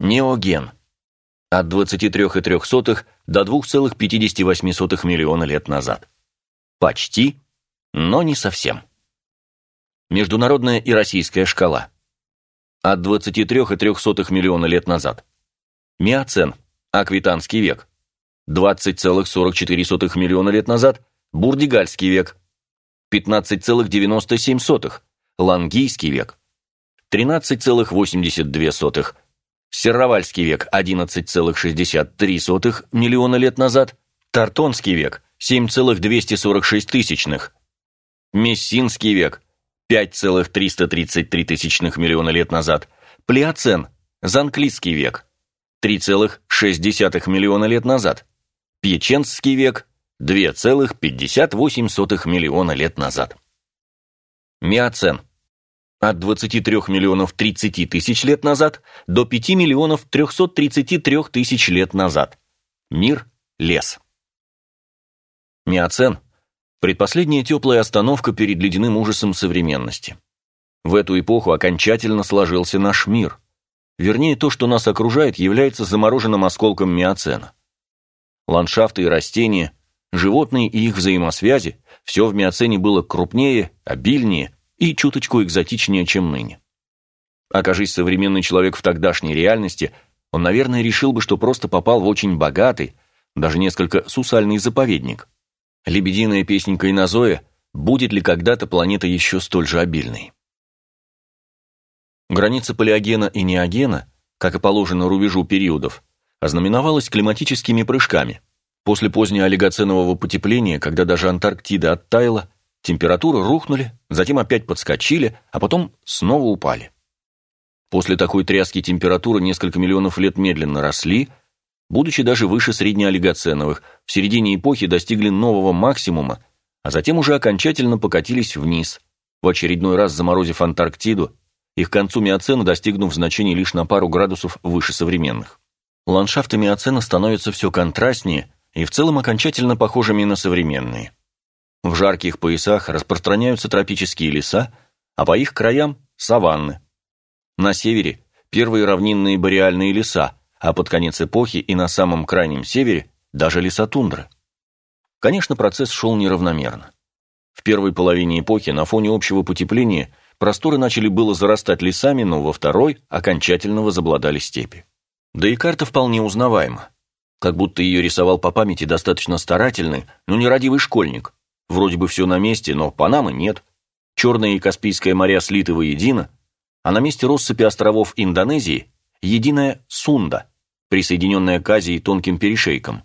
Неоген. От 23,03 до 2,58 миллиона лет назад. Почти, но не совсем. Международная и российская шкала. От 23,03 миллиона лет назад. Миоцен. Аквитанский век. 20,44 миллиона лет назад. Бурдигальский век. 15,97. Лангийский век. 13,82. Серровальский век 11,63 миллиона лет назад, Тартонский век 7,246 тысячных, Мессинский век 5,333 тысячных миллиона лет назад, Плеоцен, Занклийский век 3,6 миллиона лет назад, Пьяченский век 2,58 миллиона лет назад. Миоцен – от 23 миллионов 30 тысяч лет назад до 5 миллионов 333 тысяч лет назад. Мир – лес. Миоцен – предпоследняя теплая остановка перед ледяным ужасом современности. В эту эпоху окончательно сложился наш мир. Вернее, то, что нас окружает, является замороженным осколком миоцена. Ландшафты и растения, животные и их взаимосвязи – все в миоцене было крупнее, обильнее – и чуточку экзотичнее, чем ныне. Окажись современный человек в тогдашней реальности, он, наверное, решил бы, что просто попал в очень богатый, даже несколько сусальный заповедник. Лебединая песенка Инозоя «Будет ли когда-то планета еще столь же обильной?» Граница палеогена и неогена, как и положено рубежу периодов, ознаменовалась климатическими прыжками. После позднего олигоценового потепления, когда даже Антарктида оттаяла, Температуры рухнули, затем опять подскочили, а потом снова упали. После такой тряски температуры несколько миллионов лет медленно росли, будучи даже выше среднеолигоценовых, в середине эпохи достигли нового максимума, а затем уже окончательно покатились вниз, в очередной раз заморозив Антарктиду и к концу миоцена достигнув значений лишь на пару градусов выше современных. Ландшафты миоцена становятся все контрастнее и в целом окончательно похожими на современные. В жарких поясах распространяются тропические леса, а по их краям – саванны. На севере – первые равнинные бореальные леса, а под конец эпохи и на самом крайнем севере – даже леса тундры. Конечно, процесс шел неравномерно. В первой половине эпохи на фоне общего потепления просторы начали было зарастать лесами, но во второй окончательно возобладали степи. Да и карта вполне узнаваема. Как будто ее рисовал по памяти достаточно старательный, но нерадивый школьник – Вроде бы все на месте, но Панамы нет. Черное и Каспийское моря слиты воедино, а на месте россыпи островов Индонезии единая Сунда, присоединенная к Азии тонким перешейком.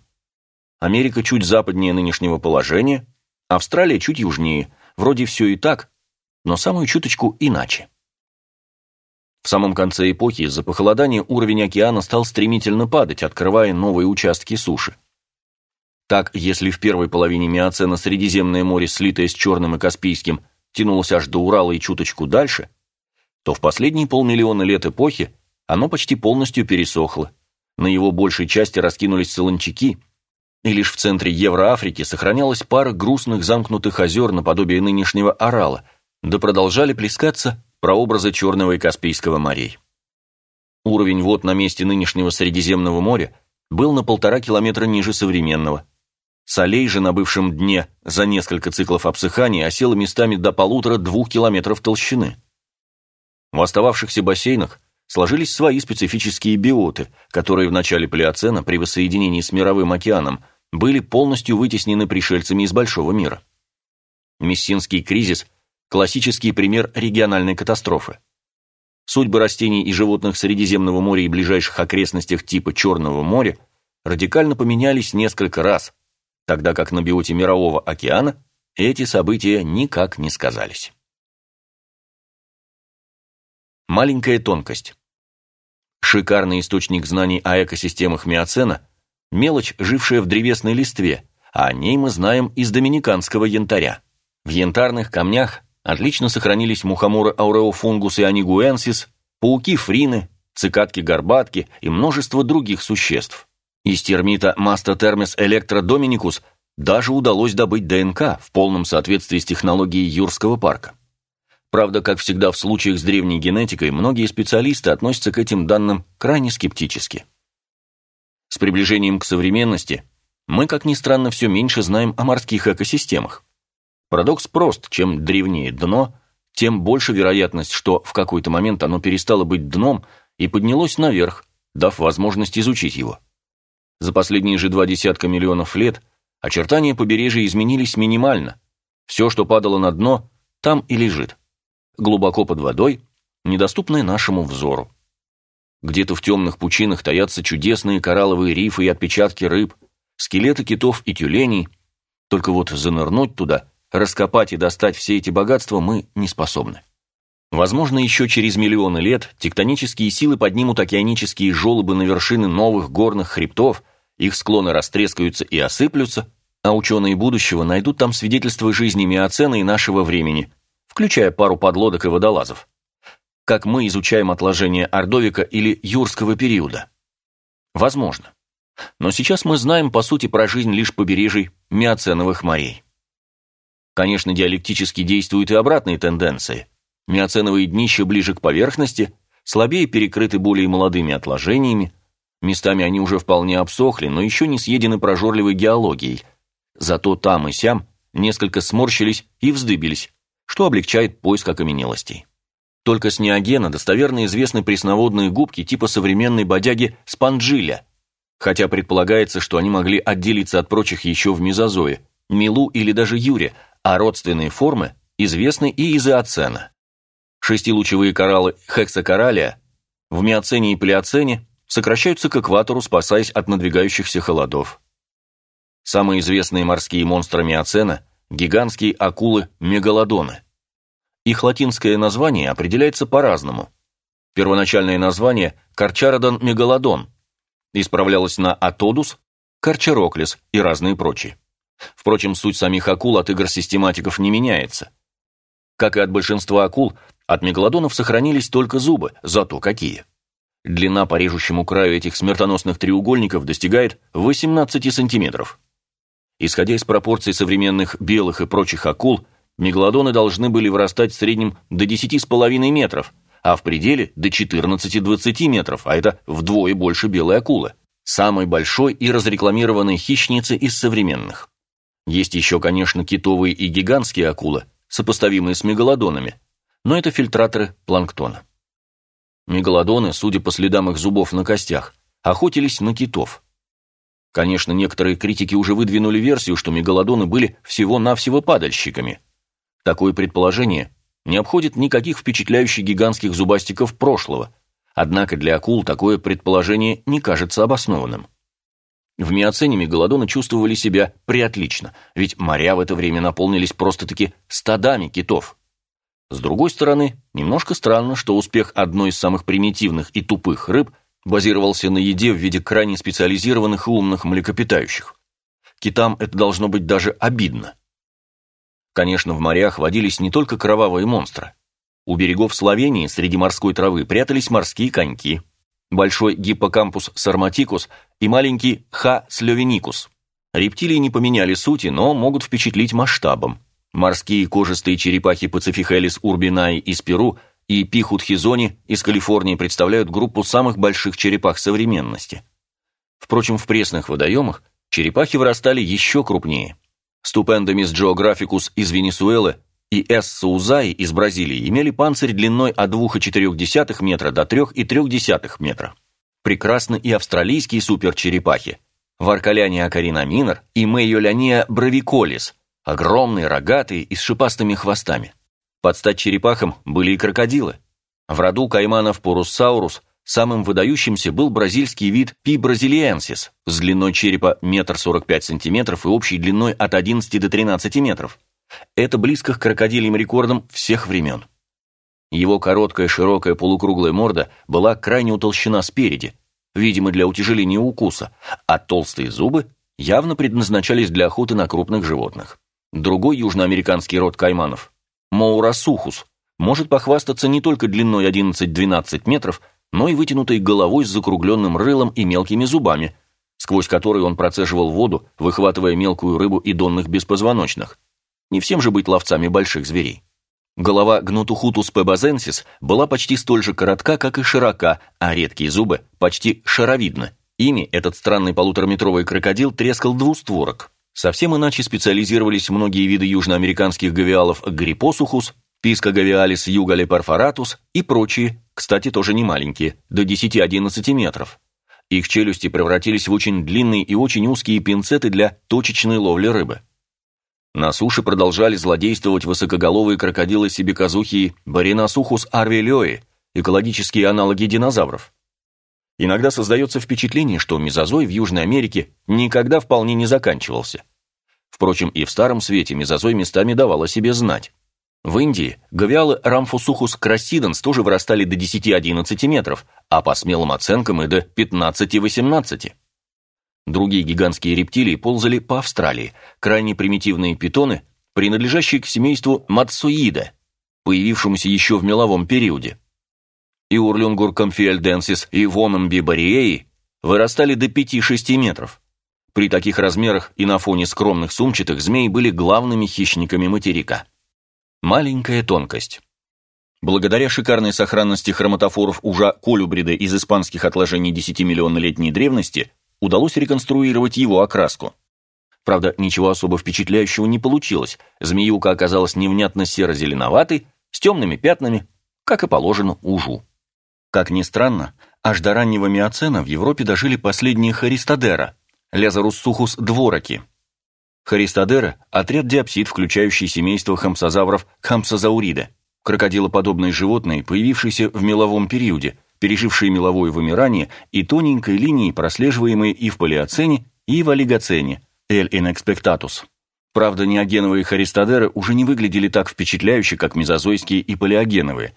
Америка чуть западнее нынешнего положения, Австралия чуть южнее, вроде все и так, но самую чуточку иначе. В самом конце эпохи из-за похолодания уровень океана стал стремительно падать, открывая новые участки суши. Так, если в первой половине Миоцена Средиземное море, слитое с Черным и Каспийским, тянулось аж до Урала и чуточку дальше, то в последние полмиллиона лет эпохи оно почти полностью пересохло. На его большей части раскинулись солончаки, и лишь в центре Евроафрики сохранялась пара грустных замкнутых озер наподобие нынешнего Орала, да продолжали плескаться прообразы Черного и Каспийского морей. Уровень вод на месте нынешнего Средиземного моря был на полтора километра ниже современного – Солей же на бывшем дне за несколько циклов обсыхания осела местами до полутора-двух километров толщины. В остававшихся бассейнах сложились свои специфические биоты, которые в начале Плеоцена при воссоединении с Мировым океаном были полностью вытеснены пришельцами из Большого мира. Мессинский кризис – классический пример региональной катастрофы. Судьбы растений и животных Средиземного моря и ближайших окрестностях типа Черного моря радикально поменялись несколько раз – тогда как на биоте Мирового океана эти события никак не сказались. Маленькая тонкость. Шикарный источник знаний о экосистемах миоцена – мелочь, жившая в древесной листве, а о ней мы знаем из доминиканского янтаря. В янтарных камнях отлично сохранились мухоморы ауреофунгус и анигуэнсис, пауки-фрины, цикадки-горбатки и множество других существ. Из термита Мастотермис электродоминикус даже удалось добыть ДНК в полном соответствии с технологией Юрского парка. Правда, как всегда в случаях с древней генетикой, многие специалисты относятся к этим данным крайне скептически. С приближением к современности мы, как ни странно, все меньше знаем о морских экосистемах. Парадокс прост, чем древнее дно, тем больше вероятность, что в какой-то момент оно перестало быть дном и поднялось наверх, дав возможность изучить его. За последние же два десятка миллионов лет очертания побережья изменились минимально. Все, что падало на дно, там и лежит. Глубоко под водой, недоступное нашему взору. Где-то в темных пучинах таятся чудесные коралловые рифы и отпечатки рыб, скелеты китов и тюленей. Только вот занырнуть туда, раскопать и достать все эти богатства мы не способны. Возможно, еще через миллионы лет тектонические силы поднимут океанические желобы на вершины новых горных хребтов, их склоны растрескаются и осыплются, а ученые будущего найдут там свидетельства жизни миоцена и нашего времени, включая пару подлодок и водолазов. Как мы изучаем отложения Ордовика или Юрского периода. Возможно. Но сейчас мы знаем, по сути, про жизнь лишь побережий миоценовых морей. Конечно, диалектически действуют и обратные тенденции – Миоценовые днища ближе к поверхности, слабее перекрыты более молодыми отложениями, местами они уже вполне обсохли, но еще не съедены прожорливой геологией. Зато там и сям несколько сморщились и вздыбились, что облегчает поиск окаменелостей. Только с неогена достоверно известны пресноводные губки типа современной бодяги спанжиля, хотя предполагается, что они могли отделиться от прочих еще в мезозое, милу или даже юре, а родственные формы известны и из эоцена. Шестилучевые кораллы хексакоралия в миоцене и плеоцене сокращаются к экватору, спасаясь от надвигающихся холодов. Самые известные морские монстры миоцена – гигантские акулы-мегалодоны. Их латинское название определяется по-разному. Первоначальное название – Карчародон мегалодон, исправлялось на Атодус, Карчароклес и разные прочие. Впрочем, суть самих акул от игр систематиков не меняется. Как и от большинства акул, от мегалодонов сохранились только зубы, зато какие. Длина по режущему краю этих смертоносных треугольников достигает 18 сантиметров. Исходя из пропорций современных белых и прочих акул, мегалодоны должны были вырастать в среднем до 10,5 метров, а в пределе до 14-20 метров, а это вдвое больше белой акулы. Самой большой и разрекламированной хищницы из современных. Есть еще, конечно, китовые и гигантские акулы, сопоставимые с мегалодонами, но это фильтраторы планктона. Мегалодоны, судя по следам их зубов на костях, охотились на китов. Конечно, некоторые критики уже выдвинули версию, что мегалодоны были всего-навсего падальщиками. Такое предположение не обходит никаких впечатляющих гигантских зубастиков прошлого, однако для акул такое предположение не кажется обоснованным. В миоцене мегалодоны чувствовали себя приотлично, ведь моря в это время наполнились просто-таки стадами китов. С другой стороны, немножко странно, что успех одной из самых примитивных и тупых рыб базировался на еде в виде крайне специализированных и умных млекопитающих. Китам это должно быть даже обидно. Конечно, в морях водились не только кровавые монстры. У берегов Словении среди морской травы прятались морские коньки, большой гиппокампус сарматикус и маленький ха слевеникус. Рептилии не поменяли сути, но могут впечатлить масштабом. Морские кожистые черепахи Пацифихелис урбинаи из Перу и Пихутхизони из Калифорнии представляют группу самых больших черепах современности. Впрочем, в пресных водоемах черепахи вырастали еще крупнее. Ступендомис Geographicus из Венесуэлы и С. из Бразилии имели панцирь длиной от 2,4 метра до 3,3 метра. Прекрасны и австралийские суперчерепахи. Варкаляния акарина минор и Мейоляния бравиколис – Огромные, рогатые и с шипастыми хвостами. Под стать черепахам были и крокодилы. В роду кайманов Поруссаурус самым выдающимся был бразильский вид Пи бразилиенсис с длиной черепа 1,45 см и общей длиной от 11 до 13 метров. Это близко к крокодильям рекордам всех времен. Его короткая широкая полукруглая морда была крайне утолщена спереди, видимо для утяжеления укуса, а толстые зубы явно предназначались для охоты на крупных животных. Другой южноамериканский род кайманов, Моурасухус, может похвастаться не только длиной 11-12 метров, но и вытянутой головой с закругленным рылом и мелкими зубами, сквозь которые он процеживал воду, выхватывая мелкую рыбу и донных беспозвоночных. Не всем же быть ловцами больших зверей. Голова Гнутухутус пебазенсис была почти столь же коротка, как и широка, а редкие зубы почти шаровидны. Ими этот странный полутораметровый крокодил трескал двустворок. Совсем иначе специализировались многие виды южноамериканских гавиалов Гриппосухус, Писка гавиалис югале перфоратус и прочие, кстати, тоже не маленькие, до 10-11 метров. Их челюсти превратились в очень длинные и очень узкие пинцеты для точечной ловли рыбы. На суше продолжали злодействовать высокоголовые крокодилы сибиказухи Бариносухус арвелёи, экологические аналоги динозавров. Иногда создается впечатление, что мезозой в Южной Америке никогда вполне не заканчивался. Впрочем, и в Старом Свете мезозой местами давал о себе знать. В Индии гавиалы Рамфусухус красиденс тоже вырастали до 10-11 метров, а по смелым оценкам и до 15-18. Другие гигантские рептилии ползали по Австралии, крайне примитивные питоны, принадлежащие к семейству Мацуида, появившемуся еще в меловом периоде. И Урлюнгур комфиэльденсис и Вомемби бариеи вырастали до 5-6 метров. При таких размерах и на фоне скромных сумчатых змей были главными хищниками материка. Маленькая тонкость. Благодаря шикарной сохранности хроматофоров ужа колюбрида из испанских отложений 10-миллионнолетней древности, удалось реконструировать его окраску. Правда, ничего особо впечатляющего не получилось. Змеюка оказалась невнятно серо-зеленоватой, с темными пятнами, как и положено ужу. Как ни странно, аж до раннего миоцена в Европе дожили последние харистодера, лезаруссухус двороки. Харистодера – отряд диапсид, включающий семейство хамсозавров хамсозаурида, крокодилоподобные животные, появившиеся в меловом периоде – пережившие меловое вымирание и тоненькой линией, прослеживаемые и в палеоцене, и в олигоцене, эль инэкспектатус. Правда, неогеновые хористодеры уже не выглядели так впечатляюще, как мезозойские и палеогеновые.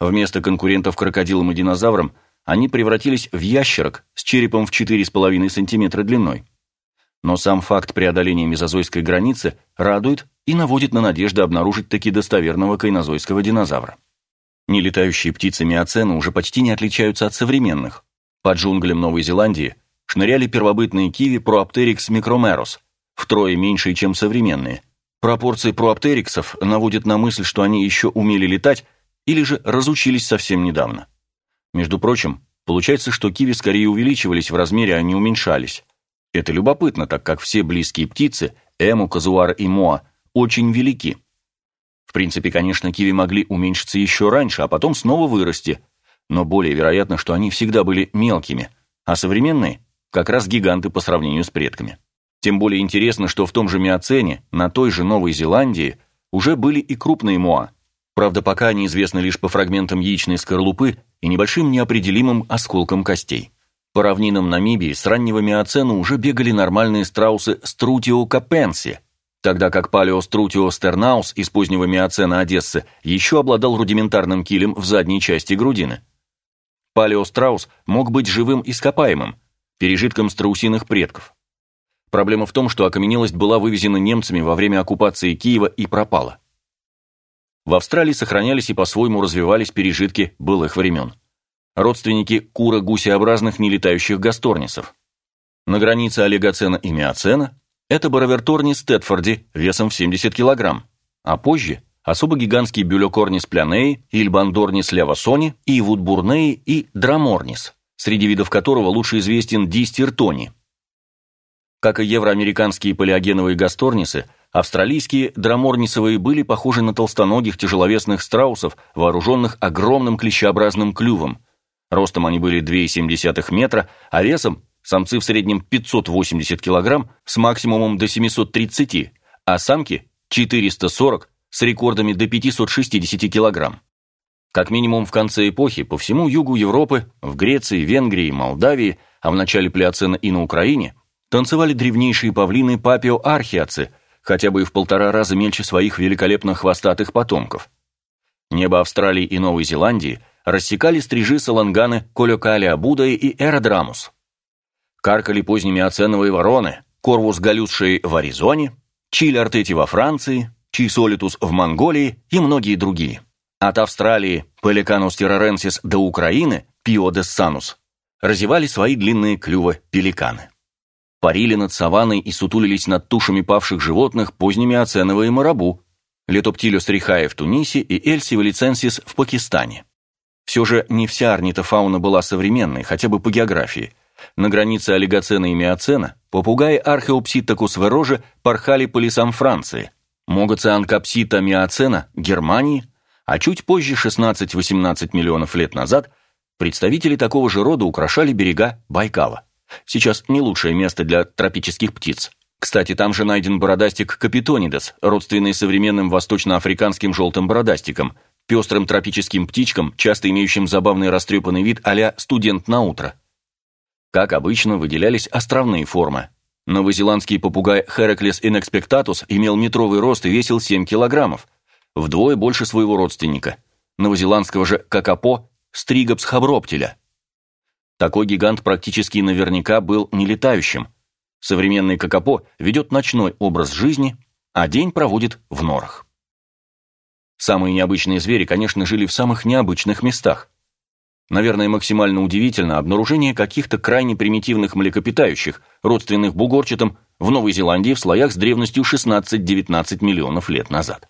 Вместо конкурентов крокодилам и динозаврам они превратились в ящерок с черепом в 4,5 см длиной. Но сам факт преодоления мезозойской границы радует и наводит на надежду обнаружить таки достоверного кайнозойского динозавра. Нелетающие птицы миоцена уже почти не отличаются от современных. По джунглям Новой Зеландии шныряли первобытные киви Proapteryx micromerus, втрое меньшие, чем современные. Пропорции проаптериксов наводят на мысль, что они еще умели летать или же разучились совсем недавно. Между прочим, получается, что киви скорее увеличивались в размере, а не уменьшались. Это любопытно, так как все близкие птицы, эму, казуар и моа, очень велики. В принципе, конечно, киви могли уменьшиться еще раньше, а потом снова вырасти. Но более вероятно, что они всегда были мелкими, а современные – как раз гиганты по сравнению с предками. Тем более интересно, что в том же Миоцене, на той же Новой Зеландии, уже были и крупные моа. Правда, пока они известны лишь по фрагментам яичной скорлупы и небольшим неопределимым осколкам костей. По равнинам Намибии с раннего Миоцена уже бегали нормальные страусы Струтио капенси – тогда как палеострутио стернаус из позднего миоцена Одессы еще обладал рудиментарным килем в задней части грудины. Палеостраус мог быть живым ископаемым, пережитком страусиных предков. Проблема в том, что окаменелость была вывезена немцами во время оккупации Киева и пропала. В Австралии сохранялись и по-своему развивались пережитки былых времен. Родственники куро-гусеобразных нелетающих гасторнисов. На границе олигоцена и миоцена это Бороверторни Стэтфорди весом в 70 кг, а позже особо гигантские Бюлёкорнис плянеи, Ильбандорнис левасони, и Вудбурнеи и Драморнис, среди видов которого лучше известен Дистертони. Как и евроамериканские палеогеновые гасторнисы, австралийские драморнисовые были похожи на толстоногих тяжеловесных страусов, вооруженных огромным клещеобразным клювом. Ростом они были 2,7 метра, а весом самцы в среднем 580 кг с максимумом до 730, а самки 440 с рекордами до 560 кг. Как минимум в конце эпохи по всему югу Европы, в Греции, Венгрии, Молдавии, а в начале Плеоцена и на Украине, танцевали древнейшие павлины папио-архиацы, хотя бы и в полтора раза мельче своих великолепно хвостатых потомков. Небо Австралии и Новой Зеландии рассекали стрижи саланганы Колёкалия Будая и Эродрамус. Каркали поздними оценовые вороны, корвус галютшей в Аризоне, чили артети во Франции, чисолитус в Монголии и многие другие. От Австралии Пеликанус терроренсис до Украины Пио де Санус разевали свои длинные клювы пеликаны. Парили над саванной и сутулились над тушами павших животных поздними оценовые марабу. Летоптилюс рихаe в Тунисе и Эльси валиценсис в Пакистане. Все же не вся орнитофауна была современной, хотя бы по географии. На границе олигоцена и миоцена попугаи археопситокус вероже порхали по лесам Франции, могоцианкапсита миоцена – Германии, а чуть позже, 16-18 миллионов лет назад, представители такого же рода украшали берега Байкала. Сейчас не лучшее место для тропических птиц. Кстати, там же найден бородастик капитонидес, родственный современным восточноафриканским желтым бородастикам, пестрым тропическим птичкам, часто имеющим забавный растрепанный вид а студент на утро. Как обычно, выделялись островные формы. Новозеландский попугай Heracles inexpectatus имел метровый рост и весил 7 килограммов, вдвое больше своего родственника, новозеландского же какапо Стригопс хаброптеля. Такой гигант практически наверняка был нелетающим. Современный какапо ведет ночной образ жизни, а день проводит в норах. Самые необычные звери, конечно, жили в самых необычных местах. Наверное, максимально удивительно обнаружение каких-то крайне примитивных млекопитающих, родственных бугорчатым, в Новой Зеландии в слоях с древностью 16-19 миллионов лет назад.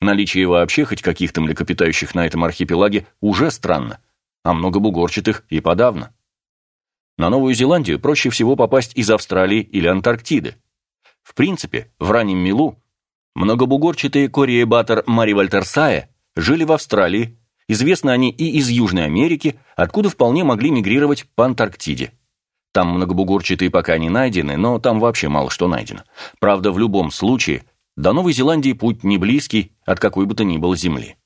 Наличие вообще хоть каких-то млекопитающих на этом архипелаге уже странно, а много бугорчатых и подавно. На Новую Зеландию проще всего попасть из Австралии или Антарктиды. В принципе, в раннем Милу многобугорчатые кориебатор маривальтерсая жили в Австралии, известны они и из Южной Америки, откуда вполне могли мигрировать по Антарктиде. Там многобугорчатые пока не найдены, но там вообще мало что найдено. Правда, в любом случае – до Новой Зеландии путь не близкий от какой бы то ни было земли.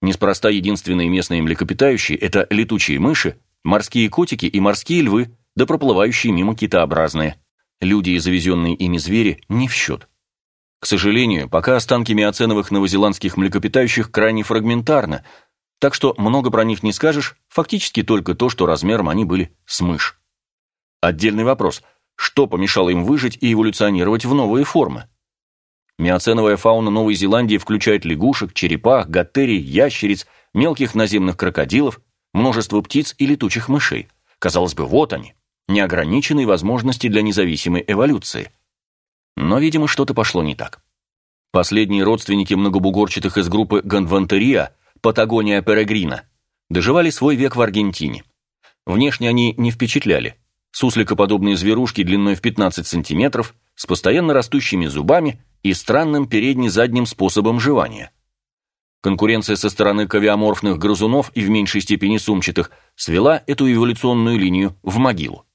Неспроста единственные местные млекопитающие – это летучие мыши, морские котики и морские львы, да проплывающие мимо китообразные. Люди и завезенные ими звери не в счет. К сожалению, пока останки миоценовых новозеландских млекопитающих крайне фрагментарны, так что много про них не скажешь, фактически только то, что размером они были с мышь. Отдельный вопрос – что помешало им выжить и эволюционировать в новые формы? Миоценовая фауна Новой Зеландии включает лягушек, черепах, гаттерий, ящериц, мелких наземных крокодилов, множество птиц и летучих мышей. Казалось бы, вот они, неограниченные возможности для независимой эволюции. Но, видимо, что-то пошло не так. Последние родственники многобугорчатых из группы Гонвантерия, Патагония Перегрина, доживали свой век в Аргентине. Внешне они не впечатляли. Сусликоподобные зверушки длиной в 15 сантиметров, с постоянно растущими зубами и странным передне-задним способом жевания. Конкуренция со стороны кавиоморфных грызунов и в меньшей степени сумчатых свела эту эволюционную линию в могилу.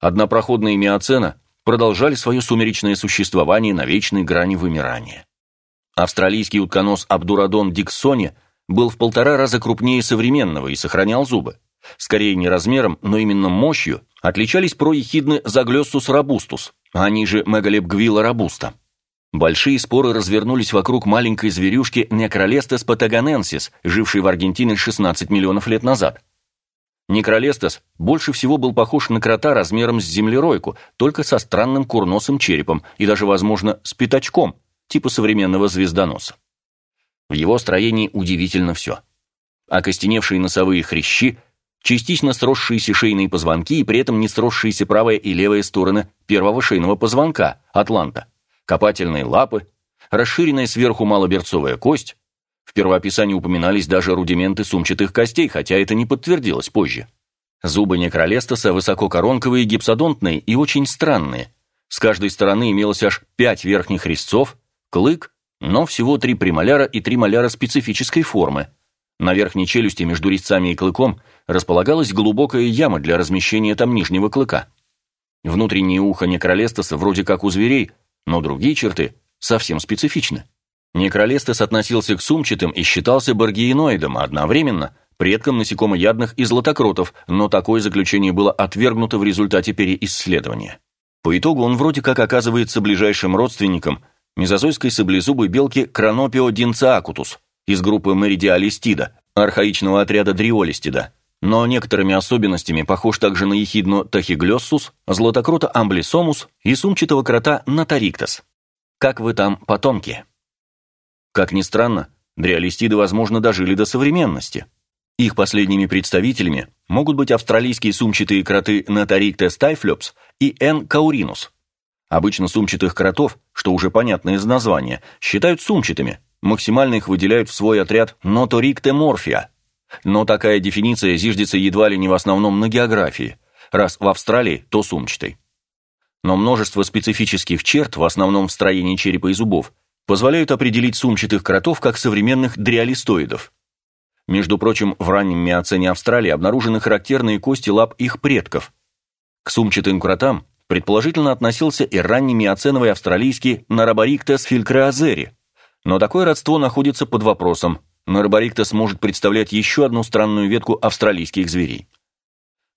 Однопроходные миоцена продолжали свое сумеречное существование на вечной грани вымирания. Австралийский утконос Абдурадон диксони был в полтора раза крупнее современного и сохранял зубы. Скорее не размером, но именно мощью отличались проехидны заглёссус робустус, они же Мегалепгвилла робуста. Большие споры развернулись вокруг маленькой зверюшки Некролестес патагоненсис, жившей в Аргентине 16 миллионов лет назад. Некролестес больше всего был похож на крота размером с землеройку, только со странным курносым черепом и даже, возможно, с пятачком, типа современного звездоноса. В его строении удивительно все. Окостеневшие носовые хрящи, частично сросшиеся шейные позвонки и при этом не сросшиеся правая и левая стороны первого шейного позвонка, атланта, копательные лапы, расширенная сверху малоберцовая кость. В первоописании упоминались даже рудименты сумчатых костей, хотя это не подтвердилось позже. Зубы некролестоса высококоронковые, гипсодонтные и очень странные. С каждой стороны имелось аж пять верхних резцов, клык, но всего три премоляра и три моляра специфической формы. На верхней челюсти между резцами и клыком располагалась глубокая яма для размещения там нижнего клыка. Внутреннее ухо некролестоса вроде как у зверей, но другие черты совсем специфичны. Некролестос относился к сумчатым и считался баргиеноидом, а одновременно предком насекомоядных и златокротов, но такое заключение было отвергнуто в результате переисследования. По итогу он вроде как оказывается ближайшим родственником мезозойской саблезубой белки Кранопио динциакутус из группы Меридиалистида, архаичного отряда Дриолистида, но некоторыми особенностями похож также на ехидну тахиглёссус, златокрота амблисомус и сумчатого крота натариктас. Как вы там, потомки? Как ни странно, дриолистиды, возможно, дожили до современности. Их последними представителями могут быть австралийские сумчатые кроты Натариктес тайфлёпс и Н. кауринус. Обычно сумчатых кротов что уже понятно из названия, считают сумчатыми, максимально их выделяют в свой отряд ноторикте морфия. Но такая дефиниция зиждется едва ли не в основном на географии, раз в Австралии, то сумчатый. Но множество специфических черт, в основном в строении черепа и зубов, позволяют определить сумчатых кротов как современных дриалистоидов. Между прочим, в раннем миоцене Австралии обнаружены характерные кости лап их предков. К сумчатым кротам предположительно относился и ранний миоценовый австралийский Нарабариктес филькреазери, но такое родство находится под вопросом. Нарабариктес может представлять еще одну странную ветку австралийских зверей.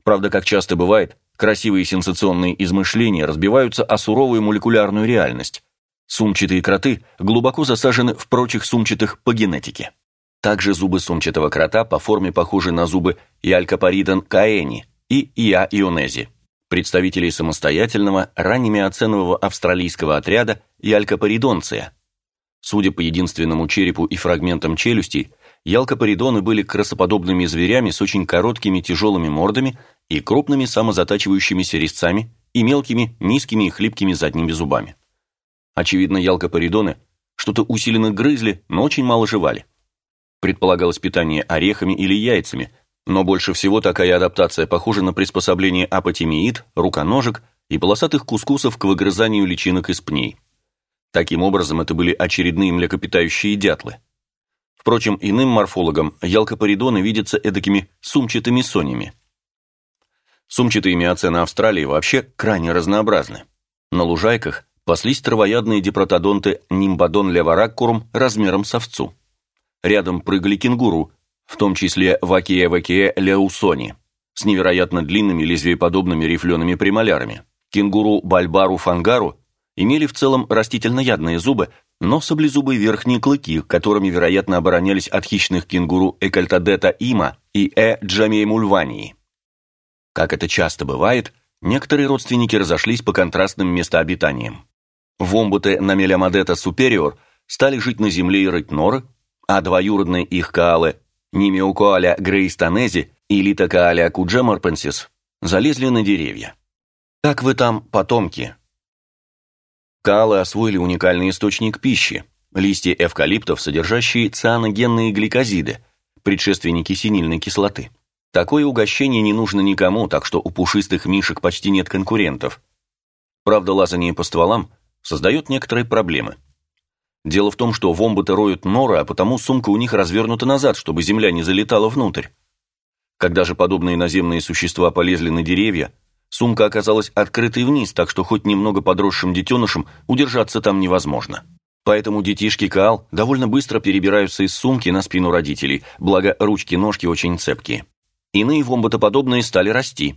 Правда, как часто бывает, красивые сенсационные измышления разбиваются о суровую молекулярную реальность. Сумчатые кроты глубоко засажены в прочих сумчатых по генетике. Также зубы сумчатого крота по форме похожи на зубы Иалькопаридон каэни и Иа ионези, представителей самостоятельного раннемиоценового австралийского отряда Иалькопаридонция. Судя по единственному черепу и фрагментам челюстей, ялкопаридоны были красоподобными зверями с очень короткими тяжелыми мордами и крупными самозатачивающимися резцами и мелкими, низкими и хлипкими задними зубами. Очевидно, ялкопаридоны что-то усиленно грызли, но очень мало жевали. Предполагалось питание орехами или яйцами, но больше всего такая адаптация похожа на приспособление апотемиид, руконожек и полосатых кускусов к выгрызанию личинок из пней. Таким образом, это были очередные млекопитающие дятлы. Впрочем, иным морфологам ялкопаридоны видятся эдакими сумчатыми сонями. Сумчатые миоцены Австралии вообще крайне разнообразны. На лужайках паслись травоядные дипротодонты нимбодон левораккурум размером с овцу. Рядом прыгали кенгуру, в том числе вакия-вакия леусони, с невероятно длинными лезвиеподобными рифлеными премолярами. Кенгуру бальбару фангару имели в целом растительноядные зубы, но саблезубые верхние клыки, которыми, вероятно, оборонялись от хищных кенгуру Экальтадета има и Э. джамей мульвании. Как это часто бывает, некоторые родственники разошлись по контрастным местообитаниям. Вомбуты Намелямадета супериор стали жить на земле и рыть норы, а двоюродные их каалы Нимеукоаля грейстанези и Литокааля куджемарпенсис залезли на деревья. Как вы там, потомки? Каалы освоили уникальный источник пищи – листья эвкалиптов, содержащие цианогенные гликозиды, предшественники синильной кислоты. Такое угощение не нужно никому, так что у пушистых мишек почти нет конкурентов. Правда, лазание по стволам создает некоторые проблемы. Дело в том, что вомбаты роют норы, а потому сумка у них развернута назад, чтобы земля не залетала внутрь. Когда же подобные наземные существа полезли на деревья, Сумка оказалась открытой вниз, так что хоть немного подросшим детенышам удержаться там невозможно. Поэтому детишки Каал довольно быстро перебираются из сумки на спину родителей, благо ручки-ножки очень цепкие. Иные вомботоподобные стали расти.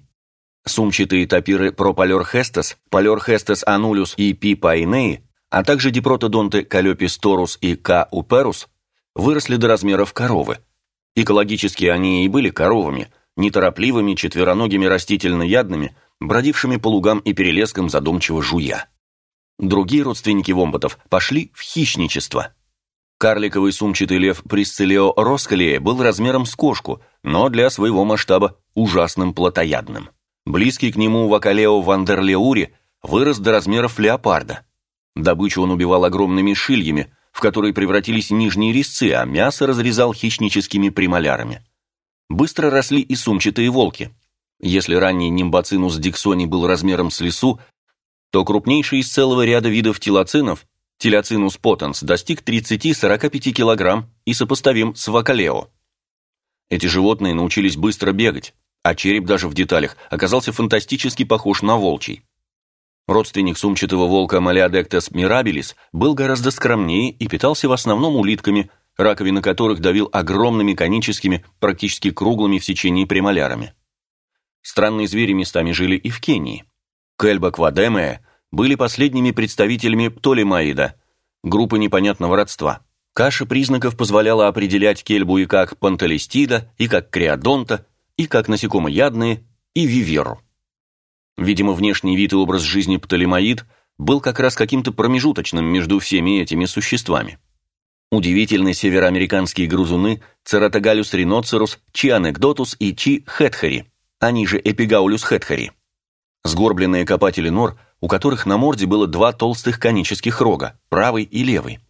Сумчатые тапиры Пропалер хестес, Палер хестес анулюс и Пи пайнеи, а также дипротодонты Калепис торус и К. уперус выросли до размеров коровы. Экологически они и были коровами – неторопливыми четвероногими растительноядными, бродившими по лугам и перелескам задумчиво жуя. Другие родственники вомбатов пошли в хищничество. Карликовый сумчатый лев Присцелио роскалия был размером с кошку, но для своего масштаба ужасным плотоядным. Близкий к нему Вакалео Вандерлеури вырос до размеров леопарда. Добычу он убивал огромными шильями, в которые превратились нижние резцы, а мясо разрезал хищническими премолярами быстро росли и сумчатые волки. Если ранний нимбацинус диксони был размером с лису, то крупнейший из целого ряда видов телоцинов, телоцинус потенс, достиг 30-45 кг и сопоставим с вакалео. Эти животные научились быстро бегать, а череп даже в деталях оказался фантастически похож на волчий. Родственник сумчатого волка Малиадектес мирабилис был гораздо скромнее и питался в основном улитками – раковины которых давил огромными коническими, практически круглыми в сечении премолярами. Странные звери местами жили и в Кении. Кельба квадемея были последними представителями Птолемаида, группы непонятного родства. Каша признаков позволяла определять кельбу и как панталистида, и как креодонта, и как насекомоядные, и виверу. Видимо, внешний вид и образ жизни Птолемаид был как раз каким-то промежуточным между всеми этими существами. Удивительные североамериканские грузуны Цератогалюс риноцерус, Чи анекдотус и Чи хетхари, они же Эпигаулюс хетхари. Сгорбленные копатели нор, у которых на морде было два толстых конических рога, правый и левый.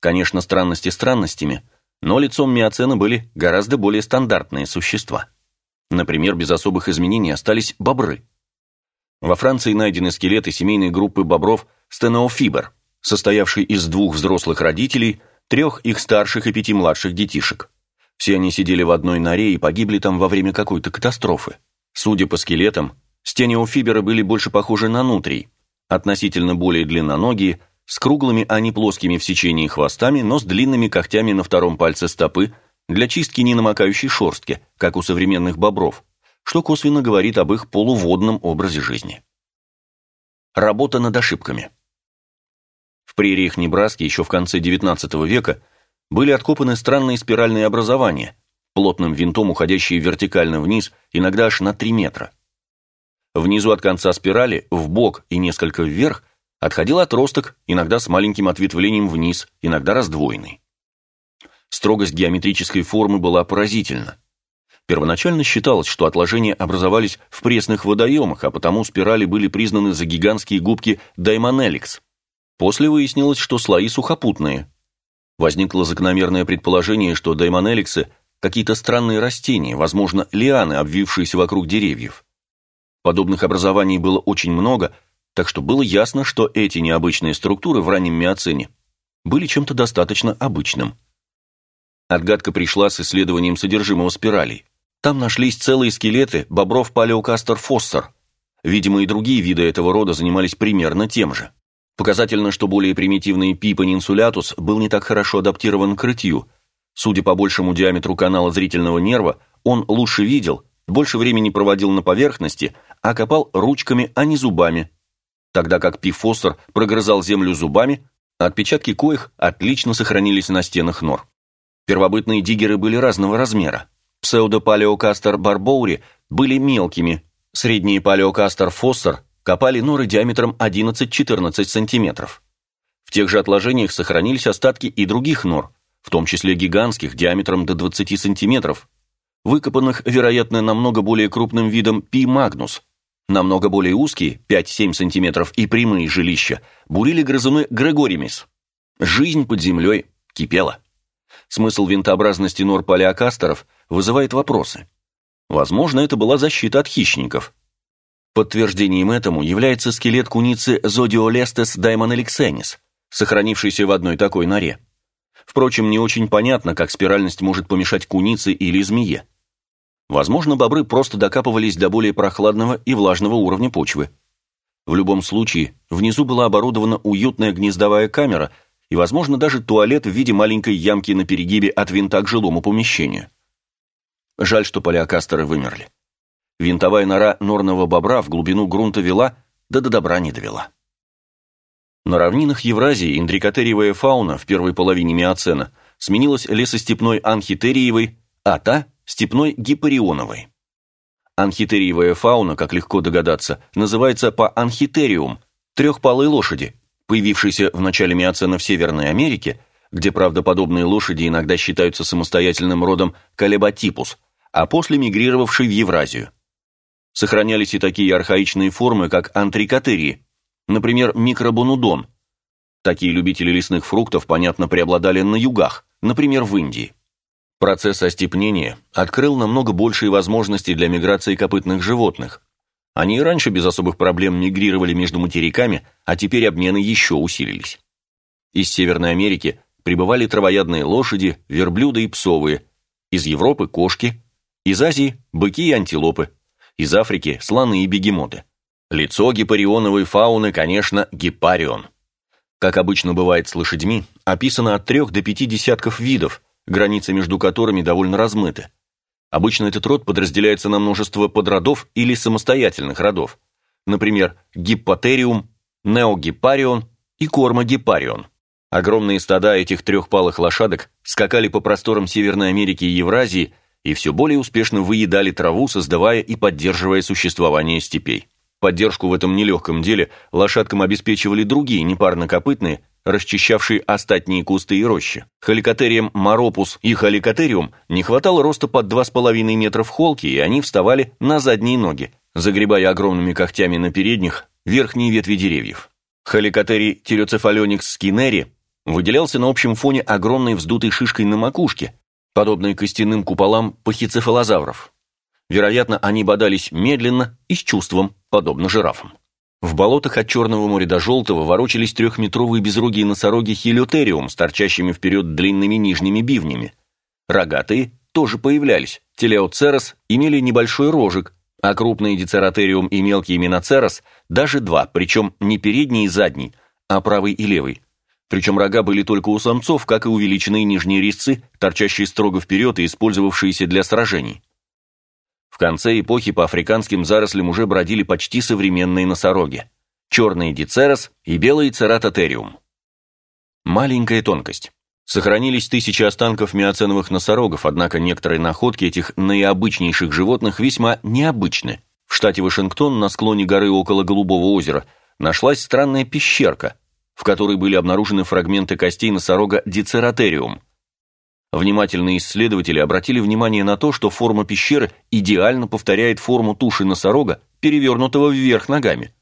Конечно, странности странностями, но лицом миоцена были гораздо более стандартные существа. Например, без особых изменений остались бобры. Во Франции найдены скелеты семейной группы бобров стенофибер, состоявшей из двух взрослых родителей, трех их старших и пяти младших детишек. Все они сидели в одной норе и погибли там во время какой-то катастрофы. Судя по скелетам, стениофиберы были больше похожи на нутрий, относительно более длинноногие, с круглыми, а не плоскими в сечении хвостами, но с длинными когтями на втором пальце стопы для чистки ненамокающей шерстки, как у современных бобров, что косвенно говорит об их полуводном образе жизни. Работа над ошибками. В прериях Небраски еще в конце XIX века были откопаны странные спиральные образования, плотным винтом уходящие вертикально вниз, иногда аж на 3 метра. Внизу от конца спирали, в бок и несколько вверх, отходил отросток, иногда с маленьким ответвлением вниз, иногда раздвоенный. Строгость геометрической формы была поразительна. Первоначально считалось, что отложения образовались в пресных водоемах, а потому спирали были признаны за гигантские губки Даймонеликс. После выяснилось, что слои сухопутные. Возникло закономерное предположение, что даймонеликсы – какие-то странные растения, возможно, лианы, обвившиеся вокруг деревьев. Подобных образований было очень много, так что было ясно, что эти необычные структуры в раннем миоцене были чем-то достаточно обычным. Отгадка пришла с исследованием содержимого спиралей. Там нашлись целые скелеты бобров палеокастер фоссор. Видимо, и другие виды этого рода занимались примерно тем же. Показательно, что более примитивный Пипен инсулятус был не так хорошо адаптирован к рытью. Судя по большему диаметру канала зрительного нерва, он лучше видел, больше времени проводил на поверхности, а копал ручками, а не зубами. Тогда как пифостер прогрызал землю зубами, отпечатки коих отлично сохранились на стенах нор. Первобытные диггеры были разного размера. Псевдопалеокастер барбоури были мелкими, средние палеокастер фоссор копали норы диаметром 11-14 см. В тех же отложениях сохранились остатки и других нор, в том числе гигантских диаметром до 20 см, выкопанных, вероятно, намного более крупным видом Пи магнус, Намного более узкие, 5-7 см, и прямые жилища бурили грызуны Грегоримис. Жизнь под землей кипела. Смысл винтообразности нор палеокастеров вызывает вопросы. Возможно, это была защита от хищников. Подтверждением этому является скелет куницы Zodiolestes daemonelixenis, сохранившийся в одной такой норе. Впрочем, не очень понятно, как спиральность может помешать кунице или змее. Возможно, бобры просто докапывались до более прохладного и влажного уровня почвы. В любом случае, внизу была оборудована уютная гнездовая камера и, возможно, даже туалет в виде маленькой ямки на перегибе от винта к жилому помещению. Жаль, что палеокастеры вымерли. Винтовая нора норного бобра в глубину грунта вела, да до добра не довела. На равнинах Евразии индрикотериевая фауна в первой половине миоцена сменилась лесостепной анхитериевой, а та степной гипарионовой. Анхитериевая фауна, как легко догадаться, называется по анхитериум, трехпалой лошади, появившейся в начале миоцена в Северной Америке, где, правда, подобные лошади иногда считаются самостоятельным родом колеботипус, а после мигрировавшей в Евразию. Сохранялись и такие архаичные формы, как антрикотерии, например, микробонудон. Такие любители лесных фруктов, понятно, преобладали на югах, например, в Индии. Процесс остепнения открыл намного большие возможности для миграции копытных животных. Они и раньше без особых проблем мигрировали между материками, а теперь обмены еще усилились. Из Северной Америки прибывали травоядные лошади, верблюды и псовые, из Европы – кошки, из Азии – быки и антилопы, из Африки – слоны и бегемоты. Лицо гипарионовой фауны, конечно, гипарион. Как обычно бывает с лошадьми, описано от трех до пяти десятков видов, границы между которыми довольно размыты. Обычно этот род подразделяется на множество подродов или самостоятельных родов, например, гиппотериум, неогипарион и кормогипарион. Огромные стада этих трехпалых лошадок скакали по просторам Северной Америки и Евразии и все более успешно выедали траву, создавая и поддерживая существование степей. Поддержку в этом нелегком деле лошадкам обеспечивали другие непарнокопытные, расчищавшие остатние кусты и рощи. Халикотериям Моропус и Халикотериум не хватало роста под 2,5 метра в холке, и они вставали на задние ноги, загребая огромными когтями на передних верхние ветви деревьев. Халикотерий тиреоцефаленикс скинери выделялся на общем фоне огромной вздутой шишкой на макушке, подобной костяным куполам пахицефалозавров. Вероятно, они бодались медленно и с чувством, подобно жирафам. В болотах от Черного моря до Желтого ворочались трехметровые безрогие носороги хелиотериум с торчащими вперед длинными нижними бивнями. Рогатые тоже появлялись. Телеоцерос имели небольшой рожек, а крупные дицератериум и мелкие миноцерос даже два, причем не передний и задний, а правый и левый. Причем рога были только у самцов, как и увеличенные нижние резцы, торчащие строго вперед и использовавшиеся для сражений. В конце эпохи по африканским зарослям уже бродили почти современные носороги. Черные дицерос и белые цератотериум. Маленькая тонкость. Сохранились тысячи останков миоценовых носорогов, однако некоторые находки этих наиобычнейших животных весьма необычны. В штате Вашингтон на склоне горы около Голубого озера нашлась странная пещерка, в которой были обнаружены фрагменты костей носорога дицератериум – Внимательные исследователи обратили внимание на то, что форма пещеры идеально повторяет форму туши носорога, перевернутого вверх ногами.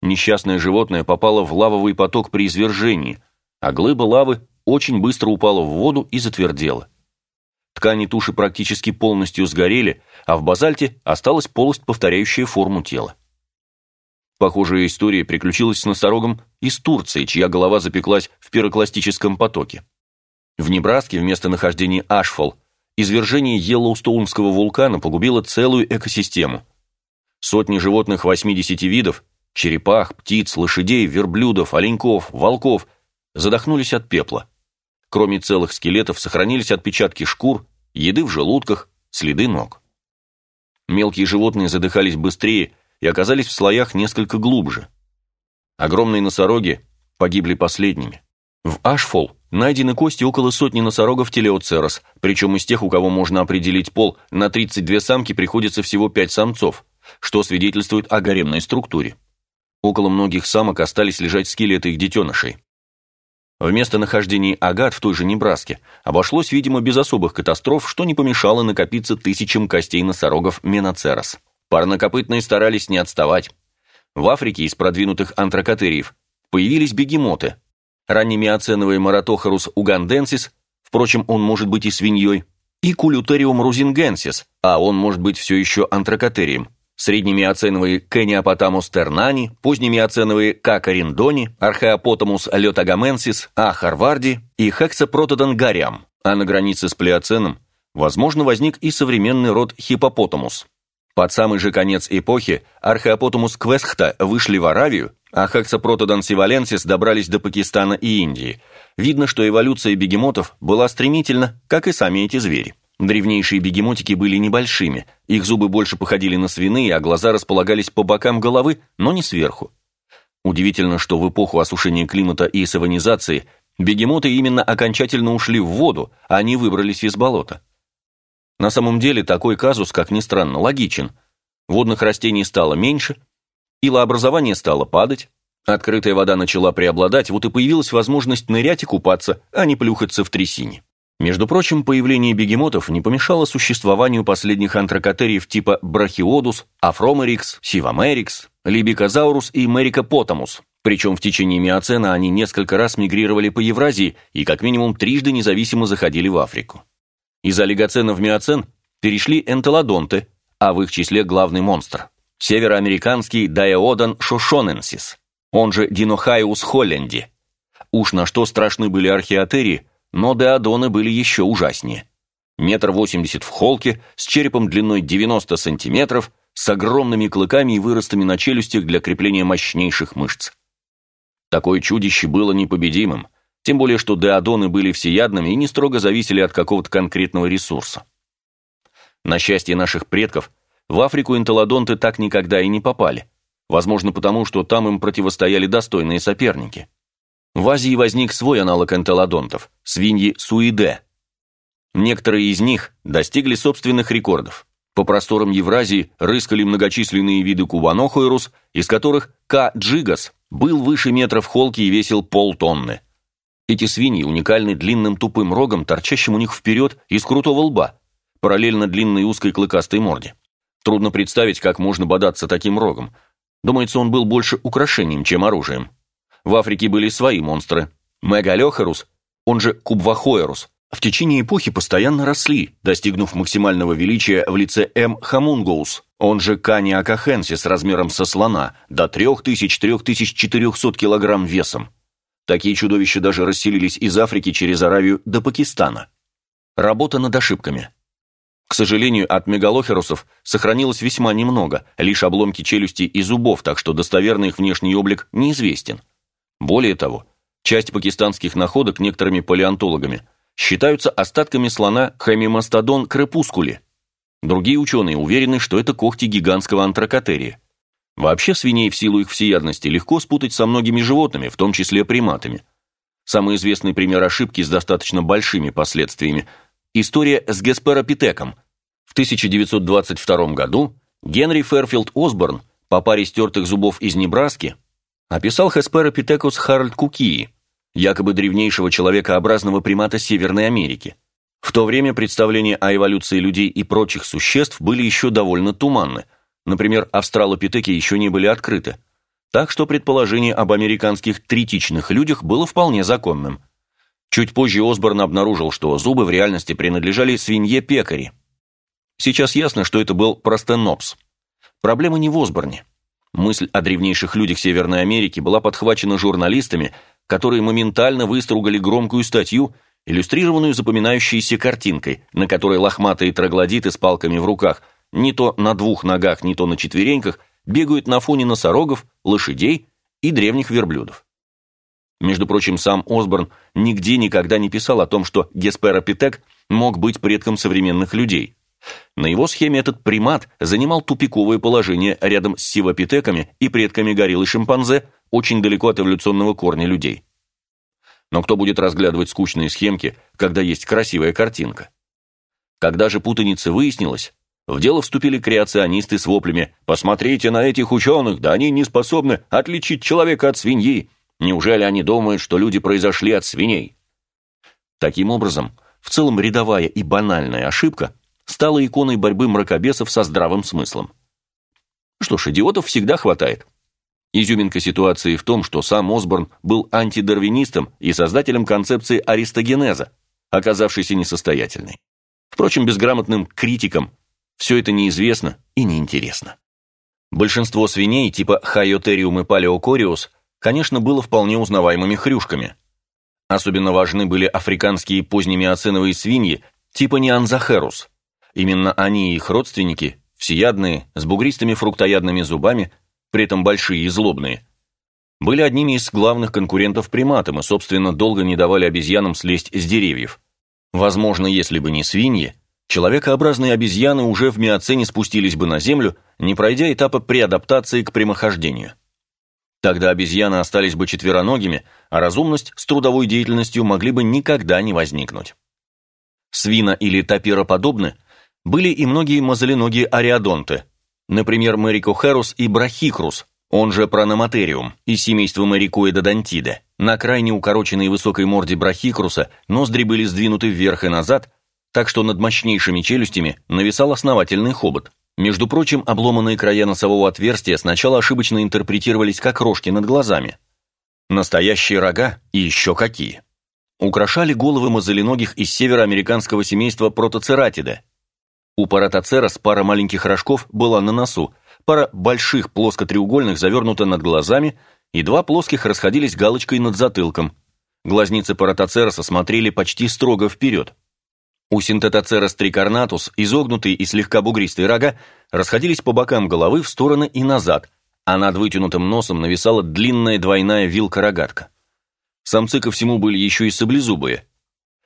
Несчастное животное попало в лавовый поток при извержении, а глыба лавы очень быстро упала в воду и затвердела. Ткани туши практически полностью сгорели, а в базальте осталась полость, повторяющая форму тела. Похожая история приключилась с носорогом из Турции, чья голова запеклась в пирокластическом потоке. В Небраске, в местонахождении Ашфол, извержение Йеллоустоунского вулкана погубило целую экосистему. Сотни животных 80 видов, черепах, птиц, лошадей, верблюдов, оленьков, волков, задохнулись от пепла. Кроме целых скелетов сохранились отпечатки шкур, еды в желудках, следы ног. Мелкие животные задыхались быстрее и оказались в слоях несколько глубже. Огромные носороги погибли последними. В Ашфол Найдены кости около сотни носорогов телеоцерос, причем из тех, у кого можно определить пол, на 32 самки приходится всего 5 самцов, что свидетельствует о гаремной структуре. Около многих самок остались лежать скелеты их детенышей. В местонахождении агат в той же Небраске обошлось, видимо, без особых катастроф, что не помешало накопиться тысячам костей носорогов Меноцерос. Парнокопытные старались не отставать. В Африке из продвинутых антракотериев появились бегемоты – раннемиоценовый Маратохорус уганденсис, впрочем, он может быть и свиньей, и Кулютериум рузингенсис, а он может быть все еще антракотерием, среднемиоценовые Кениопотамус тернани, позднемиоценовые Какариндони, Археопотамус летагаменсис, А. харварди и Хексапротодон гариам, а на границе с плеоценом, возможно, возник и современный род Хиппопотамус. Под самый же конец эпохи Археопотамус квесхта вышли в Аравию, а Хаксопротодон сиваленсис добрались до Пакистана и Индии. Видно, что эволюция бегемотов была стремительна, как и сами эти звери. Древнейшие бегемотики были небольшими, их зубы больше походили на свиные, а глаза располагались по бокам головы, но не сверху. Удивительно, что в эпоху осушения климата и саванизации бегемоты именно окончательно ушли в воду, а не выбрались из болота. На самом деле такой казус, как ни странно, логичен. Водных растений стало меньше, Илообразование стало падать, открытая вода начала преобладать, вот и появилась возможность нырять и купаться, а не плюхаться в трясине. Между прочим, появление бегемотов не помешало существованию последних антракотериев типа Брахиодус, Афромерикс, Сивомерикс, Либикозаурус и Мерикопотамус. Причем в течение миоцена они несколько раз мигрировали по Евразии и как минимум трижды независимо заходили в Африку. Из олигоцена в миоцен перешли энтелодонты, а в их числе главный монстр североамериканский Дайодон шошоненсис, он же Динохайус холленди. Уж на что страшны были археотерии, но деодоны были еще ужаснее. Метр восемьдесят в холке, с черепом длиной 90 сантиметров, с огромными клыками и выростами на челюстях для крепления мощнейших мышц. Такое чудище было непобедимым, тем более что деодоны были всеядными и не строго зависели от какого-то конкретного ресурса. На счастье наших предков, в Африку энтелодонты так никогда и не попали. Возможно, потому что там им противостояли достойные соперники. В Азии возник свой аналог энтелодонтов – свиньи суиде. Некоторые из них достигли собственных рекордов. По просторам Евразии рыскали многочисленные виды кубанохуэрус, из которых К. джигас был выше метров холки и весил полтонны. Эти свиньи уникальны длинным тупым рогом, торчащим у них вперед из крутого лба, параллельно длинной узкой клыкастой морде. Трудно представить, как можно бодаться таким рогом. Думается, он был больше украшением, чем оружием. В Африке были свои монстры. Мегалехерус, он же Кубвахоерус, в течение эпохи постоянно росли, достигнув максимального величия в лице М. хамунгоус, он же Кани акахенсис размером со слона, до 3000-3400 кг весом. Такие чудовища даже расселились из Африки через Аравию до Пакистана. Работа над ошибками. К сожалению, от мегалохерусов сохранилось весьма немного, лишь обломки челюсти и зубов, так что достоверный их внешний облик неизвестен. Более того, часть пакистанских находок некоторыми палеонтологами считаются остатками слона Хемимастодон крепускули. Другие ученые уверены, что это когти гигантского антракотерия. Вообще свиней в силу их всеядности легко спутать со многими животными, в том числе приматами. Самый известный пример ошибки с достаточно большими последствиями – история с Гесперопитеком. В 1922 году Генри Ферфилд Осборн по паре стертых зубов из Небраски описал Хесперопитекус Харальд Кукии, якобы древнейшего человекообразного примата Северной Америки. В то время представления о эволюции людей и прочих существ были еще довольно туманны – Например, австралопитеки еще не были открыты. Так что предположение об американских третичных людях было вполне законным. Чуть позже Осборн обнаружил, что зубы в реальности принадлежали свинье-пекари. Сейчас ясно, что это был простенопс. Проблема не в Осборне. Мысль о древнейших людях Северной Америки была подхвачена журналистами, которые моментально выстругали громкую статью, иллюстрированную запоминающейся картинкой, на которой лохматые троглодиты с палками в руках – не то на двух ногах, не то на четвереньках, бегают на фоне носорогов, лошадей и древних верблюдов. Между прочим, сам Осборн нигде никогда не писал о том, что Гесперопитек мог быть предком современных людей. На его схеме этот примат занимал тупиковое положение рядом с сивопитеками и предками горилл и шимпанзе, очень далеко от эволюционного корня людей. Но кто будет разглядывать скучные схемки, когда есть красивая картинка? Когда же путаница выяснилась, в дело вступили креационисты с воплями «Посмотрите на этих ученых, да они не способны отличить человека от свиньи. Неужели они думают, что люди произошли от свиней?» Таким образом, в целом рядовая и банальная ошибка стала иконой борьбы мракобесов со здравым смыслом. Что ж, идиотов всегда хватает. Изюминка ситуации в том, что сам Осборн был антидарвинистом и создателем концепции аристогенеза, оказавшейся несостоятельной. Впрочем, безграмотным критикам все это неизвестно и неинтересно. Большинство свиней типа Хайотериум и Палеокориус, конечно, было вполне узнаваемыми хрюшками. Особенно важны были африканские позднемиоценовые свиньи типа Неанзахерус. Именно они и их родственники, всеядные, с бугристыми фруктоядными зубами, при этом большие и злобные, были одними из главных конкурентов приматам и, собственно, долго не давали обезьянам слезть с деревьев. Возможно, если бы не свиньи, человекообразные обезьяны уже в миоцене спустились бы на Землю, не пройдя этапа преадаптации к прямохождению. Тогда обезьяны остались бы четвероногими, а разумность с трудовой деятельностью могли бы никогда не возникнуть. Свина или тапироподобны были и многие мозоленогие ариодонты, например, Мэрикохерус и Брахикрус, он же Прономатериум, из семейства Мэрикоидодонтида. На крайне укороченной высокой морде Брахикруса ноздри были сдвинуты вверх и назад, так что над мощнейшими челюстями нависал основательный хобот. Между прочим, обломанные края носового отверстия сначала ошибочно интерпретировались как рожки над глазами. Настоящие рога и еще какие. Украшали головы мозоленогих из североамериканского семейства протоцератида. У паратоцерас пара маленьких рожков была на носу, пара больших плоскотреугольных завернута над глазами, и два плоских расходились галочкой над затылком. Глазницы паратоцероса смотрели почти строго вперед. У синтетоцерос трикорнатус изогнутые и слегка бугристые рога расходились по бокам головы в стороны и назад, а над вытянутым носом нависала длинная двойная вилка-рогатка. Самцы ко всему были еще и саблезубые.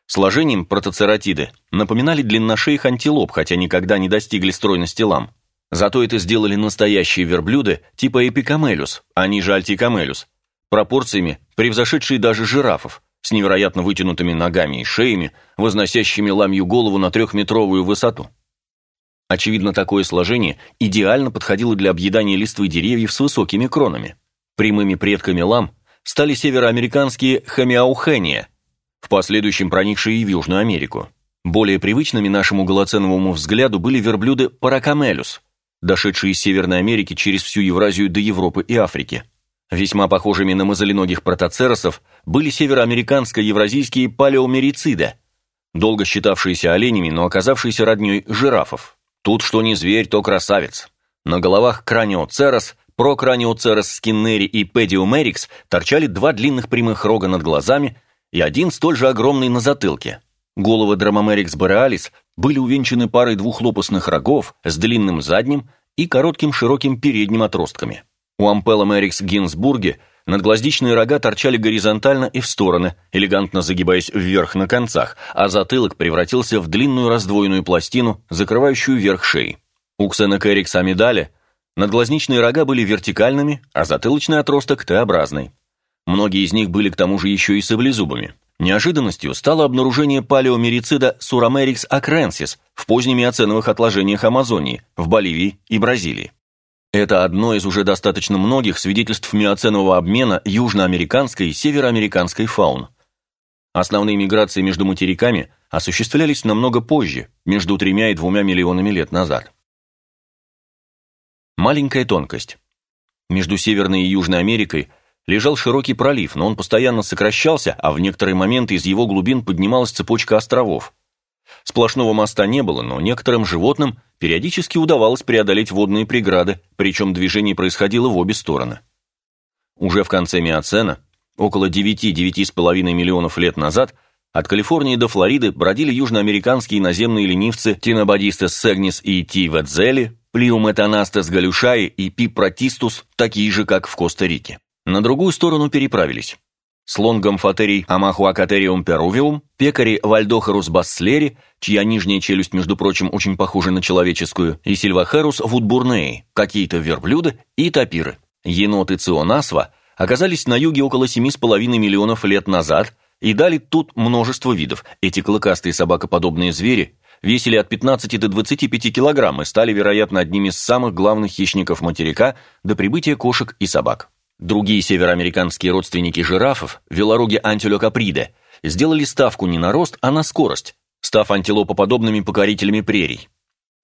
Сложением протоцератиды напоминали длинношеих антилоп, хотя никогда не достигли стройности лам. Зато это сделали настоящие верблюды типа эпикамелюс, они же альтикамелюс, пропорциями превзошедшие даже жирафов, с невероятно вытянутыми ногами и шеями, возносящими ламью голову на трехметровую высоту. Очевидно, такое сложение идеально подходило для объедания листвы деревьев с высокими кронами. Прямыми предками лам стали североамериканские хомиаухения, в последующем проникшие и в Южную Америку. Более привычными нашему голоценовому взгляду были верблюды паракамелюс, дошедшие из Северной Америки через всю Евразию до Европы и Африки. Весьма похожими на мозоленогих протоцеросов были североамериканско-евразийские палеомерициды, долго считавшиеся оленями, но оказавшиеся родней жирафов. Тут что не зверь, то красавец. На головах краниоцерос, прокраниоцерос скиннери и педиомерикс торчали два длинных прямых рога над глазами и один столь же огромный на затылке. Головы драмомерикс бореалис были увенчаны парой двухлопастных рогов с длинным задним и коротким широким передним отростками. У Ампеломерикс гинсбурге надглаздичные рога торчали горизонтально и в стороны, элегантно загибаясь вверх на концах, а затылок превратился в длинную раздвоенную пластину, закрывающую верх шеи. У Ксенокерикс амидале надглазничные рога были вертикальными, а затылочный отросток – Т-образный. Многие из них были к тому же еще и саблезубыми. Неожиданностью стало обнаружение палеомерицида Сурамерикс акренсис в позднемиоценовых отложениях Амазонии, в Боливии и Бразилии. Это одно из уже достаточно многих свидетельств миоценового обмена южноамериканской и североамериканской фаун. Основные миграции между материками осуществлялись намного позже, между тремя и двумя миллионами лет назад. Маленькая тонкость. Между Северной и Южной Америкой лежал широкий пролив, но он постоянно сокращался, а в некоторые моменты из его глубин поднималась цепочка островов. Сплошного моста не было, но некоторым животным периодически удавалось преодолеть водные преграды, причем движение происходило в обе стороны. Уже в конце Миоцена, около 9-9,5 миллионов лет назад, от Калифорнии до Флориды бродили южноамериканские наземные ленивцы Тинободистес сегнис и Ти Ведзели, Плиуметанастес галюшаи и Пи протистус, такие же, как в Коста-Рике. На другую сторону переправились слон гомфотерий амахуакатериум перувиум, пекари вальдохарус басслери, чья нижняя челюсть, между прочим, очень похожа на человеческую, и сильвахерус вудбурнеи, какие-то верблюды и тапиры. Еноты ционасва оказались на юге около 7,5 миллионов лет назад и дали тут множество видов. Эти клыкастые собакоподобные звери весили от 15 до 25 килограмм и стали, вероятно, одними из самых главных хищников материка до прибытия кошек и собак. Другие североамериканские родственники жирафов, велороги антилокаприде, сделали ставку не на рост, а на скорость, став антилопоподобными покорителями прерий.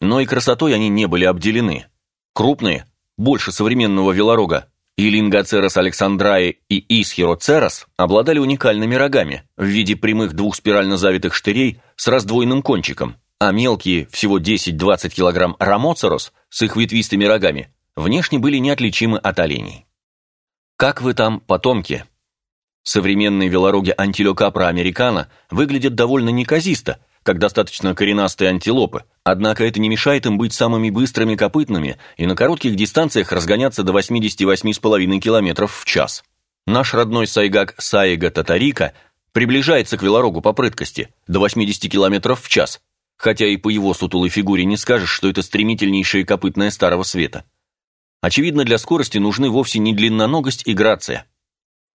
Но и красотой они не были обделены. Крупные, больше современного велорога, и Лингоцерос александрае и Исхироцерос обладали уникальными рогами в виде прямых двухспирально завитых штырей с раздвоенным кончиком, а мелкие, всего 10-20 кг рамоцерос с их ветвистыми рогами, внешне были неотличимы от оленей. Как вы там, потомки? Современные велороги антилокапра американо выглядят довольно неказисто, как достаточно коренастые антилопы, однако это не мешает им быть самыми быстрыми копытными и на коротких дистанциях разгоняться до 88,5 км в час. Наш родной сайгак Саига Татарика приближается к велорогу по прыткости до 80 км в час, хотя и по его сутулой фигуре не скажешь, что это стремительнейшее копытное старого света. Очевидно, для скорости нужны вовсе не длинноногость и грация.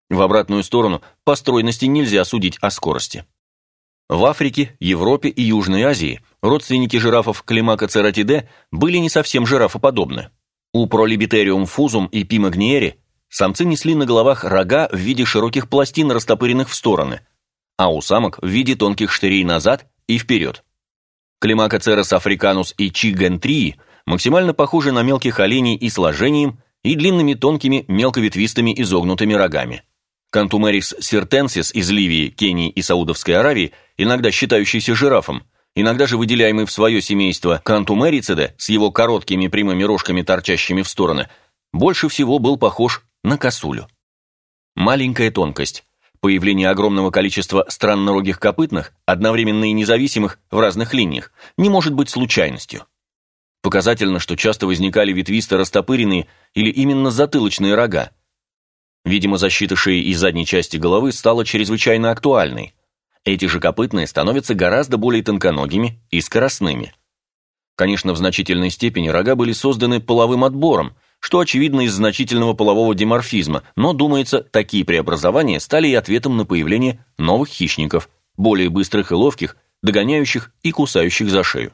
В обратную сторону по стройности нельзя судить о скорости. В Африке, Европе и Южной Азии родственники жирафов Климака цератиде были не совсем жирафоподобны. У Пролибитериум фузум и Пимагниери самцы несли на головах рога в виде широких пластин, растопыренных в стороны, а у самок в виде тонких штырей назад и вперед. Климакоцерос африканус и Чигентрии – максимально похожи на мелких оленей и сложением, и длинными тонкими мелковетвистыми изогнутыми рогами. Кантумерис сиртенсис из Ливии, Кении и Саудовской Аравии, иногда считающийся жирафом, иногда же выделяемый в свое семейство Кантумерициде с его короткими прямыми рожками, торчащими в стороны, больше всего был похож на косулю. Маленькая тонкость. Появление огромного количества страннорогих копытных, одновременно и независимых в разных линиях, не может быть случайностью. Показательно, что часто возникали ветвисто-растопыренные или именно затылочные рога. Видимо, защита шеи и задней части головы стала чрезвычайно актуальной. Эти же копытные становятся гораздо более тонконогими и скоростными. Конечно, в значительной степени рога были созданы половым отбором, что очевидно из значительного полового диморфизма, но, думается, такие преобразования стали и ответом на появление новых хищников, более быстрых и ловких, догоняющих и кусающих за шею.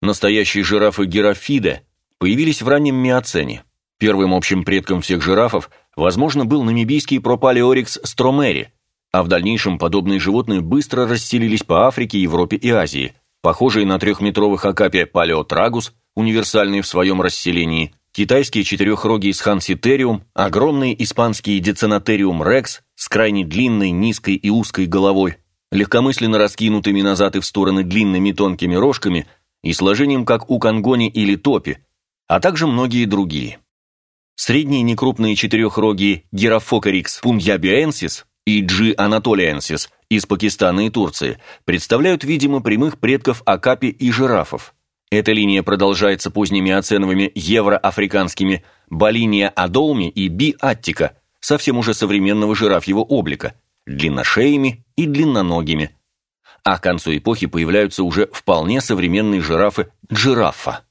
Настоящие жирафы герафида появились в раннем миоцене. Первым общим предком всех жирафов, возможно, был намибийский пропалеорикс стромери, а в дальнейшем подобные животные быстро расселились по Африке, Европе и Азии, похожие на трехметровых акапия палеотрагус, универсальные в своем расселении, китайские четырехрогие сханситериум, огромный испанский деценатериум рекс с крайне длинной, низкой и узкой головой, легкомысленно раскинутыми назад и в стороны длинными тонкими рожками и сложением, как у конгони или топи, а также многие другие. Средние некрупные четырехрогие Герофокорикс пуньябиенсис и G. анатолиенсис из Пакистана и Турции представляют, видимо, прямых предков акапи и жирафов. Эта линия продолжается поздними оценовыми евроафриканскими Болиния адолми и Би аттика, совсем уже современного жирафьего облика, длинношеями и длинноногими. А к концу эпохи появляются уже вполне современные жирафы джирафа.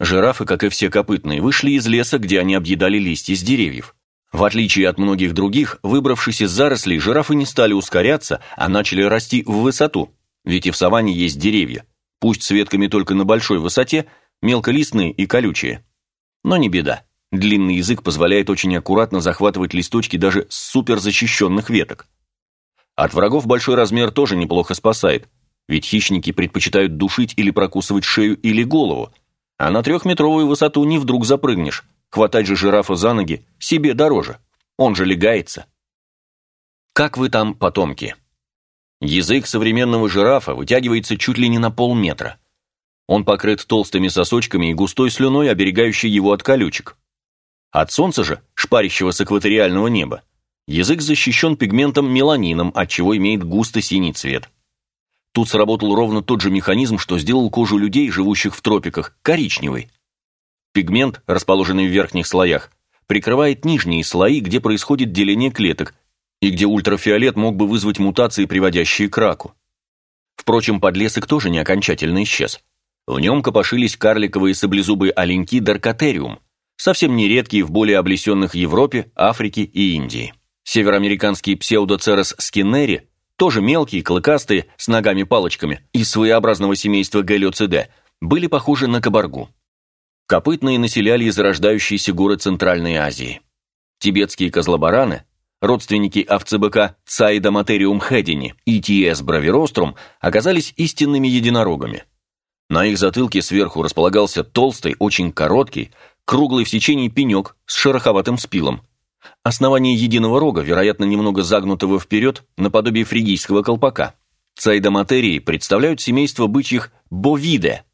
Жирафы, как и все копытные, вышли из леса, где они объедали листья с деревьев. В отличие от многих других, выбравшись из зарослей, жирафы не стали ускоряться, а начали расти в высоту, ведь и в саванне есть деревья, пусть с ветками только на большой высоте, мелколистные и колючие. Но не беда, длинный язык позволяет очень аккуратно захватывать листочки даже с суперзащищенных веток. От врагов большой размер тоже неплохо спасает, ведь хищники предпочитают душить или прокусывать шею или голову, а на трехметровую высоту не вдруг запрыгнешь. Хватать же жирафа за ноги себе дороже. Он же легается. Как вы там, потомки? Язык современного жирафа вытягивается чуть ли не на полметра. Он покрыт толстыми сосочками и густой слюной, оберегающей его от колючек. От солнца же, шпарящего с экваториального неба, язык защищен пигментом меланином, отчего имеет густо-синий цвет. Тут сработал ровно тот же механизм, что сделал кожу людей, живущих в тропиках, коричневой. Пигмент, расположенный в верхних слоях, прикрывает нижние слои, где происходит деление клеток, и где ультрафиолет мог бы вызвать мутации, приводящие к раку. Впрочем, подлесок тоже не окончательно исчез. В нем копошились карликовые саблезубые оленьки Даркотериум, совсем нередкие в более облесенных Европе, Африке и Индии. Североамериканский псевдоцерос скиннери тоже мелкие, клыкастые, с ногами-палочками, из своеобразного семейства Галиоциде, были похожи на кабаргу. Копытные населяли и зарождающиеся горы Центральной Азии. Тибетские козлобараны, родственники овцебыка Цаида Материум Хедини и Тиес Бравирострум, оказались истинными единорогами. На их затылке сверху располагался толстый, очень короткий, круглый в сечении пенек с шероховатым спилом, Основание единого рога, вероятно, немного загнутого вперед, наподобие фригийского колпака. Цайдоматерии представляют семейство бычьих бовиде,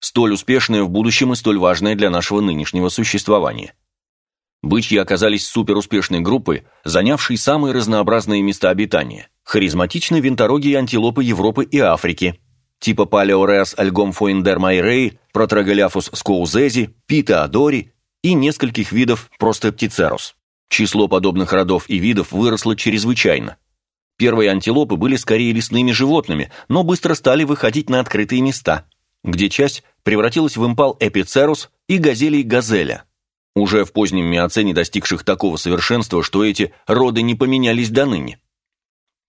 столь успешное в будущем и столь важное для нашего нынешнего существования. Бычьи оказались суперуспешной группой, занявшей самые разнообразные места обитания. Харизматичны винтороги и антилопы Европы и Африки, типа фоиндер майрей, Протроголяфус скоузези, Пита адори и нескольких видов просто птицерус. Число подобных родов и видов выросло чрезвычайно. Первые антилопы были скорее лесными животными, но быстро стали выходить на открытые места, где часть превратилась в импал эпицерус и газелей газеля. Уже в позднем миоцене достигших такого совершенства, что эти роды не поменялись до ныне.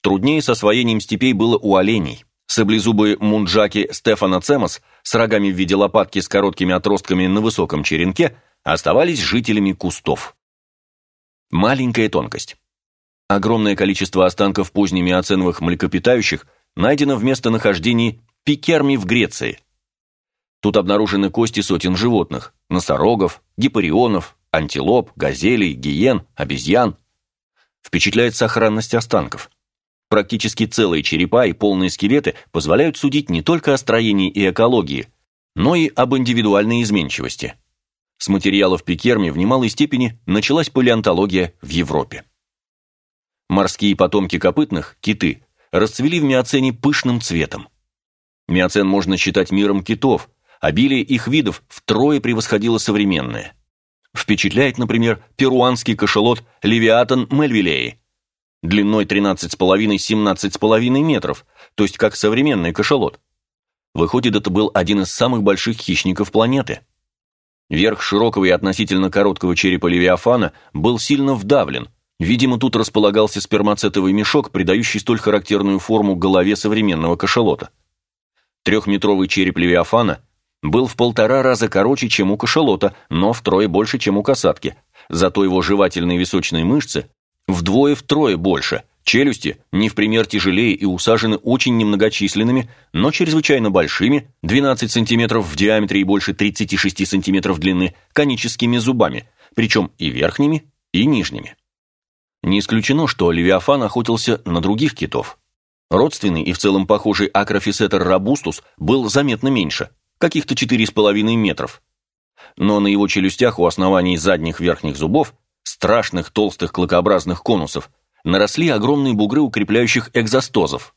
Труднее с освоением степей было у оленей. Саблезубые мунджаки Стефана Цемос с рогами в виде лопатки с короткими отростками на высоком черенке оставались жителями кустов. Маленькая тонкость. Огромное количество останков позднемиоценовых млекопитающих найдено в местонахождении Пикерми в Греции. Тут обнаружены кости сотен животных – носорогов, гипарионов, антилоп, газелей, гиен, обезьян. Впечатляет сохранность останков. Практически целые черепа и полные скелеты позволяют судить не только о строении и экологии, но и об индивидуальной изменчивости – с материалов Пикерми в немалой степени началась палеонтология в Европе. Морские потомки копытных, киты, расцвели в миоцене пышным цветом. Миоцен можно считать миром китов, обилие их видов втрое превосходило современное. Впечатляет, например, перуанский кашалот Левиатан мельвилеи, длиной 13,5-17,5 метров, то есть как современный кашалот. Выходит, это был один из самых больших хищников планеты. Верх широкого и относительно короткого черепа Левиафана был сильно вдавлен. Видимо, тут располагался спермацетовый мешок, придающий столь характерную форму голове современного кашалота. Трехметровый череп Левиафана был в полтора раза короче, чем у кашалота, но втрое больше, чем у касатки. Зато его жевательные височные мышцы вдвое-втрое больше, Челюсти не в пример тяжелее и усажены очень немногочисленными, но чрезвычайно большими, 12 см в диаметре и больше 36 см длины, коническими зубами, причем и верхними, и нижними. Не исключено, что Левиафан охотился на других китов. Родственный и в целом похожий акрофисетер робустус был заметно меньше, каких-то 4,5 метров. Но на его челюстях у оснований задних верхних зубов, страшных толстых клыкообразных конусов, наросли огромные бугры укрепляющих экзостозов.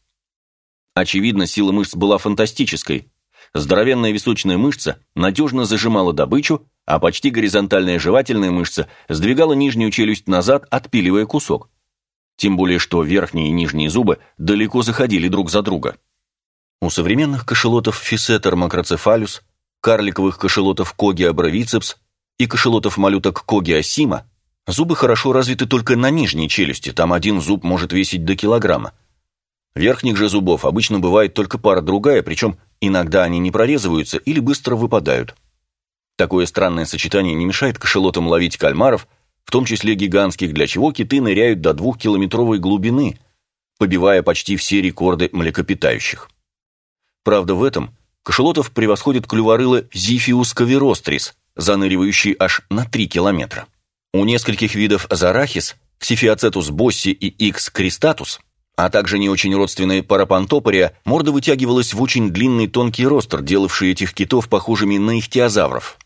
Очевидно, сила мышц была фантастической. Здоровенная височная мышца надежно зажимала добычу, а почти горизонтальная жевательная мышца сдвигала нижнюю челюсть назад, отпиливая кусок. Тем более, что верхние и нижние зубы далеко заходили друг за друга. У современных кашелотов фисетер макроцефалюс, карликовых кашелотов коги абровицепс и кашелотов малюток коги осима Зубы хорошо развиты только на нижней челюсти, там один зуб может весить до килограмма. Верхних же зубов обычно бывает только пара-другая, причем иногда они не прорезываются или быстро выпадают. Такое странное сочетание не мешает кашелотам ловить кальмаров, в том числе гигантских, для чего киты ныряют до двухкилометровой глубины, побивая почти все рекорды млекопитающих. Правда, в этом кашелотов превосходит клюворылы Зифиус каверострис, заныривающий аж на 3 километра. У нескольких видов зарахис, ксифиоцетус босси и икс кристатус, а также не очень родственные парапантопория, морда вытягивалась в очень длинный тонкий ростр, делавший этих китов похожими на ихтиозавров.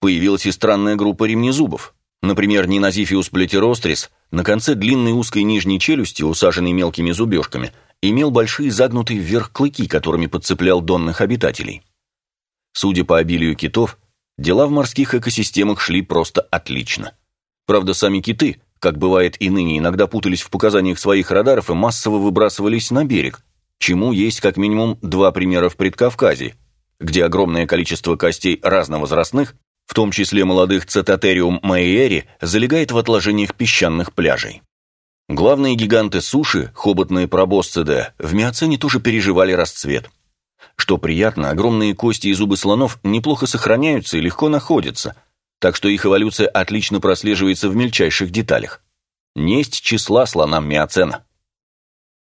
Появилась и странная группа ремнезубов. Например, Нинозифиус плетерострис на конце длинной узкой нижней челюсти, усаженной мелкими зубежками, имел большие загнутые вверх клыки, которыми подцеплял донных обитателей. Судя по обилию китов, Дела в морских экосистемах шли просто отлично. Правда, сами киты, как бывает и ныне, иногда путались в показаниях своих радаров и массово выбрасывались на берег, чему есть как минимум два примера в Предкавказье, где огромное количество костей разновозрастных, в том числе молодых цитатериум майери, залегает в отложениях песчаных пляжей. Главные гиганты суши, хоботные пробосциды, в Миоцене тоже переживали расцвет – что приятно, огромные кости и зубы слонов неплохо сохраняются и легко находятся, так что их эволюция отлично прослеживается в мельчайших деталях. Несть числа слонам миоцена.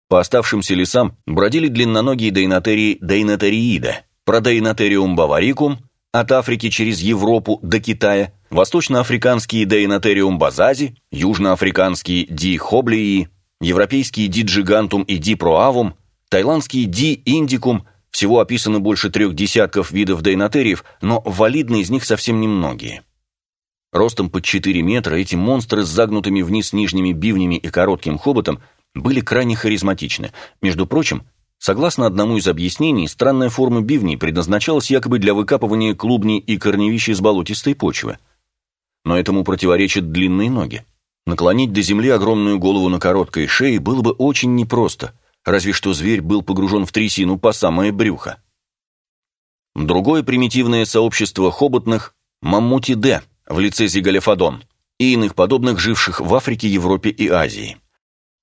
По оставшимся лесам бродили длинноногие дейнотерии дейнотериида, продейнотериум баварикум, от Африки через Европу до Китая, восточноафриканские дейнотериум базази, южноафриканские ди хоблии, европейские ди джигантум и ди проавум, тайландские ди индикум – всего описано больше трех десятков видов дейнотериев, но валидны из них совсем немногие. Ростом под 4 метра эти монстры с загнутыми вниз нижними бивнями и коротким хоботом были крайне харизматичны. Между прочим, согласно одному из объяснений, странная форма бивней предназначалась якобы для выкапывания клубней и корневищ из болотистой почвы. Но этому противоречат длинные ноги. Наклонить до земли огромную голову на короткой шее было бы очень непросто – разве что зверь был погружен в трясину по самое брюхо. Другое примитивное сообщество хоботных – маммути-де в лице зигалефадон и иных подобных, живших в Африке, Европе и Азии.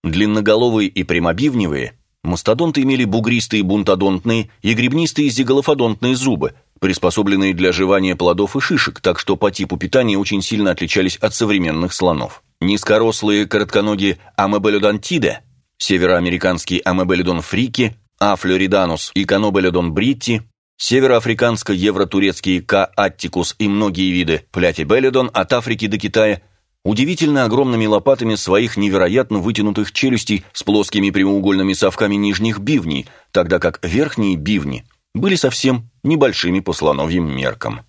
Длинноголовые и прямобивневые мастодонты имели бугристые бунтодонтные и гребнистые зигалофодонтные зубы, приспособленные для жевания плодов и шишек, так что по типу питания очень сильно отличались от современных слонов. Низкорослые коротконогие амебелюдантиде североамериканский амебелидон фрики, А. флориданус и канобелидон бритти, североафриканско-евро-турецкий К. аттикус и многие виды плятибелидон от Африки до Китая удивительно огромными лопатами своих невероятно вытянутых челюстей с плоскими прямоугольными совками нижних бивней, тогда как верхние бивни были совсем небольшими по слоновьим меркам.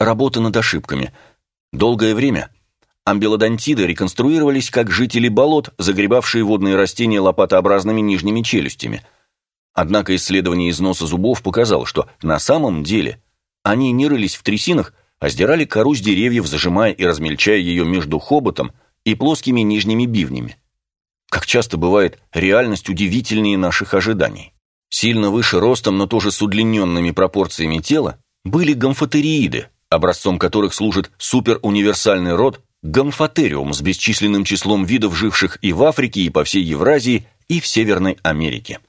Работа над ошибками. Долгое время Амбилодонтиды реконструировались как жители болот, загребавшие водные растения лопатообразными нижними челюстями. Однако исследование износа зубов показало, что на самом деле они не рылись в трясинах, а сдирали кору с деревьев, зажимая и размельчая ее между хоботом и плоскими нижними бивнями. Как часто бывает, реальность удивительнее наших ожиданий. Сильно выше ростом, но тоже с удлиненными пропорциями тела, были гомфотерииды, образцом которых служит суперуниверсальный род гомфотериум с бесчисленным числом видов, живших и в Африке, и по всей Евразии, и в Северной Америке.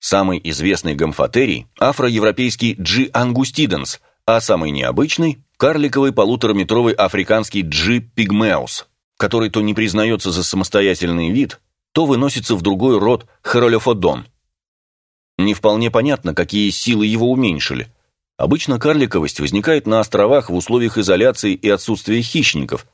Самый известный гомфотерий – афроевропейский G. angustidens, а самый необычный – карликовый полутораметровый африканский G. pygmaeus, который то не признается за самостоятельный вид, то выносится в другой род Хоролефодон. Не вполне понятно, какие силы его уменьшили. Обычно карликовость возникает на островах в условиях изоляции и отсутствия хищников.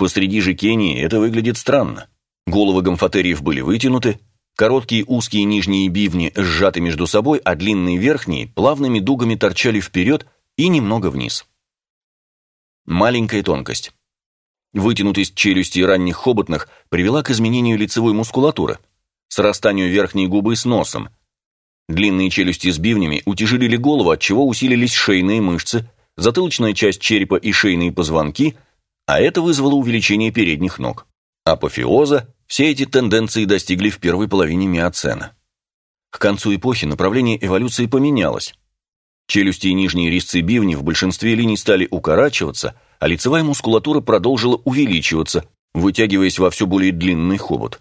Посреди же Кении это выглядит странно. Головы гомфотериев были вытянуты, короткие узкие нижние бивни сжаты между собой, а длинные верхние плавными дугами торчали вперед и немного вниз. Маленькая тонкость. Вытянутость челюсти ранних хоботных привела к изменению лицевой мускулатуры, срастанию верхней губы с носом. Длинные челюсти с бивнями утяжелили голову, отчего усилились шейные мышцы, затылочная часть черепа и шейные позвонки, а это вызвало увеличение передних ног. Апофеоза все эти тенденции достигли в первой половине миоцена. К концу эпохи направление эволюции поменялось. Челюсти и нижние резцы бивни в большинстве линий стали укорачиваться – а лицевая мускулатура продолжила увеличиваться, вытягиваясь во все более длинный хобот.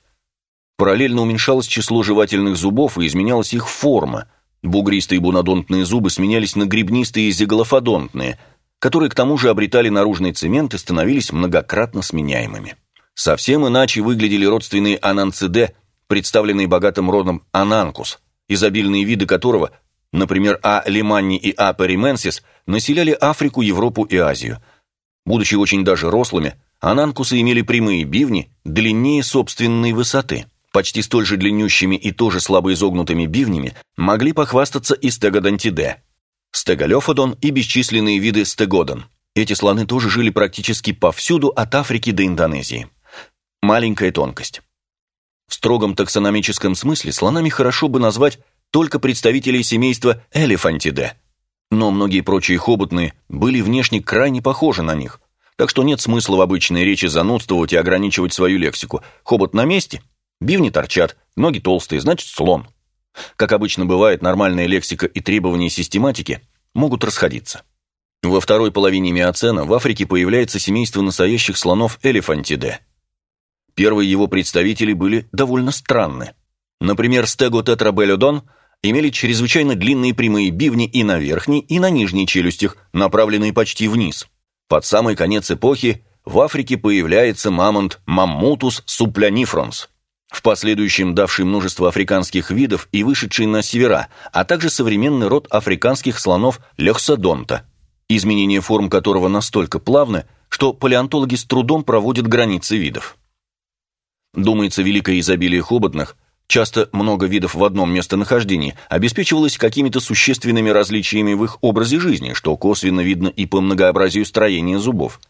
Параллельно уменьшалось число жевательных зубов и изменялась их форма. Бугристые бунодонтные зубы сменялись на грибнистые зиголофодонтные, которые к тому же обретали наружный цемент и становились многократно сменяемыми. Совсем иначе выглядели родственные ананциде, представленные богатым родом ананкус, изобильные виды которого, например, А. лиманни и А. парименсис, населяли Африку, Европу и Азию – Будучи очень даже рослыми, ананкусы имели прямые бивни длиннее собственной высоты. Почти столь же длиннющими и тоже слабо изогнутыми бивнями могли похвастаться и стегодонтиде, стеголефодон и бесчисленные виды стегодон. Эти слоны тоже жили практически повсюду, от Африки до Индонезии. Маленькая тонкость. В строгом таксономическом смысле слонами хорошо бы назвать только представителей семейства Элефантиде – но многие прочие хоботные были внешне крайне похожи на них, так что нет смысла в обычной речи занудствовать и ограничивать свою лексику. Хобот на месте, бивни торчат, ноги толстые, значит слон. Как обычно бывает, нормальная лексика и требования систематики могут расходиться. Во второй половине миоцена в Африке появляется семейство настоящих слонов элефантиде. Первые его представители были довольно странны. Например, стеготетрабелюдон – имели чрезвычайно длинные прямые бивни и на верхней, и на нижней челюстях, направленные почти вниз. Под самый конец эпохи в Африке появляется мамонт Маммутус суплянифронс, в последующем давший множество африканских видов и вышедший на севера, а также современный род африканских слонов Лехсодонта, изменение форм которого настолько плавны, что палеонтологи с трудом проводят границы видов. Думается, великое изобилие хоботных – часто много видов в одном местонахождении, обеспечивалось какими-то существенными различиями в их образе жизни, что косвенно видно и по многообразию строения зубов.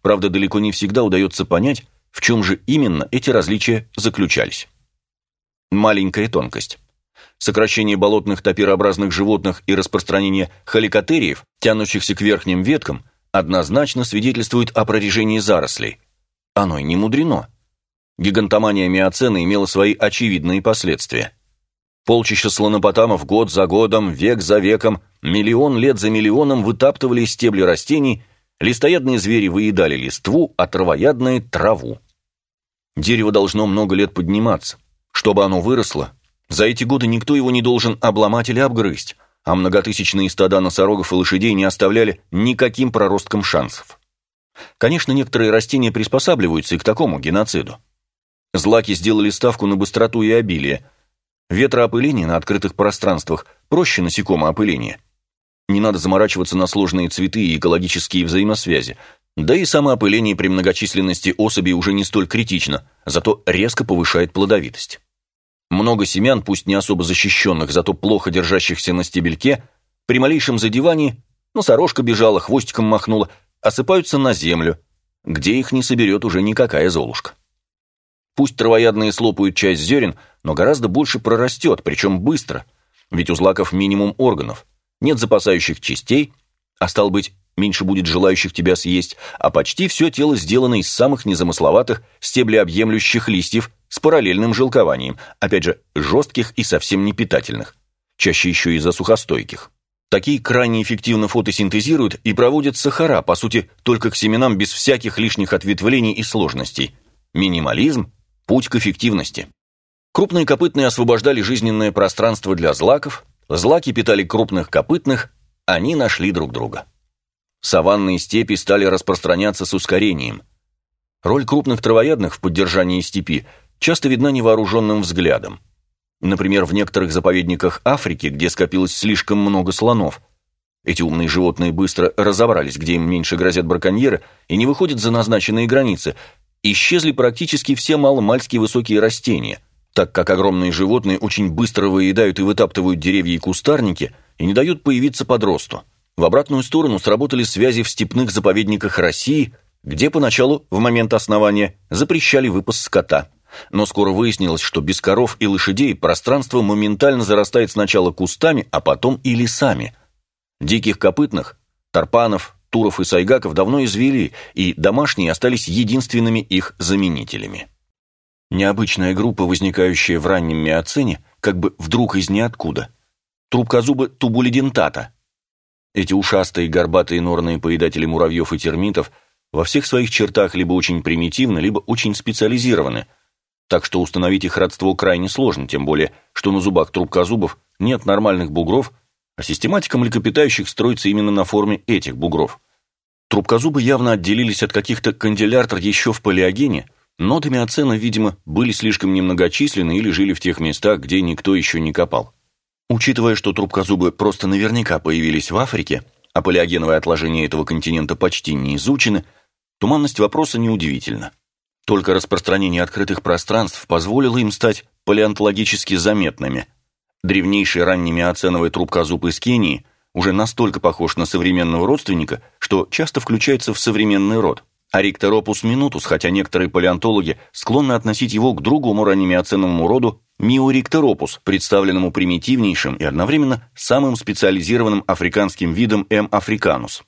Правда, далеко не всегда удается понять, в чем же именно эти различия заключались. Маленькая тонкость. Сокращение болотных топирообразных животных и распространение халикотериев, тянущихся к верхним веткам, однозначно свидетельствует о прорежении зарослей. Оно и не мудрено. Гигантомания миоцена имела свои очевидные последствия. Полчища слонопотамов год за годом, век за веком, миллион лет за миллионом вытаптывали стебли растений, листоядные звери выедали листву, а травоядные – траву. Дерево должно много лет подниматься. Чтобы оно выросло, за эти годы никто его не должен обломать или обгрызть, а многотысячные стада носорогов и лошадей не оставляли никаким проросткам шансов. Конечно, некоторые растения приспосабливаются и к такому геноциду. Злаки сделали ставку на быстроту и обилие. Ветроопыление на открытых пространствах проще насекомоопыления. Не надо заморачиваться на сложные цветы и экологические взаимосвязи. Да и самоопыление при многочисленности особей уже не столь критично, зато резко повышает плодовитость. Много семян, пусть не особо защищенных, зато плохо держащихся на стебельке, при малейшем задевании, носорожка бежала, хвостиком махнула, осыпаются на землю, где их не соберет уже никакая золушка. Пусть травоядные слопают часть зерен, но гораздо больше прорастет, причем быстро, ведь у злаков минимум органов, нет запасающих частей, а стал быть, меньше будет желающих тебя съесть, а почти все тело сделано из самых незамысловатых стеблеобъемлющих листьев с параллельным жилкованием, опять же, жестких и совсем не питательных, чаще еще и засухостойких. Такие крайне эффективно фотосинтезируют и проводят сахара, по сути, только к семенам без всяких лишних ответвлений и сложностей. Минимализм Путь к эффективности. Крупные копытные освобождали жизненное пространство для злаков, злаки питали крупных копытных, они нашли друг друга. Саванные степи стали распространяться с ускорением. Роль крупных травоядных в поддержании степи часто видна невооруженным взглядом. Например, в некоторых заповедниках Африки, где скопилось слишком много слонов, эти умные животные быстро разобрались, где им меньше грозят браконьеры, и не выходят за назначенные границы. Исчезли практически все маломальски высокие растения, так как огромные животные очень быстро выедают и вытаптывают деревья и кустарники и не дают появиться подросту. В обратную сторону сработали связи в степных заповедниках России, где поначалу, в момент основания, запрещали выпас скота. Но скоро выяснилось, что без коров и лошадей пространство моментально зарастает сначала кустами, а потом и лесами. Диких копытных, тарпанов, туров и сайгаков давно извели, и домашние остались единственными их заменителями. Необычная группа, возникающая в раннем миоцене, как бы вдруг из ниоткуда. Трубкозубы тубулидентата. Эти ушастые горбатые норные поедатели муравьев и термитов во всех своих чертах либо очень примитивны, либо очень специализированы – так что установить их родство крайне сложно, тем более, что на зубах трубкозубов нет нормальных бугров, а систематика млекопитающих строится именно на форме этих бугров. Трубкозубы явно отделились от каких-то канделяртр еще в палеогене, но до миоцена, видимо, были слишком немногочисленны или жили в тех местах, где никто еще не копал. Учитывая, что трубкозубы просто наверняка появились в Африке, а палеогеновые отложения этого континента почти не изучены, туманность вопроса неудивительна. Только распространение открытых пространств позволило им стать палеонтологически заметными. Древнейший ранний миоценовый трубкозуб из Кении уже настолько похож на современного родственника, что часто включается в современный род. Ариктеропус минутус, хотя некоторые палеонтологи склонны относить его к другому раннемиоценовому роду Миориктеропус, представленному примитивнейшим и одновременно самым специализированным африканским видом М. африканус.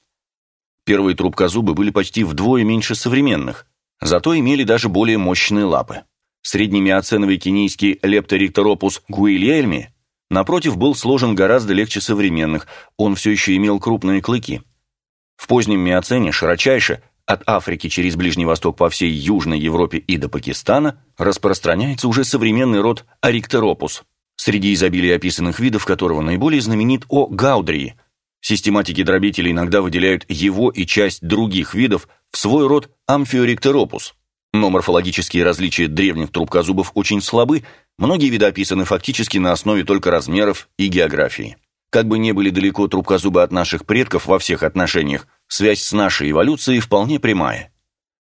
Первые трубкозубы были почти вдвое меньше современных – Зато имели даже более мощные лапы. Среднемиоценовый кенийский лепторикторопус гуильельми, напротив, был сложен гораздо легче современных, он все еще имел крупные клыки. В позднем миоцене широчайше, от Африки через Ближний Восток по всей Южной Европе и до Пакистана, распространяется уже современный род Ариктеропус, среди изобилия описанных видов которого наиболее знаменит О. гаудрии. Систематики дробителей иногда выделяют его и часть других видов в свой род Амфиориктеропус. Но морфологические различия древних трубкозубов очень слабы, многие виды описаны фактически на основе только размеров и географии. Как бы не были далеко трубкозубы от наших предков во всех отношениях, связь с нашей эволюцией вполне прямая.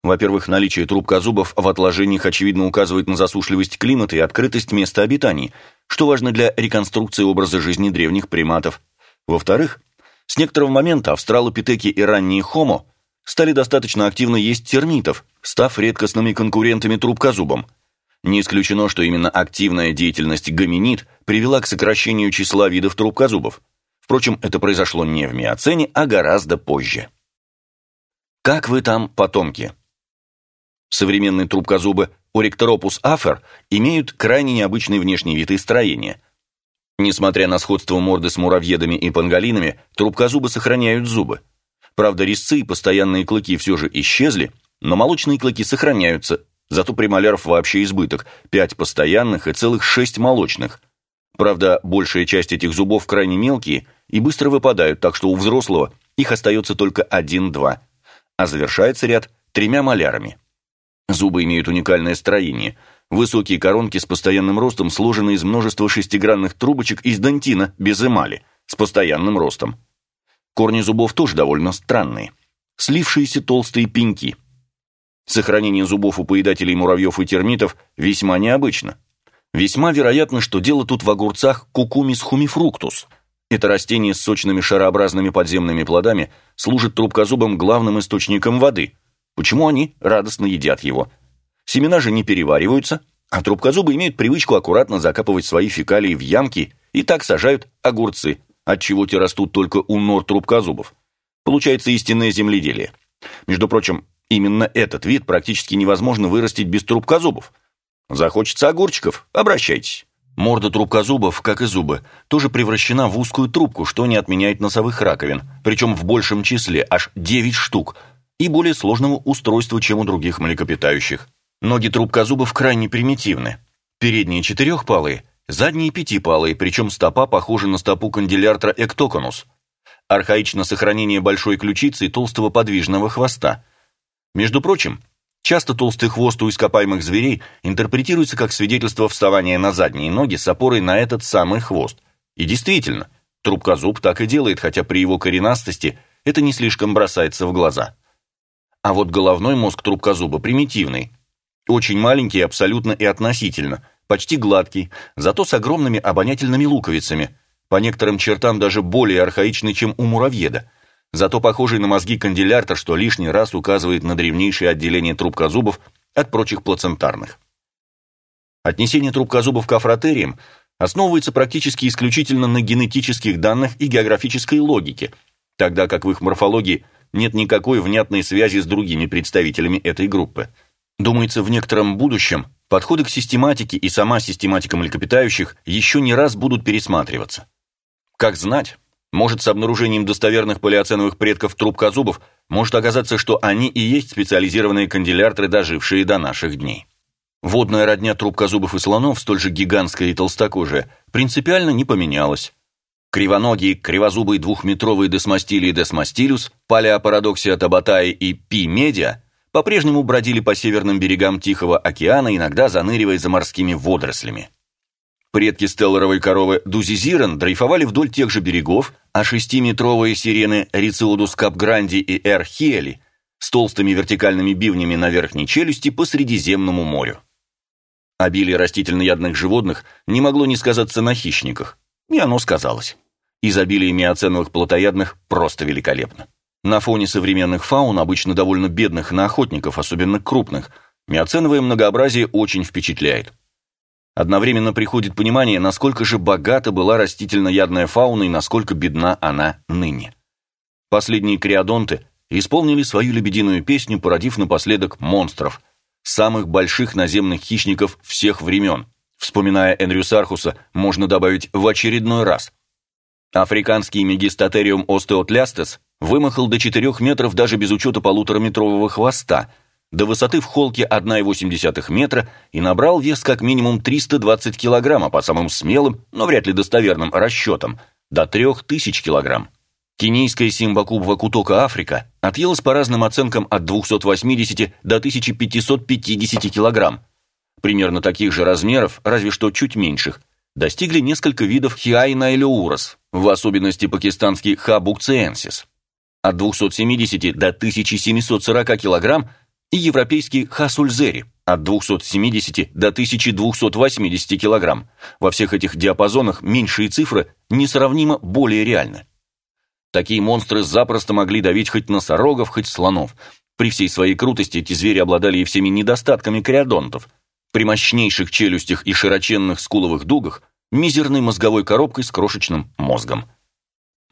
Во-первых, наличие трубкозубов в отложениях очевидно указывает на засушливость климата и открытость места обитаний, что важно для реконструкции образа жизни древних приматов. Во-вторых, с некоторого момента австралопитеки и ранние хомо стали достаточно активно есть термитов, став редкостными конкурентами трубкозубам. Не исключено, что именно активная деятельность гоминид привела к сокращению числа видов трубкозубов. Впрочем, это произошло не в миоцене, а гораздо позже. Как вы там, потомки? Современные трубкозубы Орикторопус афер имеют крайне необычный внешний вид и строение. Несмотря на сходство морды с муравьедами и панголинами, трубкозубы сохраняют зубы. Правда, резцы и постоянные клыки все же исчезли, но молочные клыки сохраняются, зато премоляров вообще избыток, пять постоянных и целых шесть молочных. Правда, большая часть этих зубов крайне мелкие и быстро выпадают, так что у взрослого их остается только один-два, а завершается ряд тремя малярами. Зубы имеют уникальное строение. Высокие коронки с постоянным ростом сложены из множества шестигранных трубочек из дентина без эмали с постоянным ростом. Корни зубов тоже довольно странные. Слившиеся толстые пеньки. Сохранение зубов у поедателей муравьев и термитов весьма необычно. Весьма вероятно, что дело тут в огурцах кукумис хумифруктус. Это растение с сочными шарообразными подземными плодами служит трубкозубам главным источником воды. Почему они радостно едят его? Семена же не перевариваются, а трубкозубы имеют привычку аккуратно закапывать свои фекалии в ямки и так сажают огурцы – отчего те растут только у нор трубкозубов. Получается истинное земледелие. Между прочим, именно этот вид практически невозможно вырастить без трубкозубов. Захочется огурчиков – обращайтесь. Морда трубкозубов, как и зубы, тоже превращена в узкую трубку, что не отменяет носовых раковин, причем в большем числе, аж 9 штук, и более сложного устройства, чем у других млекопитающих. Ноги трубкозубов крайне примитивны. Передние четырехпалые, Задние пятипалые, причем стопа похожа на стопу канделяртра эктоконус. Архаично сохранение большой ключицы и толстого подвижного хвоста. Между прочим, Часто толстый хвост у ископаемых зверей интерпретируется как свидетельство вставания на задние ноги с опорой на этот самый хвост. И действительно, трубкозуб так и делает, хотя при его коренастости это не слишком бросается в глаза. А вот головной мозг трубкозуба примитивный. Очень маленький абсолютно и относительно, почти гладкий, зато с огромными обонятельными луковицами, по некоторым чертам даже более архаичный, чем у муравьеда – зато похожий на мозги канделярта, что лишний раз указывает на древнейшее отделение трубкозубов от прочих плацентарных. Отнесение трубкозубов к афротериям основывается практически исключительно на генетических данных и географической логике, тогда как в их морфологии нет никакой внятной связи с другими представителями этой группы. Думается, в некотором будущем подходы к систематике и сама систематика млекопитающих еще не раз будут пересматриваться. Как знать, может, с обнаружением достоверных палеоценовых предков трубкозубов может оказаться, что они и есть специализированные канделяртры, дожившие до наших дней. Водная родня трубкозубов и слонов, столь же гигантская и толстокожая, принципиально не поменялась. Кривоногие, кривозубые двухметровые десмастилии десмастилюс, палеопарадоксия табатаи и пи медиа по-прежнему бродили по северным берегам Тихого океана, иногда заныривая за морскими водорослями. Предки стелларовой коровы Дузизиран дрейфовали вдоль тех же берегов, а шестиметровые сирены Рициодус капгранди и Эр Хиэли с толстыми вертикальными бивнями на верхней челюсти по Средиземному морю. Обилие растительноядных животных не могло не сказаться на хищниках, и оно сказалось. Изобилие миоценовых плотоядных просто великолепно. На фоне современных фаун, обычно довольно бедных на охотников, особенно крупных, миоценовое многообразие очень впечатляет. Одновременно приходит понимание, насколько же богата была растительноядная фауна и насколько бедна она ныне. Последние криодонты исполнили свою лебединую песню, породив напоследок монстров, самых больших наземных хищников всех времен. Вспоминая Энрю Сархуса, можно добавить в очередной раз. Африканский мегистотериум остеотлястес вымахал до 4 метров даже без учета полутораметрового хвоста – до высоты в холке 1,8 метра и набрал вес как минимум 320 килограмма по самым смелым, но вряд ли достоверным расчетам, до 3000 килограмм. Кенийская симбакубва кутока Африка отъелась по разным оценкам от 280 до 1550 килограмм. Примерно таких же размеров, разве что чуть меньших, достигли несколько видов хиайнаэлеурос, в особенности пакистанский хабукциенсис. От 270 до 1740 килограмм и европейский хасульзери от 270 до 1280 кг. Во всех этих диапазонах меньшие цифры несравнимо более реальны. Такие монстры запросто могли давить хоть носорогов, хоть слонов. При всей своей крутости эти звери обладали и всеми недостатками криодонтов. При мощнейших челюстях и широченных скуловых дугах мизерной мозговой коробкой с крошечным мозгом.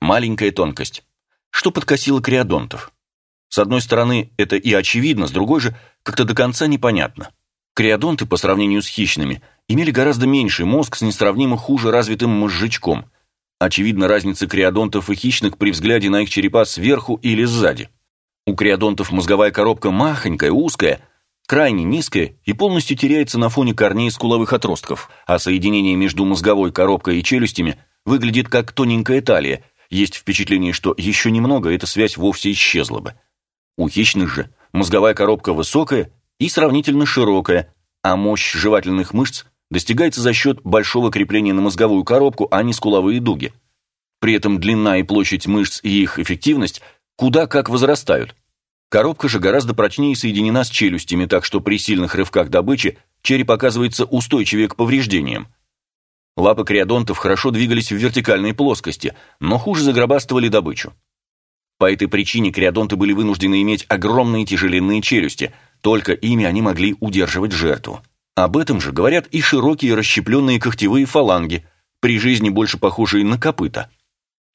Маленькая тонкость. Что подкосило криодонтов? С одной стороны, это и очевидно, с другой же, как-то до конца непонятно. Криодонты, по сравнению с хищными, имели гораздо меньший мозг с несравнимо хуже развитым мозжечком. Очевидна разница криодонтов и хищных при взгляде на их черепа сверху или сзади. У криодонтов мозговая коробка махонькая, узкая, крайне низкая и полностью теряется на фоне корней скуловых отростков, а соединение между мозговой коробкой и челюстями выглядит как тоненькая талия, есть впечатление, что еще немного эта связь вовсе исчезла бы. У хищных же мозговая коробка высокая и сравнительно широкая, а мощь жевательных мышц достигается за счет большого крепления на мозговую коробку, а не скуловые дуги. При этом длина и площадь мышц и их эффективность куда как возрастают. Коробка же гораздо прочнее соединена с челюстями, так что при сильных рывках добычи череп оказывается устойчивее к повреждениям. Лапы криодонтов хорошо двигались в вертикальной плоскости, но хуже загробастывали добычу. По этой причине криодонты были вынуждены иметь огромные тяжеленные челюсти, только ими они могли удерживать жертву. Об этом же говорят и широкие расщепленные когтевые фаланги, при жизни больше похожие на копыта.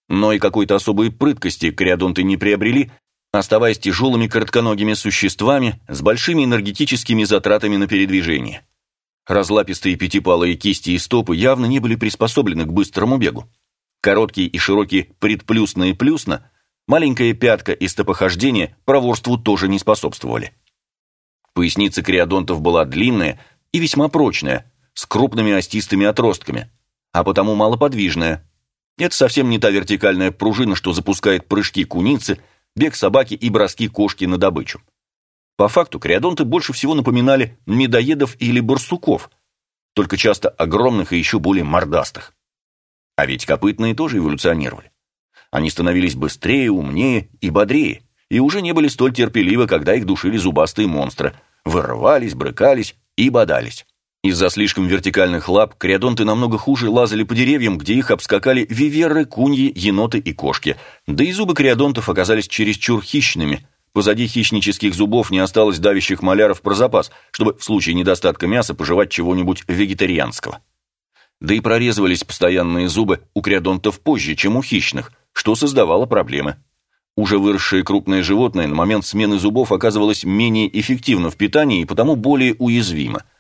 Но и какой-то особой прыткости криодонты не приобрели, оставаясь тяжелыми коротконогими существами с большими энергетическими затратами на передвижение. Разлапистые пятипалые кисти и стопы явно не были приспособлены к быстрому бегу. Короткие и широкие предплюсно и плюсно Маленькая пятка и стопохождение проворству тоже не способствовали. Поясница криодонтов была длинная и весьма прочная, с крупными остистыми отростками, а потому малоподвижная. Это совсем не та вертикальная пружина, что запускает прыжки куницы, бег собаки и броски кошки на добычу. По факту криодонты больше всего напоминали медоедов или барсуков, только часто огромных и еще более мордастых. А ведь копытные тоже эволюционировали. Они становились быстрее, умнее и бодрее, и уже не были столь терпеливы, когда их душили зубастые монстры, вырывались, брыкались и бодались. Из-за слишком вертикальных лап криодонты намного хуже лазали по деревьям, где их обскакали виверры, куньи, еноты и кошки. Да и зубы криодонтов оказались чересчур хищными. Позади хищнических зубов не осталось давящих маляров про запас, чтобы в случае недостатка мяса пожевать чего-нибудь вегетарианского. Да и прорезывались постоянные зубы у криодонтов позже, чем у хищных, что создавало проблемы. Уже выросшее крупное животное на момент смены зубов оказывалось менее эффективно в питании и потому более уязвимо –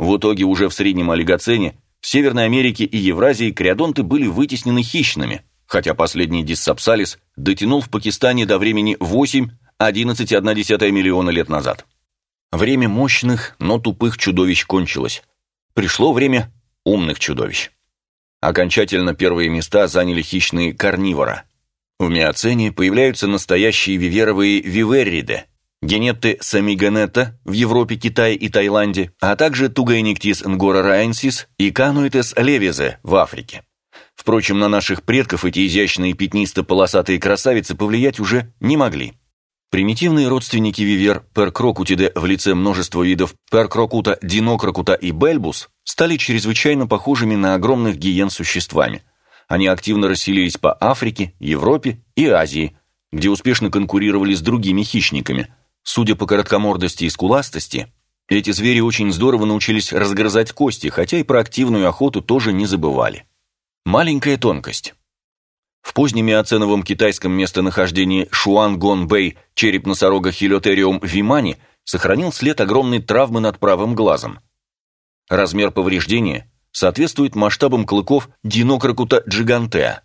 в итоге уже в среднем олигоцене в Северной Америке и Евразии криодонты были вытеснены хищными, хотя последний диссапсалис дотянул в Пакистане до времени 8-11,1 миллиона лет назад. Время мощных, но тупых чудовищ кончилось. Пришло время умных чудовищ. Окончательно первые места заняли хищные карнивора. В миоцене появляются настоящие виверовые виверриды, Генетты самигенета в Европе, Китае и Таиланде, а также Тугаениктис нгора раенсис и Кануитес левизе в Африке. Впрочем, на наших предков эти изящные пятнисто-полосатые красавицы повлиять уже не могли. Примитивные родственники вивер перкрокутиде в лице множества видов перкрокута, динокрокута и бельбус стали чрезвычайно похожими на огромных гиен существами. Они активно расселились по Африке, Европе и Азии, где успешно конкурировали с другими хищниками – Судя по короткомордости и скуластости, эти звери очень здорово научились разгрызать кости, хотя и про активную охоту тоже не забывали. Маленькая тонкость. В позднем миоценовом китайском местонахождении Шуан-Гон-Бэй череп носорога Хилиотериум вимани сохранил след огромной травмы над правым глазом. Размер повреждения соответствует масштабам клыков динокрокута джигантеа.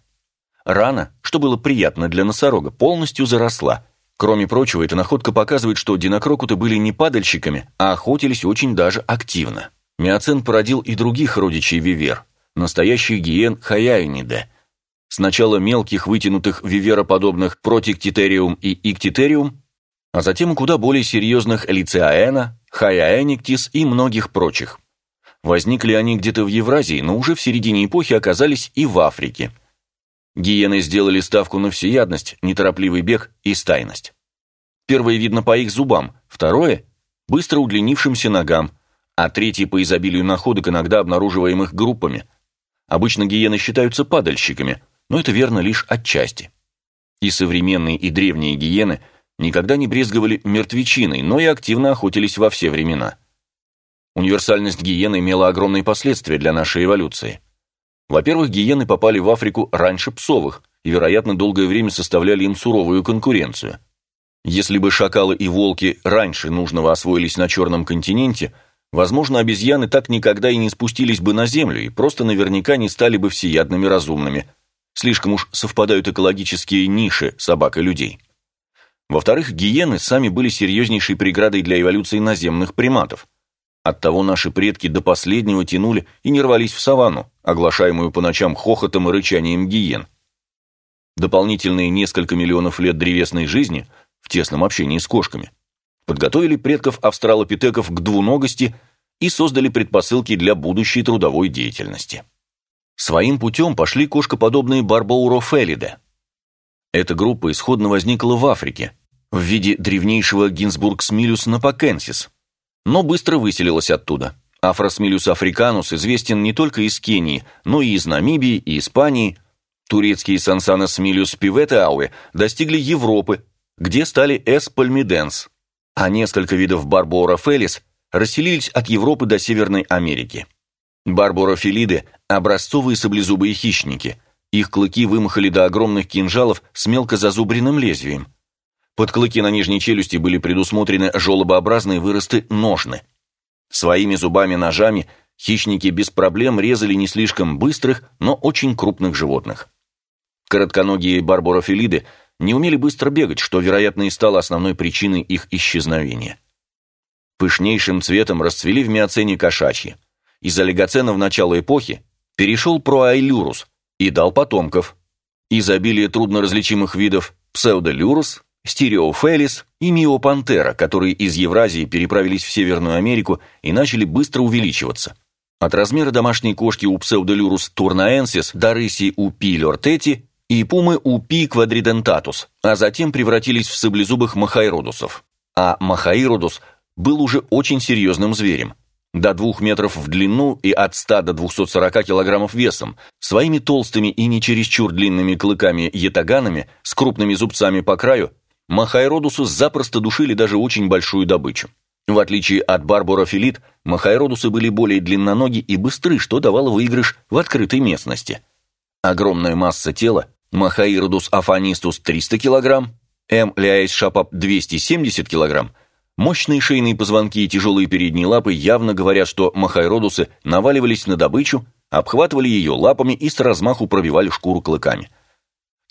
Рана, что было приятно для носорога, полностью заросла – Кроме прочего, эта находка показывает, что динокрокуты были не падальщиками, а охотились очень даже активно. Миоцен породил и других родичей вивер, настоящих гиен хаяйниде. Сначала мелких вытянутых вивероподобных протиктитериум и иктитериум, а затем куда более серьезных лицеаэна, хаяэниктис и многих прочих. Возникли они где-то в Евразии, но уже в середине эпохи оказались и в Африке – Гиены сделали ставку на всеядность, неторопливый бег и стайность. Первое видно по их зубам, второе – быстро удлинившимся ногам, а третье по изобилию находок, иногда обнаруживаемых группами. Обычно гиены считаются падальщиками, но это верно лишь отчасти. И современные, и древние гиены никогда не брезговали мертвечиной, но и активно охотились во все времена. Универсальность гиены имела огромные последствия для нашей эволюции. Во-первых, гиены попали в Африку раньше псовых и, вероятно, долгое время составляли им суровую конкуренцию. Если бы шакалы и волки раньше нужного освоились на Черном континенте, возможно, обезьяны так никогда и не спустились бы на Землю и просто наверняка не стали бы всеядными разумными. Слишком уж совпадают экологические ниши собак и людей. Во-вторых, гиены сами были серьезнейшей преградой для эволюции наземных приматов – Оттого наши предки до последнего тянули и не рвались в саванну, оглашаемую по ночам хохотом и рычанием гиен. Дополнительные несколько миллионов лет древесной жизни в тесном общении с кошками подготовили предков австралопитеков к двуногости и создали предпосылки для будущей трудовой деятельности. Своим путем пошли кошкоподобные барбоурофелиды. Эта группа исходно возникла в Африке в виде древнейшего Гинсбургсмилюс напокенсис – но быстро выселилась оттуда. Афросмилюс африканус известен не только из Кении, но и из Намибии и Испании. Турецкие Сансанасмилюс пиветауэ достигли Европы, где стали С. пальмиденс, а несколько видов Барбора фелис расселились от Европы до Северной Америки. Барборофилиды – образцовые саблезубые хищники. Их клыки вымахали до огромных кинжалов с мелко зазубренным лезвием. Под клыки на нижней челюсти были предусмотрены желобообразные выросты ножны. Своими зубами-ножами хищники без проблем резали не слишком быстрых, но очень крупных животных. Коротконогие барборофилиды не умели быстро бегать, что, вероятно, и стало основной причиной их исчезновения. Пышнейшим цветом расцвели в миоцене кошачьи. Из олигоцена в начало эпохи перешел проайлюрус и дал потомков. Изобилие трудноразличимых видов псевдолюрус, стереофелис и миопантера, которые из Евразии переправились в Северную Америку и начали быстро увеличиваться. От размера домашней кошки у псевдолюрус турнаенсис до рыси у пи лортети и пумы у пи квадридентатус, а затем превратились в саблезубых махайродусов. А махаиродус был уже очень серьезным зверем – до 2 метров в длину и от 100 до 240 килограммов весом, своими толстыми и не чересчур длинными клыками-ятаганами с крупными зубцами по краю, махайродусы запросто душили даже очень большую добычу. В отличие от барборофилит, махайродусы были более длинноноги и быстры, что давало выигрыш в открытой местности. Огромная масса тела, махаиродус афанистус 300 кг, М. ляйс шапап 270 кг – Мощные шейные позвонки и тяжелые передние лапы явно говорят, что махайродусы наваливались на добычу, обхватывали ее лапами и с размаху пробивали шкуру клыками.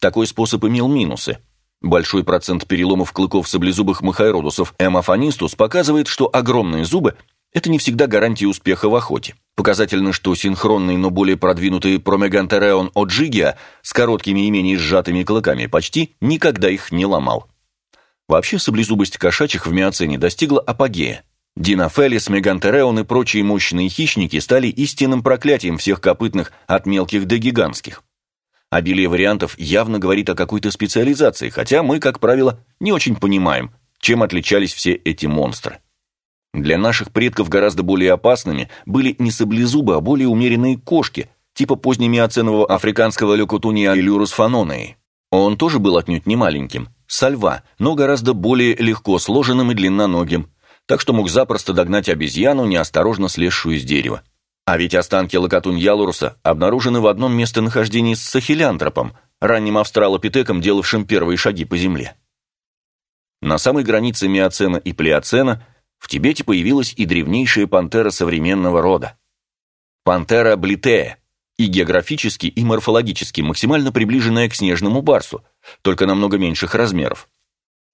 Такой способ имел минусы. Большой процент переломов клыков саблезубых махайродусов эмофонистус показывает, что огромные зубы – это не всегда гарантия успеха в охоте. Показательно, что синхронный, но более продвинутый промегантереон оджигия с короткими и менее сжатыми клыками почти никогда их не ломал. Вообще саблезубость кошачьих в миоцене достигла апогея. Динофелис, мегантереон и прочие мощные хищники стали истинным проклятием всех копытных от мелких до гигантских. Обилие вариантов явно говорит о какой-то специализации, хотя мы, как правило, не очень понимаем, чем отличались все эти монстры. Для наших предков гораздо более опасными были не саблезубы, а более умеренные кошки, типа позднемиоценового африканского лeucotunia илюрус фанонеи. Он тоже был отнюдь не маленьким, со льва, но гораздо более легко сложенным и длинноногим, так что мог запросто догнать обезьяну, неосторожно слезшую с дерева. А ведь останки локатунь-ялуруса обнаружены в одном местонахождении с сахилянтропом, ранним австралопитеком, делавшим первые шаги по земле. На самой границе миоцена и плеоцена в Тибете появилась и древнейшая пантера современного рода. Пантера блитея, и географически, и морфологически максимально приближенная к снежному барсу, только намного меньших размеров.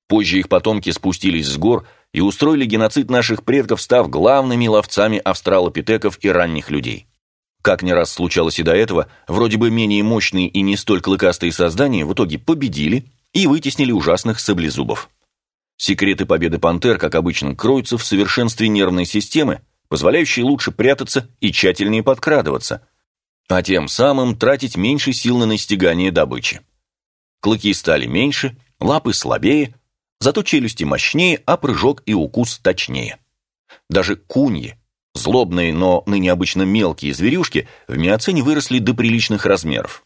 Позже их потомки спустились с гор и устроили геноцид наших предков, став главными ловцами австралопитеков и ранних людей. Как не раз случалось и до этого, вроде бы менее мощные и не столь клыкастые создания в итоге победили и вытеснили ужасных саблезубов. Секреты победы пантер, как обычно, кроются в совершенстве нервной системы, позволяющей лучше прятаться и тщательнее подкрадываться, а тем самым тратить меньше сил на настигание добычи. Клыки стали меньше, лапы слабее, зато челюсти мощнее, а прыжок и укус точнее. Даже куньи, злобные, но ныне обычно мелкие зверюшки, в миоцене выросли до приличных размеров.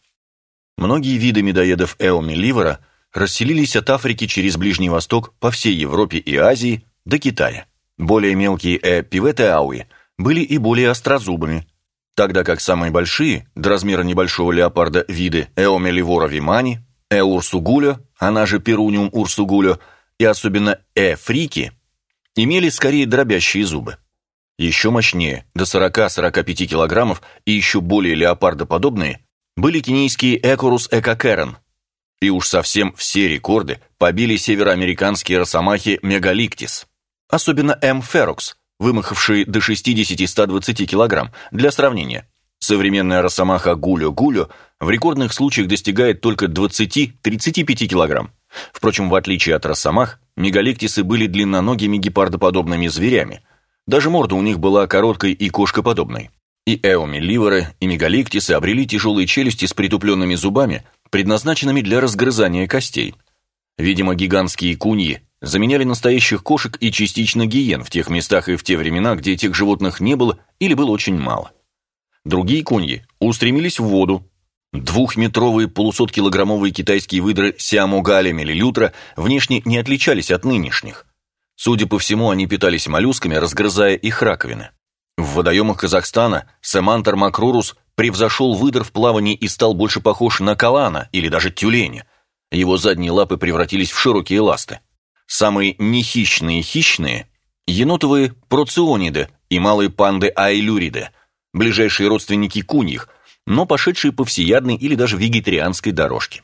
Многие виды медоедов эомеливера расселились от Африки через Ближний Восток по всей Европе и Азии до Китая. Более мелкие э пиветеауи были и более острозубыми, тогда как самые большие, до размера небольшого леопарда виды Эомеливора вимани, Эурсугулё, она же Перуниум урсугулё, и особенно Эфрики, имели скорее дробящие зубы. Еще мощнее, до 40-45 килограммов и еще более леопардоподобные, были кенийские Экорус экокерен. И уж совсем все рекорды побили североамериканские росомахи Мегаликтис. Особенно М. ферокс, вымахавший до 60-120 килограмм, для сравнения. Современная росомаха гулю-гулю в рекордных случаях достигает только 20-35 килограмм. Впрочем, в отличие от росомах, мегаликтисы были длинноногими гепардоподобными зверями. Даже морда у них была короткой и кошкоподобной. И эомеливеры, и мегаликтисы обрели тяжелые челюсти с притупленными зубами, предназначенными для разгрызания костей. Видимо, гигантские куньи заменяли настоящих кошек и частично гиен в тех местах и в те времена, где этих животных не было или было очень мало. Другие коньи устремились в воду. Двухметровые полусоткилограммовые китайские выдры сиамогаля мелилютра внешне не отличались от нынешних. Судя по всему, они питались моллюсками, разгрызая их раковины. В водоемах Казахстана Семантер макрурус превзошел выдр в плавании и стал больше похож на калана или даже тюленя. Его задние лапы превратились в широкие ласты. Самые нехищные хищные – енотовые проциониды и малые панды айлюриды, ближайшие родственники куньих, но пошедшие по всеядной или даже вегетарианской дорожке.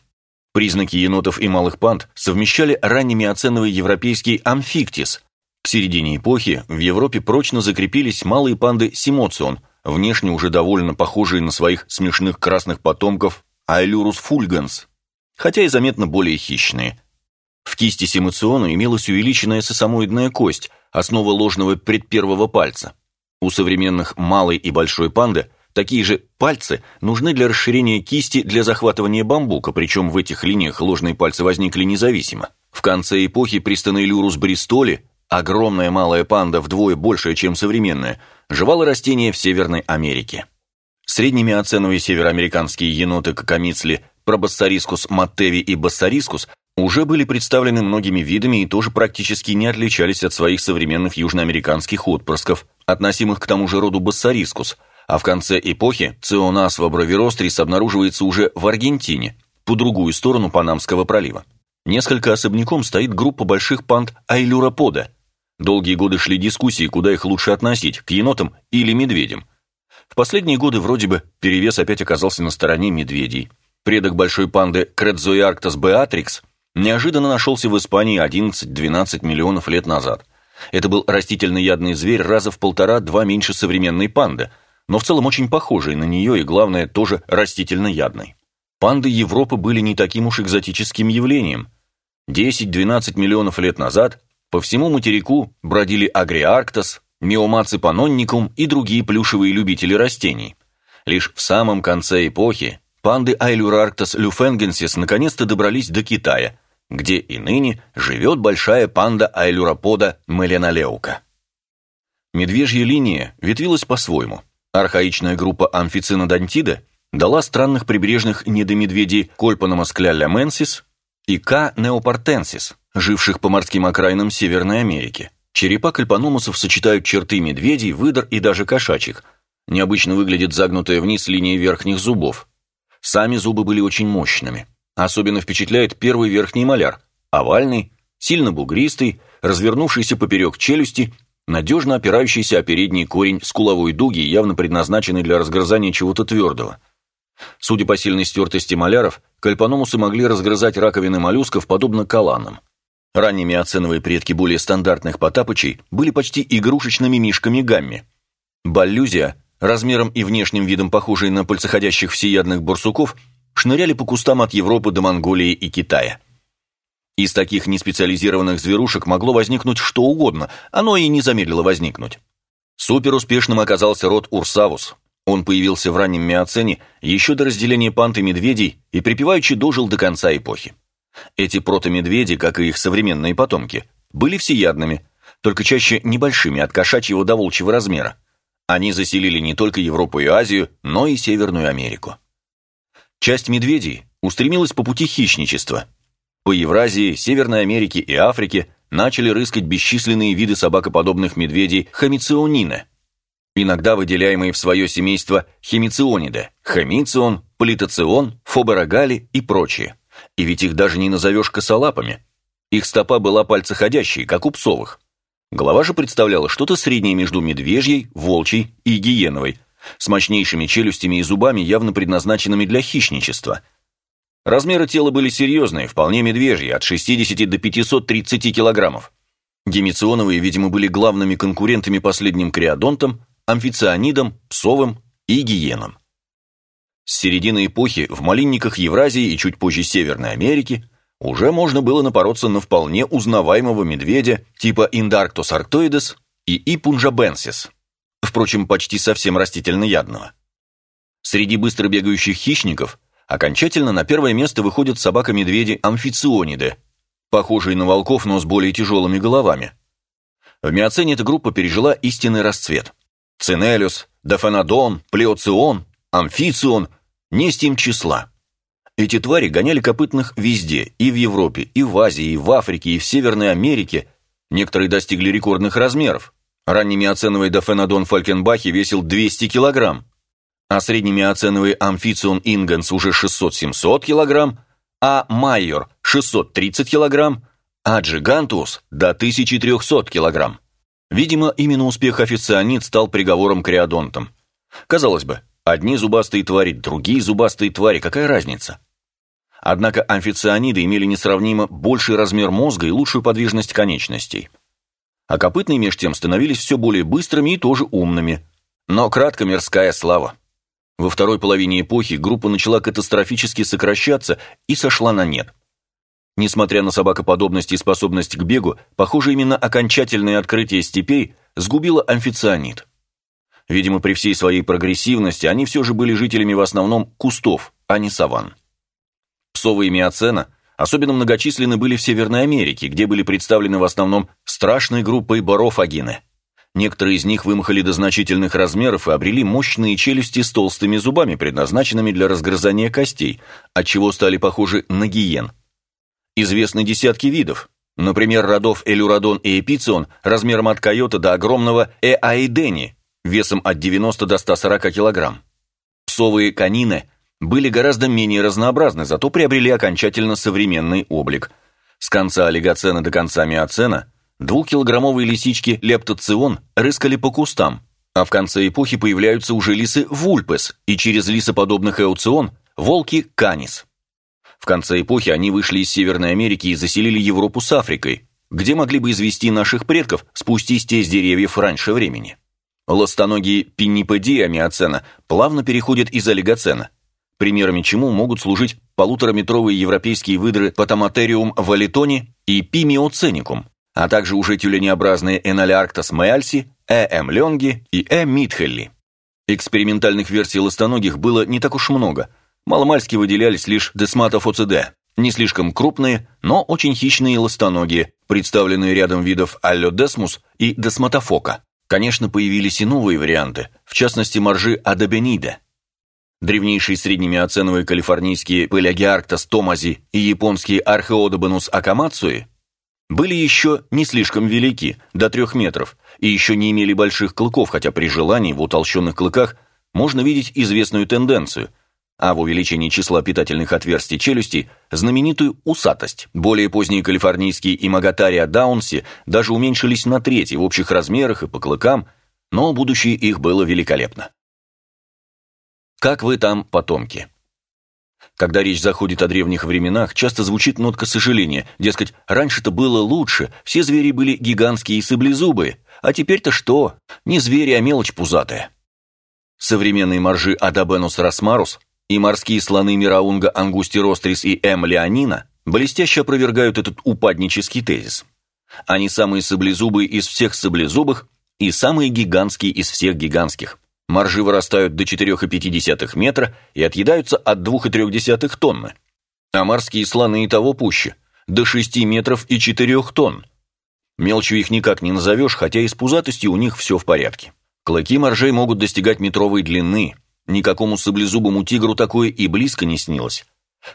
Признаки енотов и малых панд совмещали ранними оценовый европейский амфиктис. К середине эпохи в Европе прочно закрепились малые панды симоцион, внешне уже довольно похожие на своих смешных красных потомков Айлюрус фульганс, хотя и заметно более хищные. В кисти симуциона имелась увеличенная сосамоидная кость, основа ложного предпервого пальца. У современных малой и большой панды такие же пальцы нужны для расширения кисти для захватывания бамбука, причем в этих линиях ложные пальцы возникли независимо. В конце эпохи Пристанейлюрус бристоли, огромная малая панда вдвое большая, чем современная, жевала растения в Северной Америке. Среднемиоценовые североамериканские еноты кокомицли Пробассарискус маттеви и Бассарискус уже были представлены многими видами и тоже практически не отличались от своих современных южноамериканских отпрысков, относимых к тому же роду Бассарискус, а в конце эпохи Ционасва бравирострис обнаруживается уже в Аргентине, по другую сторону Панамского пролива. Несколько особняком стоит группа больших панд айлюропода. Долгие годы шли дискуссии, куда их лучше относить, к енотам или медведям. В последние годы вроде бы перевес опять оказался на стороне медведей. Предок большой панды Кредзоиарктос беатрикс неожиданно нашелся в Испании 11-12 миллионов лет назад. Это был растительноядный зверь раза в полтора-два меньше современной панды, но в целом очень похожий на нее и, главное, тоже растительноядный. Панды Европы были не таким уж экзотическим явлением. 10-12 миллионов лет назад по всему материку бродили агриарктос, миомаци панонникум и другие плюшевые любители растений. Лишь в самом конце эпохи панды Айлюрарктос люфенгенсис наконец-то добрались до Китая, где и ныне живет большая панда айлюропода Меленалеука. Медвежья линия ветвилась по-своему. Архаичная группа амфицинодонтида дала странных прибрежных недомедведей Кольпаномаскля ляменсис и К. неопартенсис, живших по морским окраинам Северной Америки. Черепа кальпаномусов сочетают черты медведей, выдр и даже кошачьих. Необычно выглядит загнутая вниз линия верхних зубов. Сами зубы были очень мощными. Особенно впечатляет первый верхний маляр, овальный, сильно бугристый, развернувшийся поперек челюсти, надежно опирающийся о передний корень скуловой дуги, явно предназначенный для разгрызания чего-то твердого. Судя по сильной стертости маляров, кальпаномусы могли разгрызать раковины моллюсков подобно каланам. Ранними оценовые предки более стандартных потапычей были почти игрушечными мишками гамми. Баллюзия, размером и внешним видом похожие на пальцеходящих всеядных барсуков, шныряли по кустам от Европы до Монголии и Китая. Из таких неспециализированных зверушек могло возникнуть что угодно, оно и не замедлило возникнуть. Суперуспешным оказался род Урсавус. Он появился в раннем Миоцене еще до разделения пант и медведей и припеваючи дожил до конца эпохи. Эти протомедведи, как и их современные потомки, были всеядными, только чаще небольшими от кошачьего до волчьего размера. Они заселили не только Европу и Азию, но и Северную Америку. Часть медведей устремилась по пути хищничества. По Евразии, Северной Америке и Африке начали рыскать бесчисленные виды собакоподобных медведей хамиционина, иногда выделяемые в свое семейство хемициониды, хамицион, политоцион, фоборогали и прочие. И ведь их даже не назовешь косолапами. Их стопа была пальцеходящей, как у псовых. Голова же представляла что-то среднее между медвежьей, волчьей и гиеновой – с мощнейшими челюстями и зубами, явно предназначенными для хищничества. Размеры тела были серьезные, вполне медвежьи, от 60 до 530 килограммов. Гемиционовые, видимо, были главными конкурентами последним криодонтам, амфицианидам, псовым и гиенам. С середины эпохи в малинниках Евразии и чуть позже Северной Америки уже можно было напороться на вполне узнаваемого медведя типа arctoides и Ипунжабенсис впрочем, почти совсем растительноядного. Среди быстро бегающих хищников окончательно на первое место выходят собака-медведи амфициониды, похожие на волков, но с более тяжелыми головами. В миоцене эта группа пережила истинный расцвет. Цинелюс, Дофенодон, Плеоцион, Амфицион – не с тем числа. Эти твари гоняли копытных везде, и в Европе, и в Азии, и в Африке, и в Северной Америке. Некоторые достигли рекордных размеров. Раннемиоценовый дофенодон Фалькенбахи весил 200 килограмм, а среднемиоценовый амфицион Ингенс уже 600-700 килограмм, а Майор 630 килограмм, а Джигантус до 1300 килограмм. Видимо, именно успех официанит стал приговором к реодонтам. Казалось бы, одни зубастые твари, другие зубастые твари, какая разница? Однако амфицианиды имели несравнимо больший размер мозга и лучшую подвижность конечностей а копытные меж тем становились все более быстрыми и тоже умными. Но кратко мирская слава. Во второй половине эпохи группа начала катастрофически сокращаться и сошла на нет. Несмотря на собакоподобность и способность к бегу, похоже, именно окончательное открытие степей сгубило амфицианит. Видимо, при всей своей прогрессивности они все же были жителями в основном кустов, а не саван. Псовые миоцена особенно многочисленны были в Северной Америке, где были представлены в основном страшной группой борофагины. Некоторые из них вымахали до значительных размеров и обрели мощные челюсти с толстыми зубами, предназначенными для разгрызания костей, отчего стали похожи на гиен. Известны десятки видов, например, родов элюродон и эпицион размером от койота до огромного эаидени, весом от 90 до 140 килограмм. Псовые канины были гораздо менее разнообразны, зато приобрели окончательно современный облик. С конца олигоцена до конца миоцена двухкилограммовые лисички лептоцион рыскали по кустам, а в конце эпохи появляются уже лисы вульпес и через лисоподобных эуцион волки канис. В конце эпохи они вышли из Северной Америки и заселили Европу с Африкой, где могли бы извести наших предков, спустись те с деревьев раньше времени. Ластоногие пиннипедия миоцена плавно переходят из олигоцена – примерами чему могут служить полутораметровые европейские выдры Потаматериум валитони и Пимиоценикум, а также уже тюленеобразные Энолярктос меальси, Э. М. ленги и Э. митхелли. Экспериментальных версий ластоногих было не так уж много, маломальски выделялись лишь десматофоциде, не слишком крупные, но очень хищные ластоногие, представленные рядом видов аллодесмус и десматофока. Конечно, появились и новые варианты, в частности моржи адабенида, Древнейшие среднемиоценовые калифорнийские Пелягиарктос томази и японские Археодобанус акамацуи были еще не слишком велики, до трех метров, и еще не имели больших клыков, хотя при желании в утолщенных клыках можно видеть известную тенденцию, а в увеличении числа питательных отверстий челюсти знаменитую усатость. Более поздние калифорнийские имагатария даунси даже уменьшились на треть в общих размерах и по клыкам, но будущее их было великолепно. Как вы там, потомки? Когда речь заходит о древних временах, часто звучит нотка сожаления, дескать, раньше-то было лучше, все звери были гигантские и саблезубые, а теперь-то что? Не звери, а мелочь пузатая. Современные моржи Адабенус расмарус и морские слоны Мираунга ангустирострис и М. леонина блестяще опровергают этот упаднический тезис. Они самые саблезубые из всех саблезубых и самые гигантские из всех гигантских. Моржи вырастают до 4,5 метра и отъедаются от 2,3 тонны. А морские слоны и того пуще, до 6 метров и 4 тонн. Мелчью их никак не назовешь, хотя и с пузатостью у них все в порядке. Клыки моржей могут достигать метровой длины. Никакому саблезубому тигру такое и близко не снилось.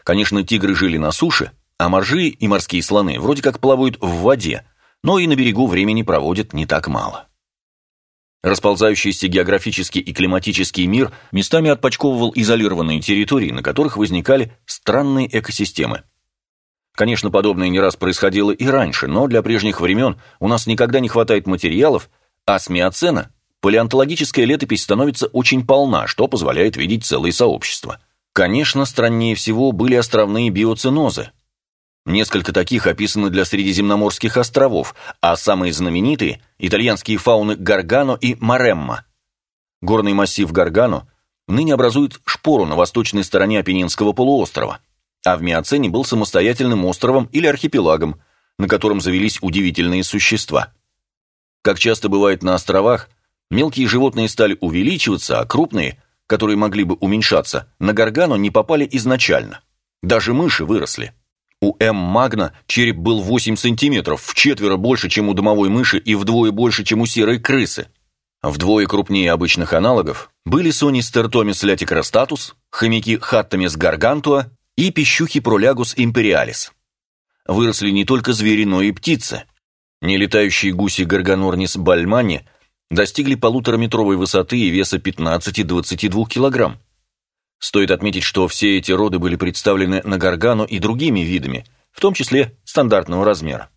Конечно, тигры жили на суше, а моржи и морские слоны вроде как плавают в воде, но и на берегу времени проводят не так мало. Расползающийся географический и климатический мир местами отпочковывал изолированные территории, на которых возникали странные экосистемы. Конечно, подобное не раз происходило и раньше, но для прежних времен у нас никогда не хватает материалов, а с миоцена палеонтологическая летопись становится очень полна, что позволяет видеть целые сообщества. Конечно, страннее всего были островные биоценозы, Несколько таких описаны для Средиземноморских островов, а самые знаменитые – итальянские фауны Гаргано и Маремма. Горный массив Гаргано ныне образует шпору на восточной стороне Апеннинского полуострова, а в Миоцене был самостоятельным островом или архипелагом, на котором завелись удивительные существа. Как часто бывает на островах, мелкие животные стали увеличиваться, а крупные, которые могли бы уменьшаться, на Гаргано не попали изначально. Даже мыши выросли. У М. Магна череп был 8 сантиметров, в четверо больше, чем у домовой мыши и вдвое больше, чем у серой крысы. Вдвое крупнее обычных аналогов были сони стертомис лятикрастатус, хомяки хаттамис гаргантуа и пищухи пролягус империалис. Выросли не только звери, но и птицы. Нелетающие гуси гарганорнис бальмани достигли полутораметровой высоты и веса 15-22 килограмм. Стоит отметить, что все эти роды были представлены на Гаргану и другими видами, в том числе стандартного размера.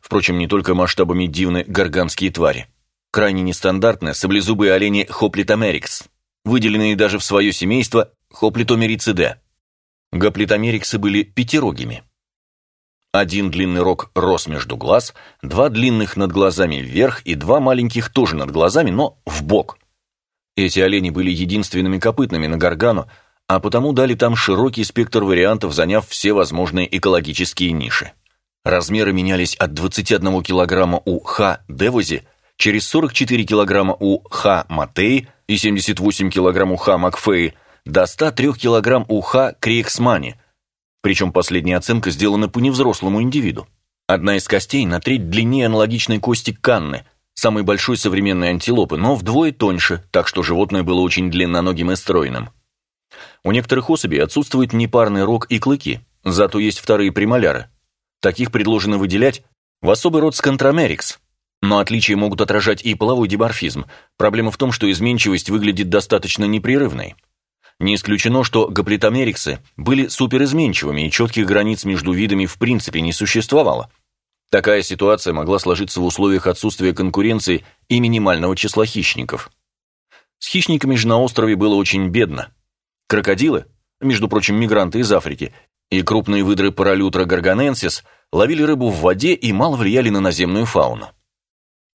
Впрочем, не только масштабами дивны гарганские твари. Крайне нестандартны саблезубые олени Хоплитомерикс, выделенные даже в свое семейство Хоплитомерициде. Гоплитомериксы были пятирогими. Один длинный рог рос между глаз, два длинных над глазами вверх и два маленьких тоже над глазами, но в бок. Эти олени были единственными копытными на Гаргану, а потому дали там широкий спектр вариантов, заняв все возможные экологические ниши. Размеры менялись от 21 кг у Х. девози через 44 кг у Х. матей и 78 кг у Х. макфей до 103 кг у Х. криексмани, причем последняя оценка сделана по невзрослому индивиду. Одна из костей на треть длиннее аналогичной кости канны, самой большой современной антилопы, но вдвое тоньше, так что животное было очень длинноногим и стройным. У некоторых особей отсутствует непарный рог и клыки, зато есть вторые премоляры. Таких предложено выделять в особый род скантромерикс. Но отличия могут отражать и половой диморфизм. Проблема в том, что изменчивость выглядит достаточно непрерывной. Не исключено, что гаплитомериксы были суперизменчивыми, и четких границ между видами в принципе не существовало. Такая ситуация могла сложиться в условиях отсутствия конкуренции и минимального числа хищников. С хищниками же на острове было очень бедно. Крокодилы, между прочим, мигранты из Африки, и крупные выдры паралютра гарганенсис ловили рыбу в воде и мало влияли на наземную фауну.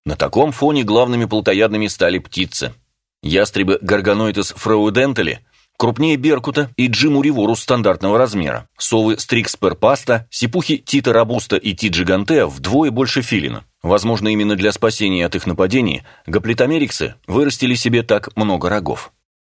На таком фоне главными плотоядными стали птицы. Ястребы Гарганоидес фраудентали крупнее беркута и джимуриворус стандартного размера, совы стрикспер паста, сипухи тита робуста и тит гигантеа вдвое больше филина. Возможно, именно для спасения от их нападений гаплитомериксы вырастили себе так много рогов.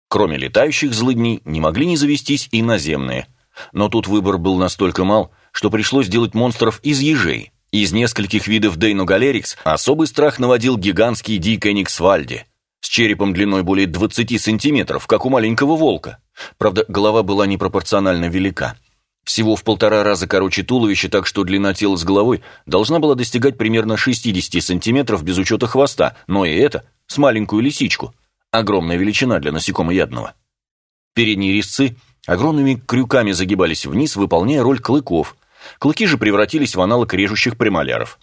Кроме летающих злыдней, не могли не завестись и наземные. Но тут выбор был настолько мал, что пришлось делать монстров из ежей. Из нескольких видов Дейногалерикс особый страх наводил гигантский Дикеникс вальди, с черепом длиной более 20 сантиметров, как у маленького волка. Правда, голова была непропорционально велика. Всего в полтора раза короче туловища, так что длина тела с головой должна была достигать примерно 60 сантиметров без учета хвоста, но и это с маленькую лисичку – Огромная величина для насекомоядного. Передние резцы огромными крюками загибались вниз, выполняя роль клыков. Клыки же превратились в аналог режущих премоляров.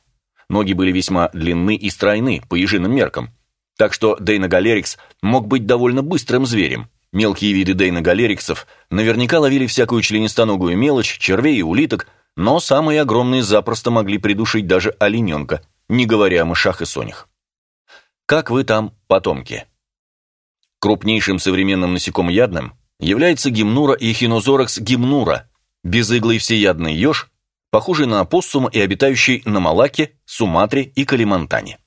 Ноги были весьма длинны и стройны, по ежиным меркам. Так что Дейногалерикс мог быть довольно быстрым зверем. Мелкие виды дейногалериксов наверняка ловили всякую членистоногую мелочь, червей и улиток, но самые огромные запросто могли придушить даже олененка, не говоря о мышах и сонях. Как вы там, потомки? Крупнейшим современным насекомоядным является гимнура и хинозоракс гимнура, безыглый всеядный еж, похожий на опоссума и обитающий на Малаке, Суматре и Калимантане.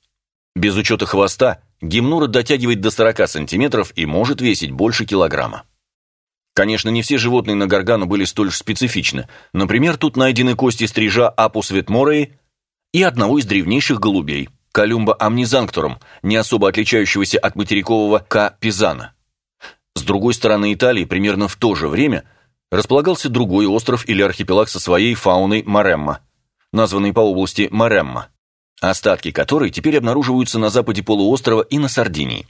Без учета хвоста гимнура дотягивает до 40 сантиметров и может весить больше килограмма. Конечно, не все животные на Гаргану были столь же специфичны. Например, тут найдены кости стрижа Апус ветмореи и одного из древнейших голубей – Колюмба амнизанктуром, не особо отличающегося от материкового К. пизана. С другой стороны Италии, примерно в то же время, располагался другой остров или архипелаг со своей фауной Маремма, названный по области Маремма, остатки которой теперь обнаруживаются на западе полуострова и на Сардинии.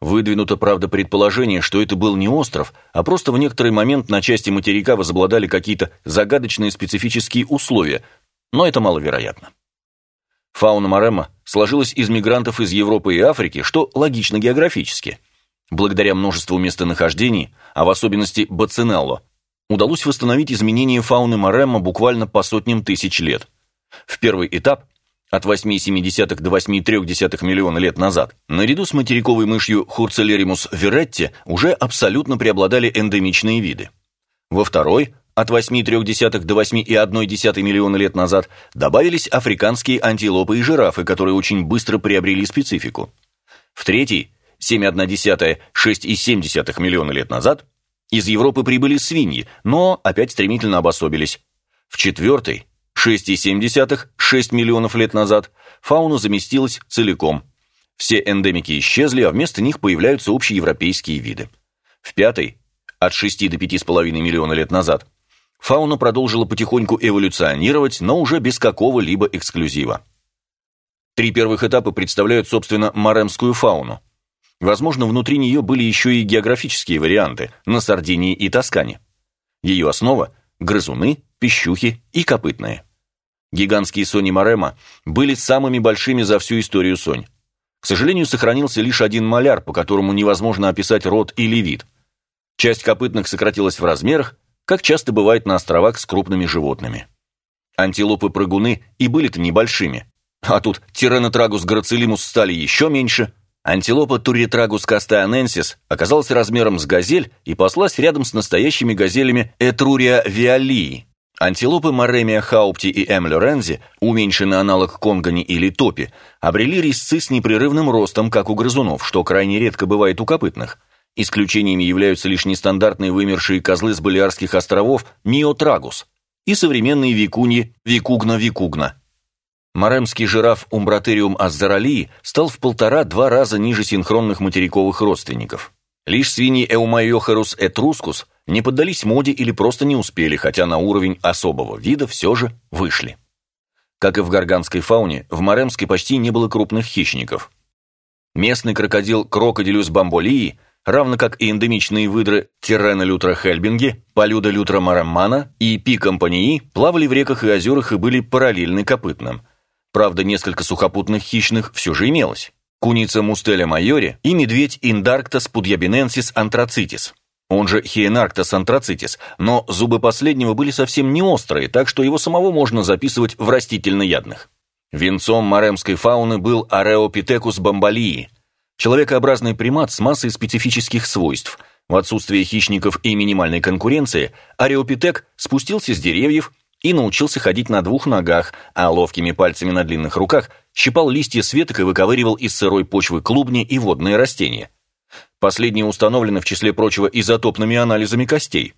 Выдвинуто, правда, предположение, что это был не остров, а просто в некоторый момент на части материка возобладали какие-то загадочные специфические условия, но это маловероятно. Фауна Марема сложилась из мигрантов из Европы и Африки, что логично географически. Благодаря множеству местонахождений, а в особенности Бацинелло, удалось восстановить изменения фауны Марема буквально по сотням тысяч лет. В первый этап, от 8,7 до 8,3 миллиона лет назад, наряду с материковой мышью Хурцелеримус веретти уже абсолютно преобладали эндемичные виды. Во второй, от 8,3 до 8,1 миллиона лет назад добавились африканские антилопы и жирафы, которые очень быстро приобрели специфику. В третий, 7,1-6,7 миллиона лет назад, из Европы прибыли свиньи, но опять стремительно обособились. В четвертый, 6,7-6 миллионов лет назад, фауна заместилась целиком. Все эндемики исчезли, а вместо них появляются общеевропейские виды. В пятый, от 6 до 5,5 миллиона лет назад, Фауна продолжила потихоньку эволюционировать, но уже без какого-либо эксклюзива. Три первых этапа представляют, собственно, маремскую фауну. Возможно, внутри нее были еще и географические варианты на Сардинии и Тоскане. Ее основа – грызуны, пищухи и копытные. Гигантские сони Марема были самыми большими за всю историю сонь. К сожалению, сохранился лишь один маляр, по которому невозможно описать род или вид. Часть копытных сократилась в размерах, как часто бывает на островах с крупными животными. Антилопы-прыгуны и были-то небольшими, а тут Тиренотрагус грацилимус стали еще меньше, Антилопа Туритрагус кастеоненсис оказалась размером с газель и паслась рядом с настоящими газелями Этрурия виолии. Антилопы Маремия хаупти и М. лорензи, уменьшенный аналог конгани или топи, обрели резцы с непрерывным ростом, как у грызунов, что крайне редко бывает у копытных. Исключениями являются лишь нестандартные вымершие козлы с Балиарских островов Миотрагус и современные викуньи Викугна-Викугна. Маремский жираф Умбратериум аззаралии стал в полтора-два раза ниже синхронных материковых родственников. Лишь свиньи Эумайохерус этрускус не поддались моде или просто не успели, хотя на уровень особого вида все же вышли. Как и в гарганской фауне, в Маремской почти не было крупных хищников. Местный крокодил Крокодилюс бамболии, равно как и эндемичные выдры Тирена лютра хельбинги, Полюда лютра мараммана и Пи компании плавали в реках и озерах и были параллельны копытным – Правда, несколько сухопутных хищных все же имелось. Куница мустеля майори и медведь Индарктас пудьябиненсис антрацитис, он же Хиенарктас антрацитис, но зубы последнего были совсем не острые, так что его самого можно записывать в растительноядных. Венцом маремской фауны был Ареопитекус бамбалии, человекообразный примат с массой специфических свойств. В отсутствие хищников и минимальной конкуренции Ареопитек спустился с деревьев и научился ходить на двух ногах, а ловкими пальцами на длинных руках щипал листья с веток и выковыривал из сырой почвы клубни и водные растения. Последние установлены, в числе прочего, изотопными анализами костей.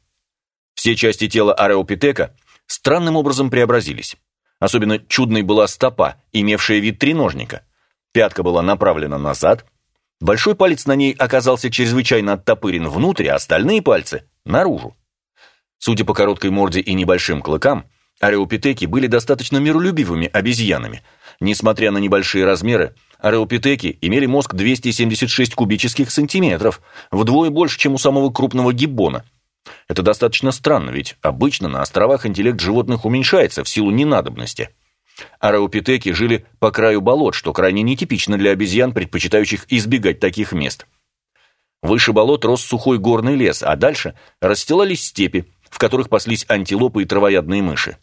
Все части тела ареопитека странным образом преобразились. Особенно чудной была стопа, имевшая вид треножника. Пятка была направлена назад, большой палец на ней оказался чрезвычайно оттопырен внутрь, а остальные пальцы – наружу. Судя по короткой морде и небольшим клыкам, ареопитеки были достаточно миролюбивыми обезьянами. Несмотря на небольшие размеры, ареопитеки имели мозг 276 кубических сантиметров, вдвое больше, чем у самого крупного гиббона. Это достаточно странно, ведь обычно на островах интеллект животных уменьшается в силу ненадобности. Ареопитеки жили по краю болот, что крайне нетипично для обезьян, предпочитающих избегать таких мест. Выше болот рос сухой горный лес, а дальше расстилались степи, в которых паслись антилопы и травоядные мыши.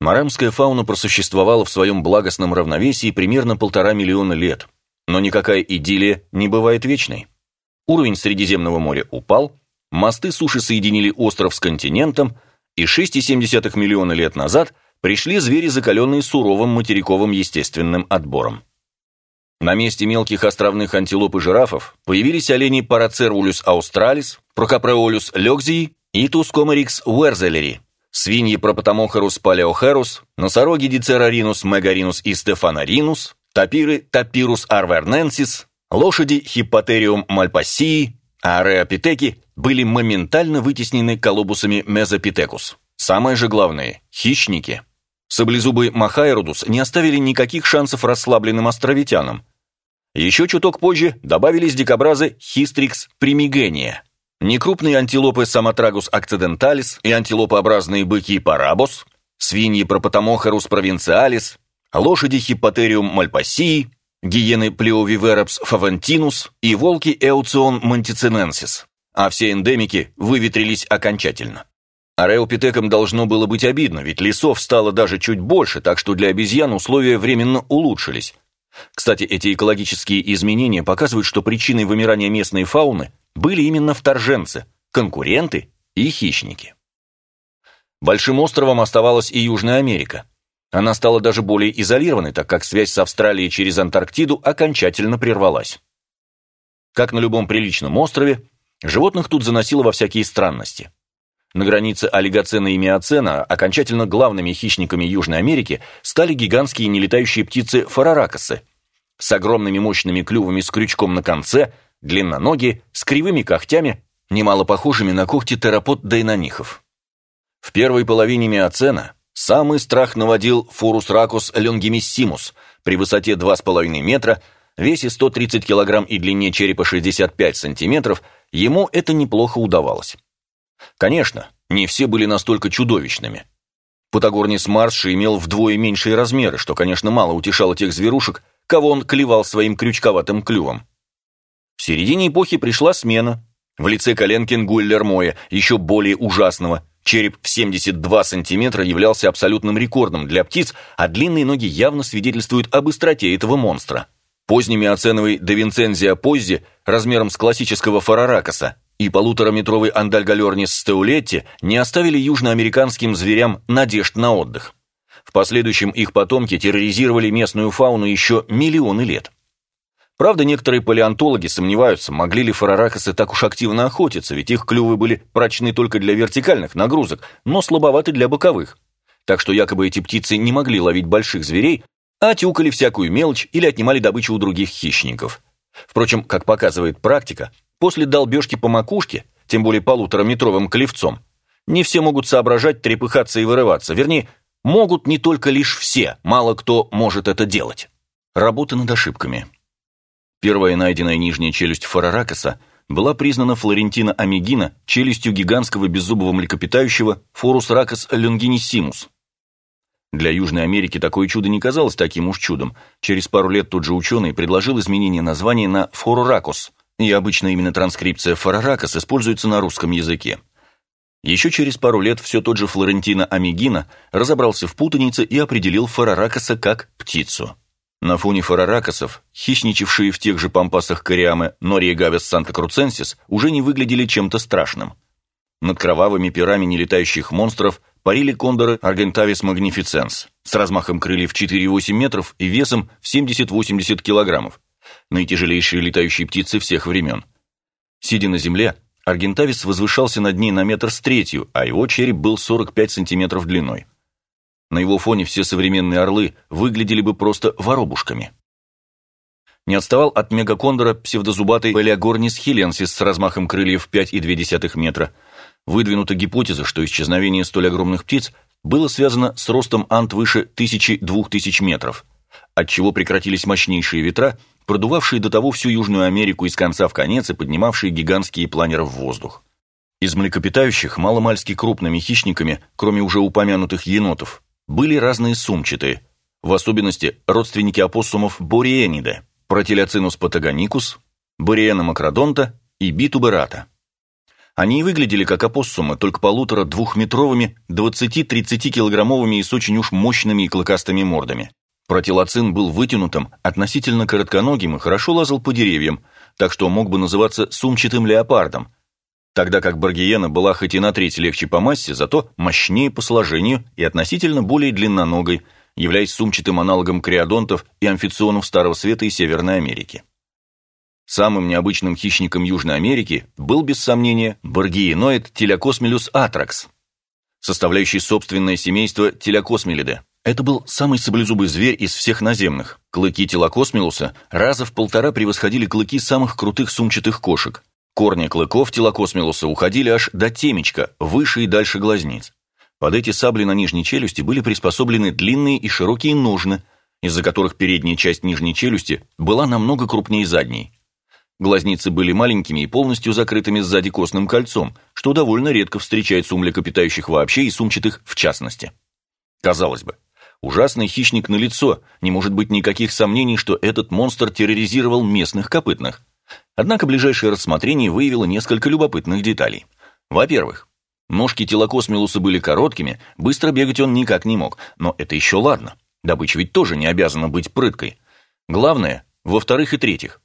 Марамская фауна просуществовала в своем благостном равновесии примерно полтора миллиона лет, но никакая идиллия не бывает вечной. Уровень Средиземного моря упал, мосты суши соединили остров с континентом, и 6,7 миллиона лет назад пришли звери, закаленные суровым материковым естественным отбором. На месте мелких островных антилоп и жирафов появились олени Парацервулюс аустралис, Прокапреолюс лёгзии и Тускомерикс уэрзелери, свиньи Пропотамохерус палеохерус, носороги Дицераринус мегаринус и Стефанаринус, тапиры Тапирус арверненсис, лошади Хиппотериум мальпассии, а ареопитеки были моментально вытеснены колобусами Мезопитекус. Самое же главное – хищники. Саблезубый Махайрудус не оставили никаких шансов расслабленным островитянам. Еще чуток позже добавились дикобразы Хистрикс примигения – Некрупные антилопы Самотрагус акциденталис и антилопообразные быки Парабос, свиньи Пропотамохерус провинциалис, лошади Хиппотериум мальпасии, гиены Плеовиверопс фавантинус и волки Эуцион мантициненсис, а все эндемики выветрились окончательно. Ареопитекам должно было быть обидно, ведь лесов стало даже чуть больше, так что для обезьян условия временно улучшились. Кстати, эти экологические изменения показывают, что причиной вымирания местной фауны были именно вторженцы, конкуренты и хищники. Большим островом оставалась и Южная Америка. Она стала даже более изолированной, так как связь с Австралией через Антарктиду окончательно прервалась. Как на любом приличном острове, животных тут заносило во всякие странности. На границе олигоцена и миоцена окончательно главными хищниками Южной Америки стали гигантские нелетающие птицы фараракосы с огромными мощными клювами с крючком на конце – длинноногие, с кривыми когтями, немало похожими на когти терапот дайнонихов. В первой половине миоцена самый страх наводил фурус ракус лонгимиссимус при высоте 2,5 метра, весе 130 кг и длине черепа 65 сантиметров, ему это неплохо удавалось. Конечно, не все были настолько чудовищными. Патагорнис марсши имел вдвое меньшие размеры, что, конечно, мало утешало тех зверушек, кого он клевал своим крючковатым клювом. В середине эпохи пришла смена. В лице Коленкин Гуиллермоя, еще более ужасного. Череп в 72 сантиметра являлся абсолютным рекордом для птиц, а длинные ноги явно свидетельствуют об быстроте этого монстра. Позднемиоценовый Девинцензия поззи размером с классического фараракоса и полутораметровый Андальгалернис стеулетти не оставили южноамериканским зверям надежд на отдых. В последующем их потомки терроризировали местную фауну еще миллионы лет. Правда, некоторые палеонтологи сомневаются, могли ли фараракосы так уж активно охотиться, ведь их клювы были прочны только для вертикальных нагрузок, но слабоваты для боковых. Так что якобы эти птицы не могли ловить больших зверей, а тюкали всякую мелочь или отнимали добычу у других хищников. Впрочем, как показывает практика, после долбежки по макушке, тем более полутораметровым клевцом, не все могут соображать, трепыхаться и вырываться. Вернее, могут не только лишь все, мало кто может это делать. Работа над ошибками. Первая найденная нижняя челюсть Фараракаса была признана Флорентино Амигина челюстью гигантского беззубого млекопитающего Форус ракас лонгинисимус. Для Южной Америки такое чудо не казалось таким уж чудом. Через пару лет тот же ученый предложил изменение названия на Форуракус, и обычно именно транскрипция Форуракус используется на русском языке. Еще через пару лет все тот же Флорентино Амигина разобрался в путанице и определил Фороракоса как птицу. На фоне фараракосов, хищничавшие в тех же пампасах кориамы Нория гавес санта-круценсис уже не выглядели чем-то страшным. Над кровавыми пирами нелетающих монстров парили кондоры Аргентавис магнифиценс с размахом крыльев 4,8 метров и весом в 70-80 килограммов, наитяжелейшие летающие птицы всех времен. Сидя на земле, Аргентавис возвышался над ней на метр с третью, а его череп был 45 сантиметров длиной. На его фоне все современные орлы выглядели бы просто воробушками. Не отставал от мегакондора псевдозубатый Пелеогорнис хиленсис с размахом крыльев 5,2 метра. Выдвинута гипотеза, что исчезновение столь огромных птиц было связано с ростом ант выше 1000-2000 метров, отчего прекратились мощнейшие ветра, продувавшие до того всю Южную Америку из конца в конец и поднимавшие гигантские планеры в воздух. Из млекопитающих маломальски крупными хищниками, кроме уже упомянутых енотов, были разные сумчатые, в особенности родственники опоссумов Бориениде, Протилоцинус патагоникус, Бориена макродонта и Битуберата. Они и выглядели как опоссумы, только полутора-двухметровыми, 20-30 килограммовыми и с очень уж мощными и клыкастыми мордами. Протилоцин был вытянутым, относительно коротконогим и хорошо лазал по деревьям, так что мог бы называться сумчатым леопардом, тогда как Баргиена была хоть и на треть легче по массе, зато мощнее по сложению и относительно более длинноногой, являясь сумчатым аналогом криодонтов и амфиционов Старого Света и Северной Америки. Самым необычным хищником Южной Америки был, без сомнения, баргиеноид Телякосмилюс атракс, составляющий собственное семейство Телякосмилиде. Это был самый саблезубый зверь из всех наземных. Клыки Телокосмилуса раза в полтора превосходили клыки самых крутых сумчатых кошек, Корни клыков телокосмилуса уходили аж до темечка, выше и дальше глазниц. Под эти сабли на нижней челюсти были приспособлены длинные и широкие ножны, из-за которых передняя часть нижней челюсти была намного крупнее задней. Глазницы были маленькими и полностью закрытыми сзади костным кольцом, что довольно редко встречается у млекопитающих вообще и сумчатых в частности. Казалось бы, ужасный хищник на лицо, не может быть никаких сомнений, что этот монстр терроризировал местных копытных. Однако ближайшее рассмотрение выявило несколько любопытных деталей. Во-первых, ножки телокосмилуса были короткими, быстро бегать он никак не мог, но это еще ладно. Добыча ведь тоже не обязана быть прыткой. Главное, во-вторых и третьих.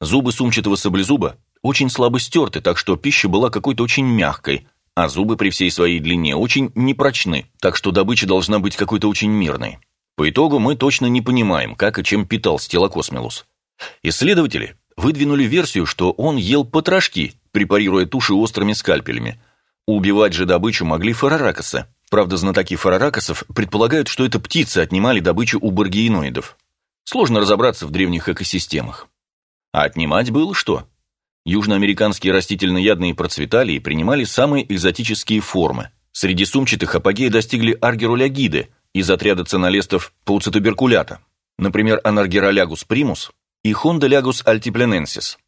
Зубы сумчатого саблезуба очень слабо стерты, так что пища была какой-то очень мягкой, а зубы при всей своей длине очень непрочны, так что добыча должна быть какой-то очень мирной. По итогу мы точно не понимаем, как и чем питался телокосмилус. Исследователи выдвинули версию, что он ел потрошки, препарируя туши острыми скальпелями. Убивать же добычу могли фараракосы. Правда, знатоки фараракосов предполагают, что это птицы отнимали добычу у баргиеноидов. Сложно разобраться в древних экосистемах. А отнимать было что? Южноамериканские растительноядные процветали и принимали самые экзотические формы. Среди сумчатых апогея достигли аргерулягиды из отряда ценолестов пауцитуберкулята. Например, анаргеролягус примус и Хондолягус альтиплененсис.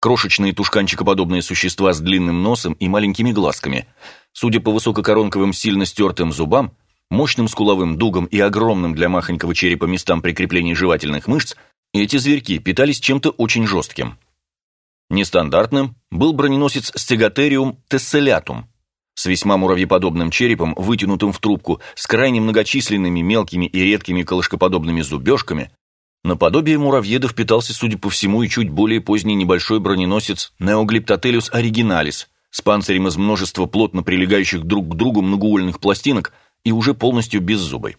Крошечные тушканчикоподобные существа с длинным носом и маленькими глазками. Судя по высококоронковым сильно стертым зубам, мощным скуловым дугам и огромным для махонького черепа местам прикрепления жевательных мышц, эти зверьки питались чем-то очень жестким. Нестандартным был броненосец стегатериум тесселятум, с весьма муравьеподобным черепом, вытянутым в трубку, с крайне многочисленными мелкими и редкими колышкоподобными зубежками, Наподобие муравьедов питался, судя по всему, и чуть более поздний небольшой броненосец Neogliptotelus originalis с панцирем из множества плотно прилегающих друг к другу многоугольных пластинок и уже полностью беззубой.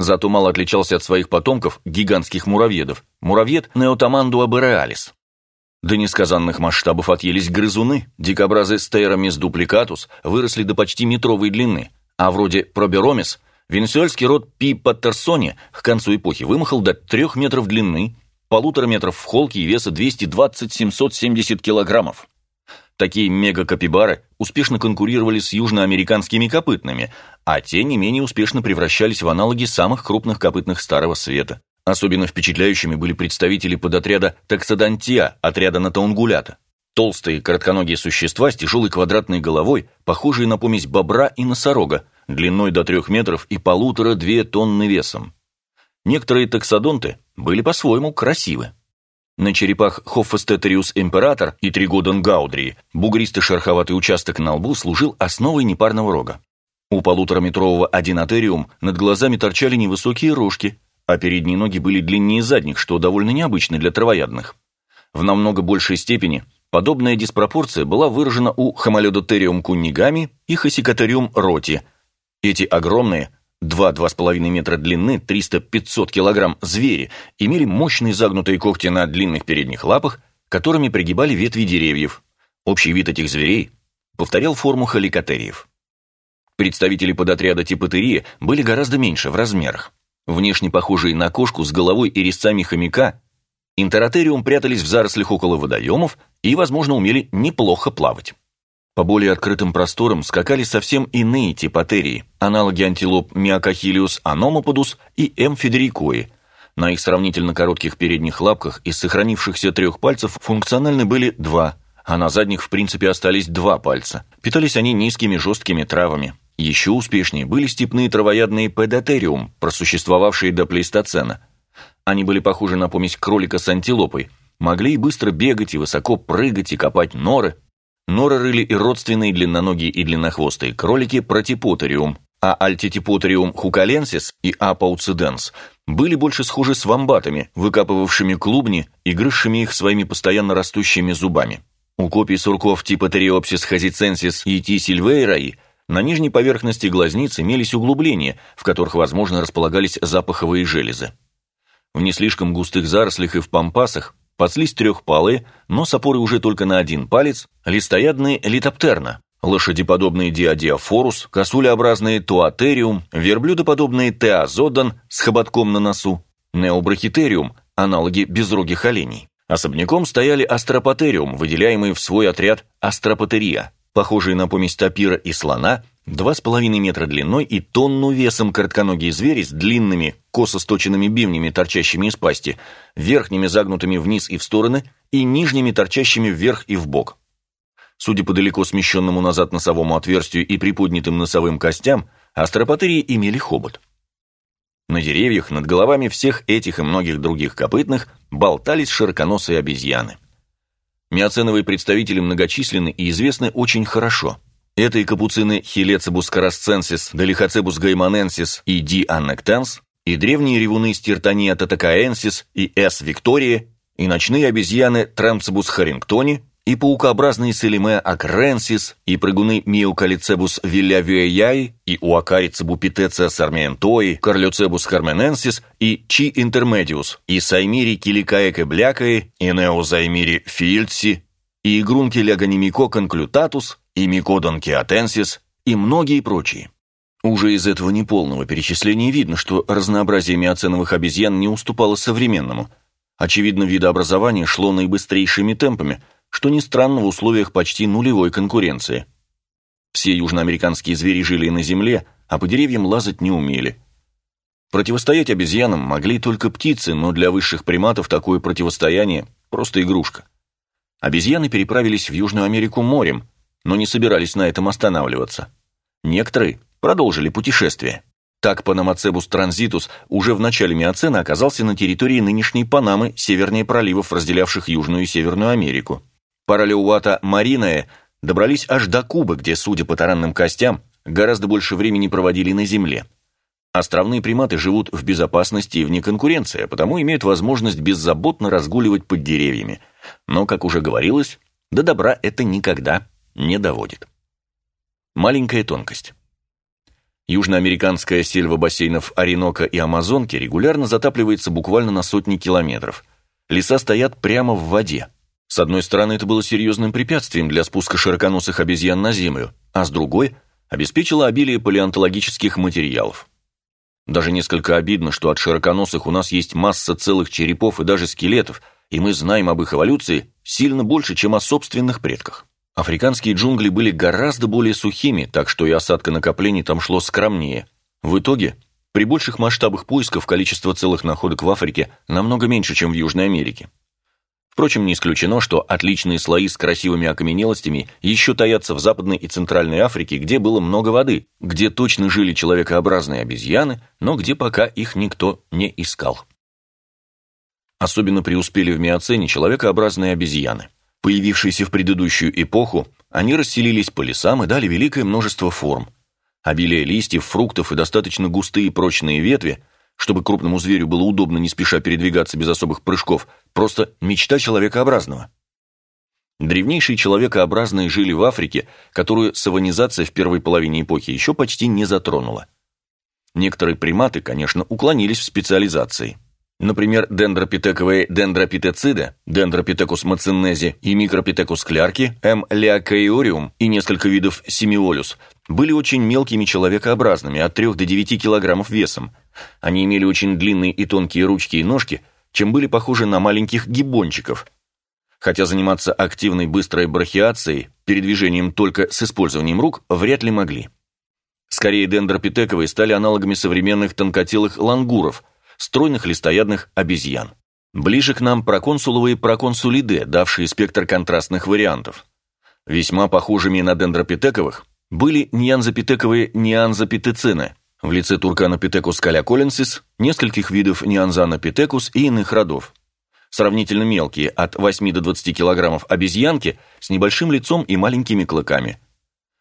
Зато мало отличался от своих потомков, гигантских муравьедов, муравьед Neotamandua borealis. До несказанных масштабов отъелись грызуны, дикобразы Стейромис дупликатус выросли до почти метровой длины, а вроде Проберомис Венесуэльский род Пи Паттерсони к концу эпохи вымахал до 3 метров длины, полутора метров в холке и веса 220-770 килограммов. Такие мега-капибары успешно конкурировали с южноамериканскими копытными, а те не менее успешно превращались в аналоги самых крупных копытных Старого Света. Особенно впечатляющими были представители подотряда таксодонтия, отряда натаунгулята. Толстые коротконогие существа с тяжелой квадратной головой, похожие на помесь бобра и носорога, длиной до трех метров и полутора-две тонны весом. Некоторые таксодонты были по-своему красивы. На черепах Хоффестетериус император и Тригодон гаудри бугристый шероховатый участок на лбу служил основой непарного рога. У полутораметрового одинатериум над глазами торчали невысокие рожки, а передние ноги были длиннее задних, что довольно необычно для травоядных. В намного большей степени подобная диспропорция была выражена у Хамаледотериум куннигами и Хасикатериум роти – эти огромные, 2-2,5 метра длины, 300-500 килограмм звери имели мощные загнутые когти на длинных передних лапах, которыми пригибали ветви деревьев. Общий вид этих зверей повторял форму халикотериев. Представители подотряда типотерии были гораздо меньше в размерах. Внешне похожие на кошку с головой и резцами хомяка, интеротериум прятались в зарослях около водоемов и, возможно, умели неплохо плавать. По более открытым просторам скакали совсем иные типотерии, аналоги антилоп Миокахилиус аномоподус и М. федерикои. На их сравнительно коротких передних лапках из сохранившихся трех пальцев функциональны были два, а на задних в принципе остались два пальца. Питались они низкими жесткими травами. Еще успешнее были степные травоядные педотериум, просуществовавшие до плейстоцена. Они были похожи на помесь кролика с антилопой, могли и быстро бегать, и высоко прыгать, и копать норы, Норы рыли и родственные длинноногие и длиннохвостые кролики протипотериум, а альтитипотериум хукаленсис и апауциденс были больше схожи с вамбатами, выкапывавшими клубни и грызшими их своими постоянно растущими зубами. У копий сурков типа Териопсис хазиценсис и Ти сильвейраи на нижней поверхности глазниц имелись углубления, в которых, возможно, располагались запаховые железы. В не слишком густых зарослях и в пампасах паслись трехпалые, но с опорой уже только на один палец, листоядные литоптерна, лошадеподобные диадиафорус, косулеобразные туатериум, верблюдоподобные теозодан с хоботком на носу, необрахитериум, аналоги безрогих оленей. Особняком стояли астропотериум, выделяемые в свой отряд астропотерия, похожие на помесь тапира и слона, Два с половиной метра длиной и тонну весом коротконогие звери с длинными, косо сточенными бивнями, торчащими из пасти, верхними загнутыми вниз и в стороны и нижними торчащими вверх и в бок. Судя по далеко смещенному назад носовому отверстию и приподнятым носовым костям, астропатерии имели хобот. На деревьях над головами всех этих и многих других копытных болтались широконосые обезьяны. Миоценовые представители многочисленны и известны очень хорошо – это и капуцины Хилецебус карасценсис, Делихоцебус гаймоненсис и Ди аннектенс, и древние ревуны Стиртания татакаэнсис и С. виктория, и ночные обезьяны Трамцебус харингтони, и паукообразные Селиме акренсис, и прыгуны Миокалицебус виллявюэяи, и Уакарицебу питеция сармиентои, Карлюцебус хармененсис, и Чи интермедиус, и Саймири киликаеке блякаe, и Неозаймири фильдси, и Игрунки лягонимико конклютатус, и Микодон киатенсис, и многие прочие. Уже из этого неполного перечисления видно, что разнообразие миоценовых обезьян не уступало современному. Очевидно, видообразование шло наибыстрейшими темпами, что не странно в условиях почти нулевой конкуренции. Все южноамериканские звери жили на земле, а по деревьям лазать не умели. Противостоять обезьянам могли только птицы, но для высших приматов такое противостояние – просто игрушка. Обезьяны переправились в Южную Америку морем, но не собирались на этом останавливаться. Некоторые продолжили путешествие. Так Панамацебус транзитус уже в начале Миоцена оказался на территории нынешней Панамы, севернее проливов, разделявших Южную и Северную Америку. Паралеуата Маринае добрались аж до Кубы, где, судя по таранным костям, гораздо больше времени проводили на Земле. Островные приматы живут в безопасности и вне конкуренции, а потому имеют возможность беззаботно разгуливать под деревьями. Но, как уже говорилось, до добра это никогда не доводит. Маленькая тонкость. Южноамериканская сельва бассейнов Оренока и Амазонки регулярно затапливается буквально на сотни километров. Леса стоят прямо в воде. С одной стороны, это было серьезным препятствием для спуска широконосых обезьян на Землю, а с другой – обеспечило обилие палеонтологических материалов. Даже несколько обидно, что от широконосых у нас есть масса целых черепов и даже скелетов, и мы знаем об их эволюции сильно больше, чем о собственных предках. Африканские джунгли были гораздо более сухими, так что и осадка накоплений там шло скромнее. В итоге, при больших масштабах поисков количество целых находок в Африке намного меньше, чем в Южной Америке. Впрочем, не исключено, что отличные слои с красивыми окаменелостями еще таятся в Западной и Центральной Африке, где было много воды, где точно жили человекообразные обезьяны, но где пока их никто не искал. Особенно преуспели в миоцене человекообразные обезьяны. Появившиеся в предыдущую эпоху, они расселились по лесам и дали великое множество форм. Обилие листьев, фруктов и достаточно густые прочные ветви – чтобы крупному зверю было удобно не спеша передвигаться без особых прыжков, просто мечта человекообразного. Древнейшие человекообразные жили в Африке, которую саванизация в первой половине эпохи еще почти не затронула. Некоторые приматы, конечно, уклонились в специализации. Например, дендропитековые дендропитециды, дендропитекус мацинези и микропитекус клярки, М. леокаиориум и несколько видов семиолюс были очень мелкими человекообразными, от 3 до 9 килограммов весом. Они имели очень длинные и тонкие ручки и ножки, чем были похожи на маленьких гиббончиков. Хотя заниматься активной быстрой брахиацией, передвижением только с использованием рук, вряд ли могли. Скорее, дендропитековые стали аналогами современных тонкотелых лангуров, стройных листоядных обезьян. Ближе к нам проконсуловые проконсулиде, давшие спектр контрастных вариантов. Весьма похожими на дендропитековых были неанзопитековые неанзопитецины в лице турканопитекус каляколенсис, нескольких видов неанзанопитекус и иных родов. Сравнительно мелкие, от 8 до 20 килограммов обезьянки с небольшим лицом и маленькими клыками.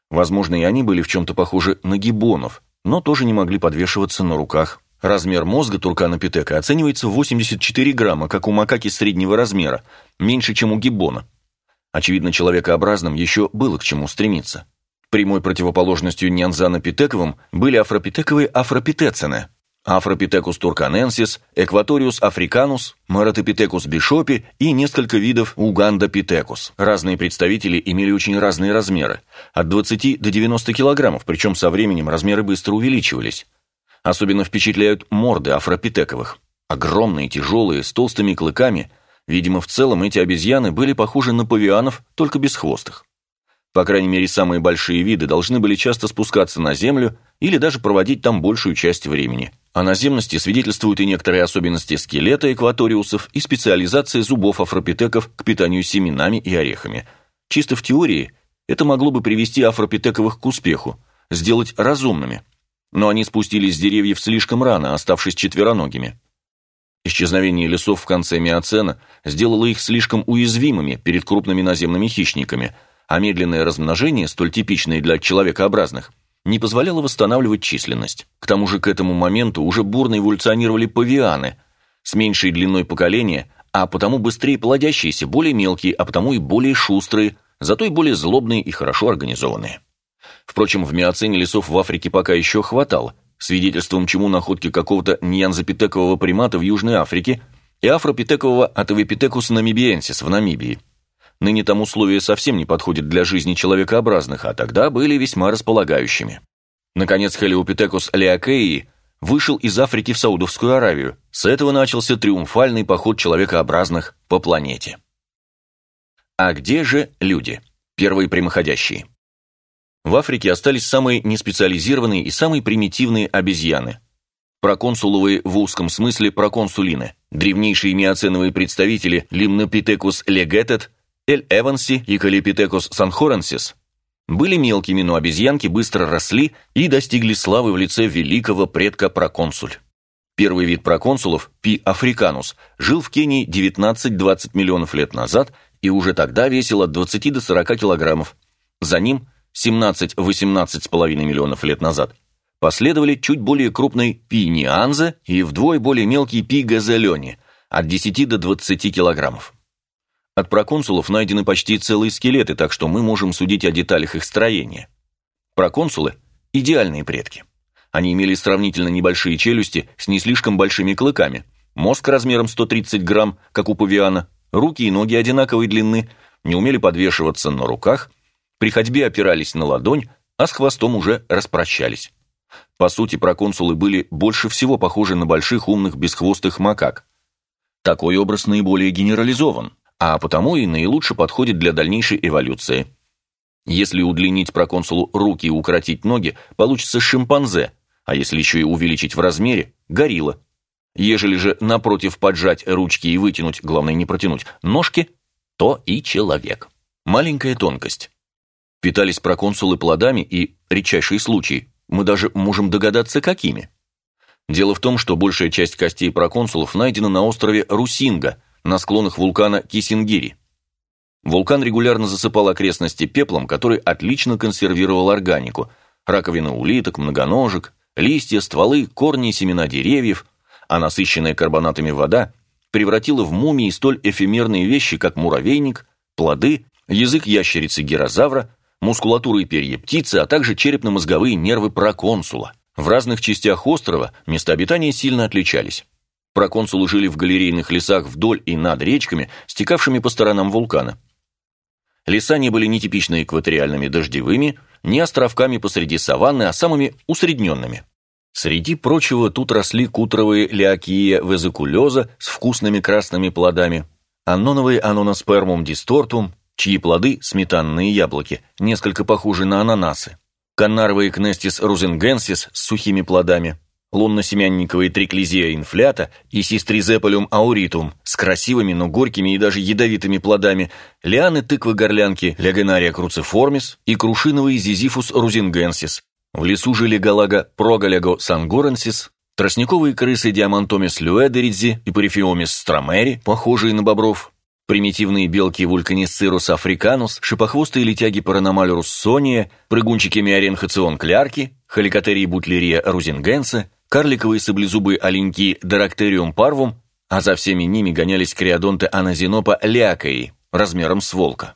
Возможно, и они были в чем-то похожи на гиббонов, но тоже не могли подвешиваться на руках. Размер мозга турканопитека оценивается в 84 грамма, как у макаки среднего размера, меньше, чем у гиббона. Очевидно, человекообразным еще было к чему стремиться. Прямой противоположностью ньянзапитековым были афропитековые афропитецины, Афропитекус турканенсис, Экваториус африканус, Маратопитекус бишопи и несколько видов Угандопитекус. Разные представители имели очень разные размеры, от 20 до 90 килограммов, причем со временем размеры быстро увеличивались. Особенно впечатляют морды афропитековых. Огромные, тяжелые, с толстыми клыками. Видимо, в целом эти обезьяны были похожи на павианов, только без хвостых. По крайней мере, самые большие виды должны были часто спускаться на землю или даже проводить там большую часть времени. О наземности свидетельствуют и некоторые особенности скелета экваториусов и специализация зубов афропитеков к питанию семенами и орехами. Чисто в теории это могло бы привести афропитековых к успеху, сделать разумными. Но они спустились с деревьев слишком рано, оставшись четвероногими. Исчезновение лесов в конце миоцена сделало их слишком уязвимыми перед крупными наземными хищниками – а медленное размножение, столь типичное для человекообразных, не позволяло восстанавливать численность. К тому же к этому моменту уже бурно эволюционировали павианы, с меньшей длиной поколения, а потому быстрее плодящиеся, более мелкие, а потому и более шустрые, зато и более злобные и хорошо организованные. Впрочем, в миоцене лесов в Африке пока еще хватало, свидетельством чему находки какого-то ньянзопитекового примата в Южной Африке и афропитекового атовипитекус намибиенсис в Намибии – Ныне там условия совсем не подходят для жизни человекообразных, а тогда были весьма располагающими. Наконец, Хелиопитекус леокеи вышел из Африки в Саудовскую Аравию. С этого начался триумфальный поход человекообразных по планете. А где же люди, первые прямоходящие? В Африке остались самые неспециализированные и самые примитивные обезьяны. Проконсуловые в узком смысле проконсулины, древнейшие миоценовые представители Limnopithecus legetet Эль Эванси и Калипитекус санхоренсис были мелкими, но обезьянки быстро росли и достигли славы в лице великого предка проконсуль. Первый вид проконсулов, Пи африканус, жил в Кении 19-20 миллионов лет назад и уже тогда весил от 20 до 40 килограммов. За ним 17-18,5 миллионов лет назад Последовали чуть более крупный пи нианзе и вдвое более мелкий пи газелёни от 10 до 20 килограммов. От проконсулов найдены почти целые скелеты, так что мы можем судить о деталях их строения. Проконсулы – идеальные предки. Они имели сравнительно небольшие челюсти с не слишком большими клыками, мозг размером 130 грамм, как у павиана, руки и ноги одинаковой длины, не умели подвешиваться на руках, при ходьбе опирались на ладонь, а с хвостом уже распрощались. По сути, проконсулы были больше всего похожи на больших умных бесхвостых макак. Такой образ наиболее генерализован, а потому и наилучше подходит для дальнейшей эволюции. Если удлинить проконсулу руки и укоротить ноги, получится шимпанзе, а если еще и увеличить в размере – горилла. Ежели же, напротив, поджать ручки и вытянуть, главное не протянуть, ножки, то и человек. Маленькая тонкость. Питались проконсулы плодами и, редчайшие случаи, мы даже можем догадаться, какими. Дело в том, что большая часть костей проконсулов найдена на острове Русинга, на склонах вулкана Кисингири. Вулкан регулярно засыпал окрестности пеплом, который отлично консервировал органику, раковины улиток, многоножек, листья, стволы, корни и семена деревьев, а насыщенная карбонатами вода превратила в мумии столь эфемерные вещи, как муравейник, плоды, язык ящерицы гирозавра, мускулатуру и перья птицы, а также черепно-мозговые нервы проконсула. В разных частях острова места обитания сильно отличались. Проконсулы жили в галерейных лесах вдоль и над речками, стекавшими по сторонам вулкана. Леса не были ни типично экваториальными дождевыми, ни островками посреди саванны, а самыми усредненными. Среди прочего тут росли кутровые леокия везикулеза с вкусными красными плодами, анноновые аноноспермум дистортум, чьи плоды, сметанные яблоки, несколько похожи на ананасы, канаровые кнестис рузенгенсис с сухими плодами, лунно-семянниковые триклизия инфлята и систризеполюм ауритум с красивыми, но горькими и даже ядовитыми плодами, лианы тыквы-горлянки легенария круциформис и крушиновый зизифус рузингенсис. В лесу жили галага прогалего сангоренсис, тростниковые крысы диамантомис люэдеридзи и парифиомис стромери, похожие на бобров, примитивные белки вулканисцирус африканус, шипохвостые летяги параномалюрус сония, прыгунчики миоренхацион клярки, халикотерии бутлерия рузингенса, карликовые саблезубые оленьки Дорактериум парвум, а за всеми ними гонялись криодонты аназинопа лякаи, размером с волка.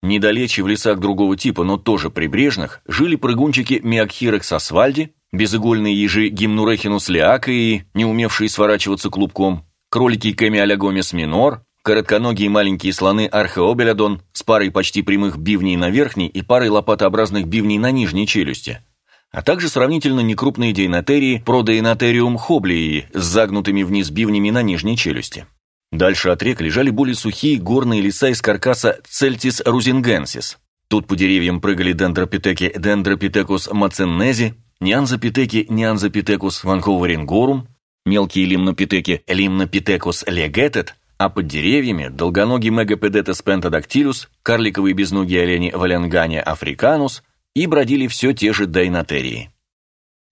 Недалече в лесах другого типа, но тоже прибрежных, жили прыгунчики Миакхирекс асфальди, безыгольные ежи Гимнурехинус лиакаи, не умевшие сворачиваться клубком, кролики Кэмиалягомес минор, коротконогие маленькие слоны Археобелядон с парой почти прямых бивней на верхней и парой лопатообразных бивней на нижней челюсти – а также сравнительно некрупные дейнотерии продейнотериум хоблии с загнутыми вниз бивнями на нижней челюсти. Дальше от рек лежали более сухие горные леса из каркаса Цельтис рузингенсис. Тут по деревьям прыгали дендропитеки Дендропитекус маценнези, Неанзопитеки Неанзопитекус ванховерингорум, мелкие лимнопитеки Лимнопитекус легетет, а под деревьями долгоногий Мегапедетес пентадактилюс, карликовые безногие олени Валянгания африканус, и бродили все те же дайнотерии.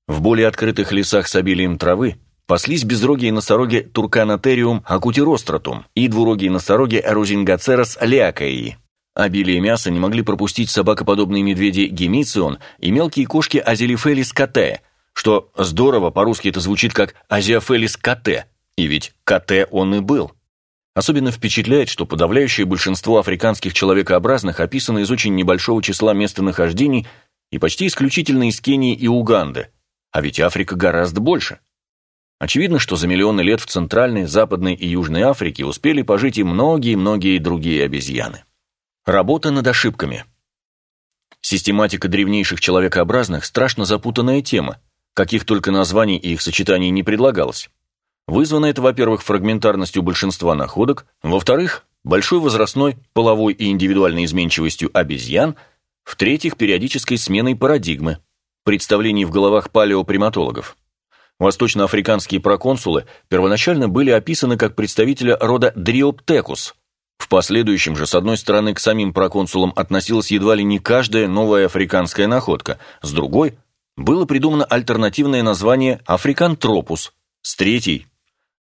В более открытых лесах с обилием травы паслись безрогие носороги Турканотериум акутиростратум и двурогие носороги Розингацерос леакаи. Обилие мяса не могли пропустить собакоподобные медведи гемицион и мелкие кошки Азелифелис кате, что здорово по-русски это звучит как Азиофелис кате, и ведь кате он и был. Особенно впечатляет, что подавляющее большинство африканских человекообразных описано из очень небольшого числа местонахождений и почти исключительно из Кении и Уганды, а ведь Африка гораздо больше. Очевидно, что за миллионы лет в Центральной, Западной и Южной Африке успели пожить и многие-многие другие обезьяны. Работа над ошибками. Систематика древнейших человекообразных – страшно запутанная тема, каких только названий и их сочетаний не предлагалось. Вызвано это, во-первых, фрагментарностью большинства находок, во-вторых, большой возрастной, половой и индивидуальной изменчивостью обезьян, в-третьих, периодической сменой парадигмы, представлений в головах палеоприматологов. Восточноафриканские проконсулы первоначально были описаны как представители рода Дриоптекус. В последующем же, с одной стороны, к самим проконсулам относилась едва ли не каждая новая африканская находка, с другой – было придумано альтернативное название африкантропус, с третьей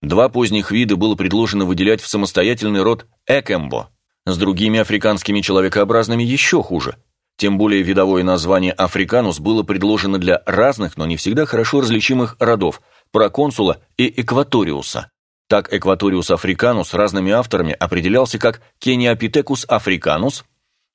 Два поздних вида было предложено выделять в самостоятельный род Экембо. С другими африканскими человекообразными еще хуже. Тем более видовое название африканус было предложено для разных, но не всегда хорошо различимых родов – проконсула и экваториуса. Так экваториус африканус разными авторами определялся как кениопитекус африканус,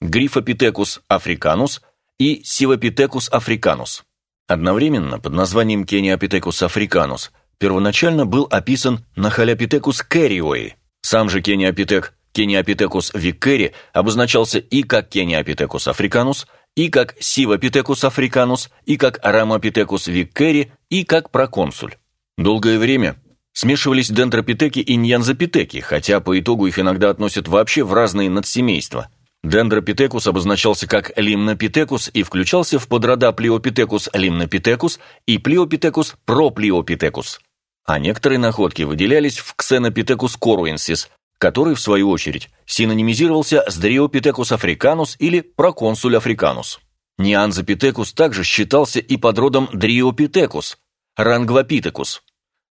грифопитекус африканус и сивопитекус африканус. Одновременно под названием кениопитекус африканус первоначально был описан нахалепитекус кэриои. Сам же кениопитек Кениопитекус виккери обозначался и как Кениопитекус африканус, и как Сивопитекус африканус, и как Арамопитекус виккери, и как проконсуль. Долгое время смешивались дендропитеки и ньянзопитеки, хотя по итогу их иногда относят вообще в разные надсемейства. Дендропитекус обозначался как лимнопитекус и включался в подрода плиопитекус лимнопитекус и плиопитекус проплиопитекус. А некоторые находки выделялись в ксенопитекус коруенсис, который, в свою очередь, синонимизировался с Дриопитекус африканус или Проконсуль африканус. Ньянзапитекус также считался и подродом Дриопитекус, Рангвапитекус,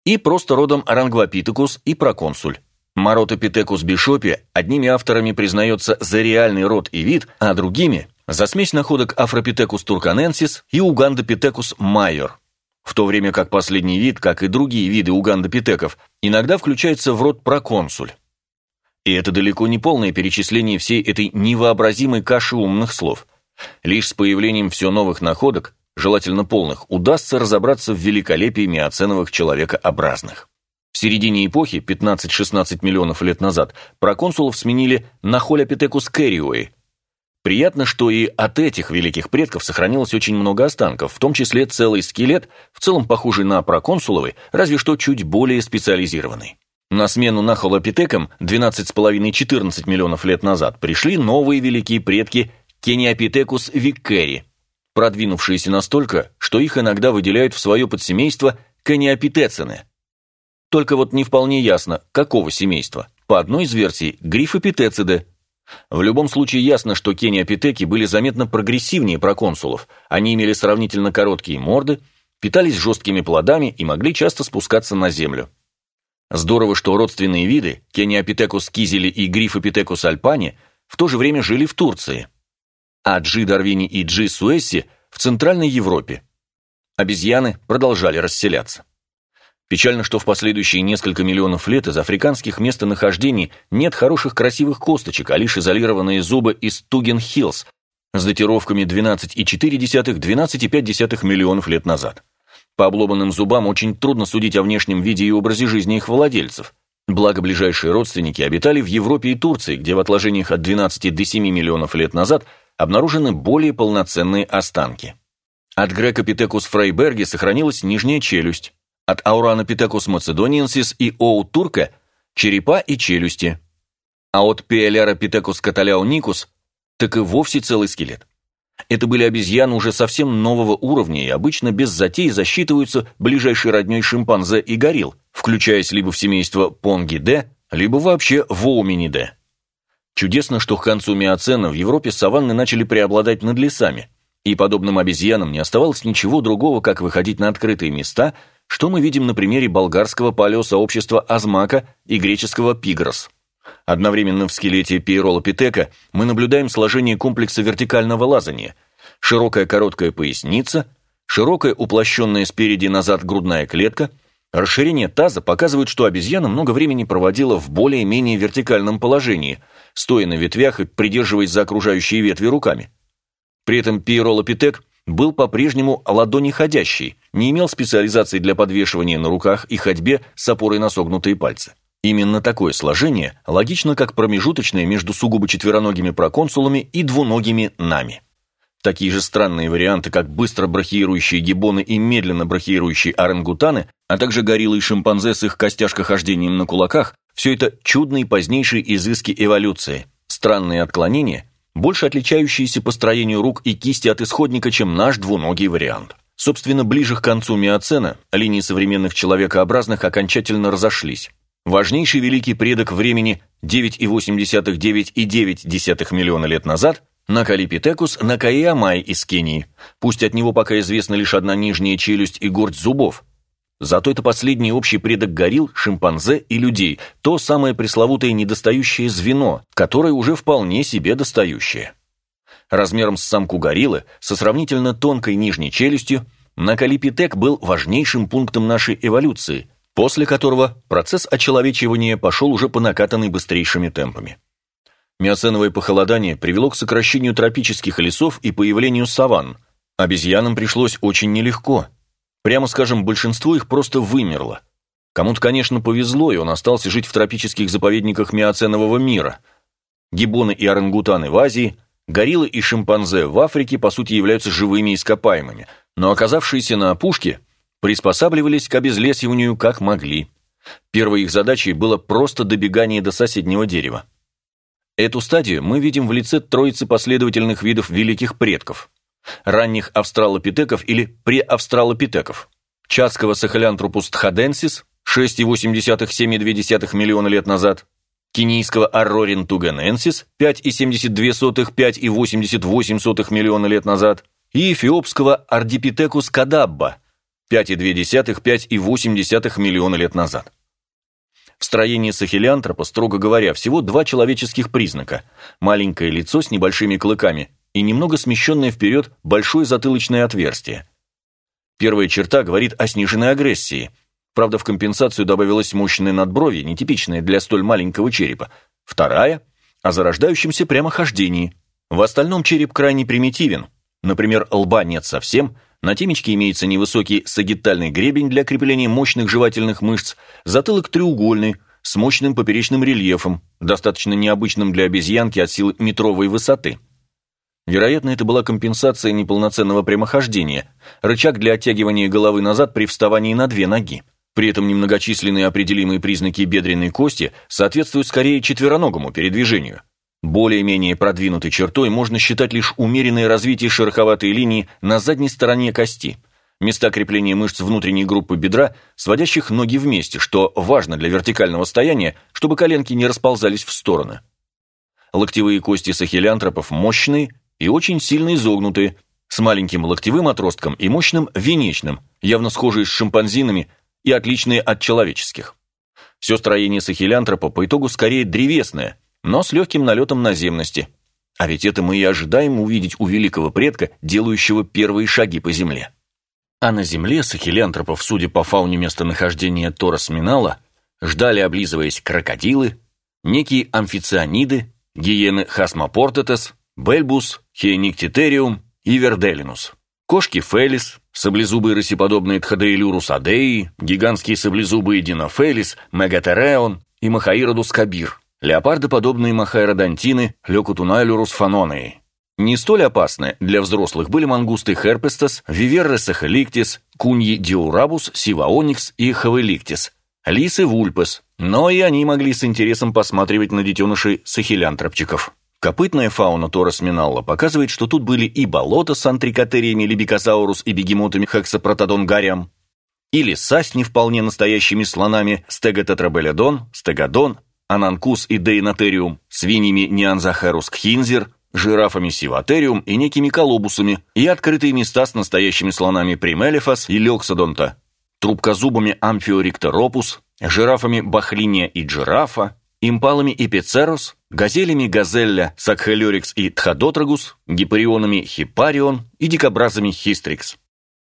и просто родом Рангвапитекус и Проконсуль. Маротопитекус бишопи одними авторами признается за реальный род и вид, а другими – за смесь находок Афропитекус турканенсис и Угандопитекус майор. В то время как последний вид, как и другие виды угандопитеков, иногда включается в род проконсуль. И это далеко не полное перечисление всей этой невообразимой каши умных слов. Лишь с появлением все новых находок, желательно полных, удастся разобраться в великолепии миоценовых человекообразных. В середине эпохи, 15-16 миллионов лет назад, проконсулов сменили на Холопитекус кэриои. Приятно, что и от этих великих предков сохранилось очень много останков, в том числе целый скелет, в целом похожий на проконсуловый, разве что чуть более специализированный. На смену нахолопитекам 12,5-14 миллионов лет назад пришли новые великие предки Кениопитекус виккери, продвинувшиеся настолько, что их иногда выделяют в свое подсемейство Кениопитецины. Только вот не вполне ясно, какого семейства. По одной из версий – грифопитециды. В любом случае ясно, что кениопитеки были заметно прогрессивнее проконсулов. Они имели сравнительно короткие морды, питались жесткими плодами и могли часто спускаться на землю. Здорово, что родственные виды, Кениопитекус кизели и Грифопитекус альпани, в то же время жили в Турции, а Джи Дарвини и Джи Суэсси в Центральной Европе. Обезьяны продолжали расселяться. Печально, что в последующие несколько миллионов лет из африканских местонахождений нет хороших красивых косточек, а лишь изолированные зубы из Туген-Хиллз с датировками 12,4-12,5 миллионов лет назад. По обломанным зубам очень трудно судить о внешнем виде и образе жизни их владельцев. Благо, ближайшие родственники обитали в Европе и Турции, где в отложениях от 12 до 7 миллионов лет назад обнаружены более полноценные останки. От Грекопитекус фрейберги сохранилась нижняя челюсть, от Ауранопитекус macedoniensis и Оу турка – черепа и челюсти, а от Пиоляропитекус каталяуникус – так и вовсе целый скелет. Это были обезьяны уже совсем нового уровня и обычно без затей засчитываются ближайшей родней шимпанзе и горилл, включаясь либо в семейство Понгиде, либо вообще в Оуминиде. Чудесно, что к концу миоцена в Европе саванны начали преобладать над лесами, и подобным обезьянам не оставалось ничего другого, как выходить на открытые места, что мы видим на примере болгарского палеосообщества Азмака и греческого Пигрос. Одновременно в скелете пиеролопитека мы наблюдаем сложение комплекса вертикального лазания, широкая короткая поясница, широкая уплощенная спереди назад грудная клетка, расширение таза показывает, что обезьяна много времени проводила в более-менее вертикальном положении, стоя на ветвях и придерживаясь за окружающие ветви руками. При этом пиеролопитек был по-прежнему ладониходящий, не имел специализации для подвешивания на руках и ходьбе с опорой на согнутые пальцы. Именно такое сложение логично как промежуточное между сугубо четвероногими проконсулами и двуногими нами. Такие же странные варианты, как быстро брахиирующие гибоны и медленно брахиирующие орангутаны, а также гориллы и шимпанзе с их костяшкохождением на кулаках, все это чудные позднейшие изыски эволюции, странные отклонения, больше отличающиеся по строению рук и кисти от исходника, чем наш двуногий вариант. Собственно, ближе к концу миоцена линии современных человекообразных окончательно разошлись. Важнейший великий предок времени 9,8-9,9 миллиона лет назад Накалипитекус Накаиамай из Кении. Пусть от него пока известна лишь одна нижняя челюсть и горсть зубов. Зато это последний общий предок горилл, шимпанзе и людей, то самое пресловутое недостающее звено, которое уже вполне себе достающее. Размером с самку гориллы, со сравнительно тонкой нижней челюстью, накалипитек был важнейшим пунктом нашей эволюции, после которого процесс очеловечивания пошел уже по накатанной быстрейшими темпами. Миоценовое похолодание привело к сокращению тропических лесов и появлению саванн. Обезьянам пришлось очень нелегко. Прямо скажем, большинство их просто вымерло. Кому-то, конечно, повезло, и он остался жить в тропических заповедниках миоценового мира. Гибоны и орангутаны в Азии, гориллы и шимпанзе в Африке, по сути, являются живыми ископаемыми, но оказавшиеся на опушке приспосабливались к обезлесиванию как могли. Первой их задачей было просто добегание до соседнего дерева. Эту стадию мы видим в лице троицы последовательных видов великих предков, ранних австралопитеков или преавстралопитеков, чатского сахалянтропус тхаденсис 6,8-7,2 миллиона лет назад, кенийского аррорин туганенсис 5,72-5,88 миллиона лет назад и эфиопского ардипитекус кадабба 5,2-5,8 миллиона лет назад. В строении сахилянтропа, строго говоря, всего два человеческих признака – маленькое лицо с небольшими клыками и немного смещенное вперед большое затылочное отверстие. Первая черта говорит о сниженной агрессии. Правда, в компенсацию добавилось мощное надбровье, нетипичное для столь маленького черепа. Вторая – о зарождающемся прямохождении. В остальном череп крайне примитивен. Например, лба нет совсем – на темечке имеется невысокий сагитальный гребень для крепления мощных жевательных мышц, затылок треугольный, с мощным поперечным рельефом, достаточно необычным для обезьянки от силы метровой высоты. Вероятно, это была компенсация неполноценного прямохождения, рычаг для оттягивания головы назад при вставании на две ноги. При этом немногочисленные определимые признаки бедренной кости соответствуют скорее четвероногому передвижению. Более-менее продвинутой чертой можно считать лишь умеренное развитие шероховатой линии на задней стороне кости, места крепления мышц внутренней группы бедра, сводящих ноги вместе, что важно для вертикального стояния, чтобы коленки не расползались в стороны. Локтевые кости сахилянтропов мощные и очень сильно изогнутые, с маленьким локтевым отростком и мощным венечным, явно схожие с шимпанзинами и отличные от человеческих. Все строение сахилянтропа по итогу скорее древесное – но с легким налетом наземности. А ведь это мы и ожидаем увидеть у великого предка, делающего первые шаги по земле. А на земле сахилянтропов, судя по фауне местонахождения Торос Минала, ждали, облизываясь, крокодилы, некие амфицианиды, гиены Хасмопортетес, Бельбус, Хеониктитериум и Верделинус, кошки Фелис, саблезубые рысеподобные Тхадеилюрус адеи, гигантские саблезубые Динофелис, Мегатереон и Махаиродус кабир – Леопардоподобные махаэродонтины Лекутунайлюрус фанонеи. Не столь опасны для взрослых были мангусты Херпестас, Виверры сахаликтис, Куньи диурабус, Сиваоникс и Хавеликтис, лисы вульпес, но и они могли с интересом посматривать на детенышей сахилянтропчиков. Копытная фауна Торос Миналла показывает, что тут были и болота с антрикотериями Либикосаурус и бегемотами Хексапротодон гариам, и леса с не вполне настоящими слонами Стеготетрабелядон, Стегодон, Ананкус и Дейнотериум, свиньями Неанзахерус кхинзер, жирафами Сиватериум и некими колобусами, и открытые места с настоящими слонами Примелифас и Лексодонта, трубкозубами Амфиорикторопус, жирафами Бахлиния и Джирафа, импалами Эпицерус, газелями Газелля, Сакхелюрикс и Тхадотрагус, гипарионами Хипарион и дикобразами Хистрикс.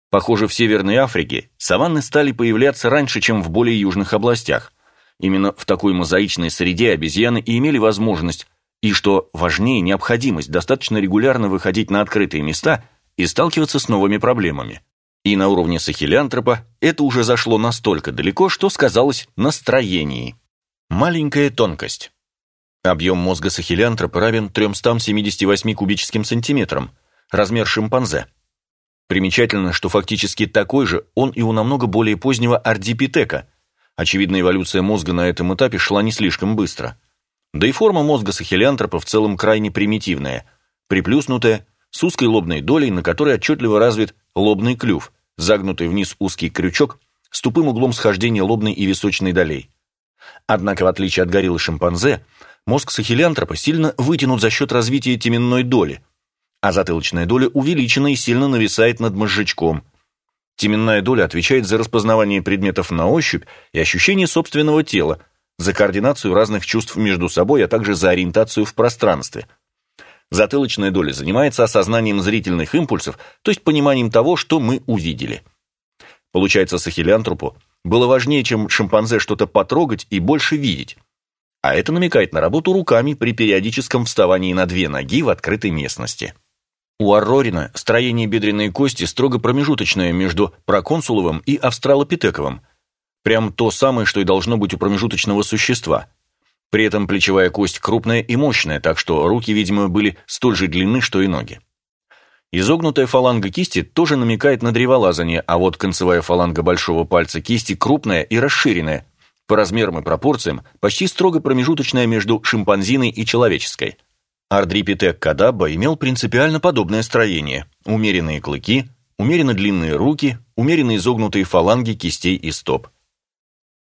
Похоже, в Северной Африке саванны стали появляться раньше, чем в более южных областях – Именно в такой мозаичной среде обезьяны и имели возможность, и, что важнее, необходимость достаточно регулярно выходить на открытые места и сталкиваться с новыми проблемами. И на уровне сахилянтропа это уже зашло настолько далеко, что сказалось на строении. Маленькая тонкость. Объем мозга сахилянтропа равен 378 кубическим сантиметрам, размер шимпанзе. Примечательно, что фактически такой же он и у намного более позднего ардипитека – Очевидно, эволюция мозга на этом этапе шла не слишком быстро. Да и форма мозга сахилянтропа в целом крайне примитивная, приплюснутая, с узкой лобной долей, на которой отчетливо развит лобный клюв, загнутый вниз узкий крючок с тупым углом схождения лобной и височной долей. Однако, в отличие от гориллы шимпанзе, мозг сахилянтропа сильно вытянут за счет развития теменной доли, а затылочная доля увеличена и сильно нависает над мозжечком, Теменная доля отвечает за распознавание предметов на ощупь и ощущение собственного тела, за координацию разных чувств между собой, а также за ориентацию в пространстве. Затылочная доля занимается осознанием зрительных импульсов, то есть пониманием того, что мы увидели. Получается, сахилянтропу было важнее, чем шимпанзе что-то потрогать и больше видеть. А это намекает на работу руками при периодическом вставании на две ноги в открытой местности. У Аррорина строение бедренной кости строго промежуточное между проконсуловым и австралопитековым. Прям то самое, что и должно быть у промежуточного существа – при этом плечевая кость крупная и мощная, так что руки, видимо, были столь же длинны, что и ноги. Изогнутая фаланга кисти тоже намекает на древолазание, а вот концевая фаланга большого пальца кисти крупная и расширенная, по размерам и пропорциям почти строго промежуточная между шимпанзиной и человеческой. Ардрипитек кадабба имел принципиально подобное строение. Умеренные клыки, умеренно длинные руки, умеренно изогнутые фаланги кистей и стоп.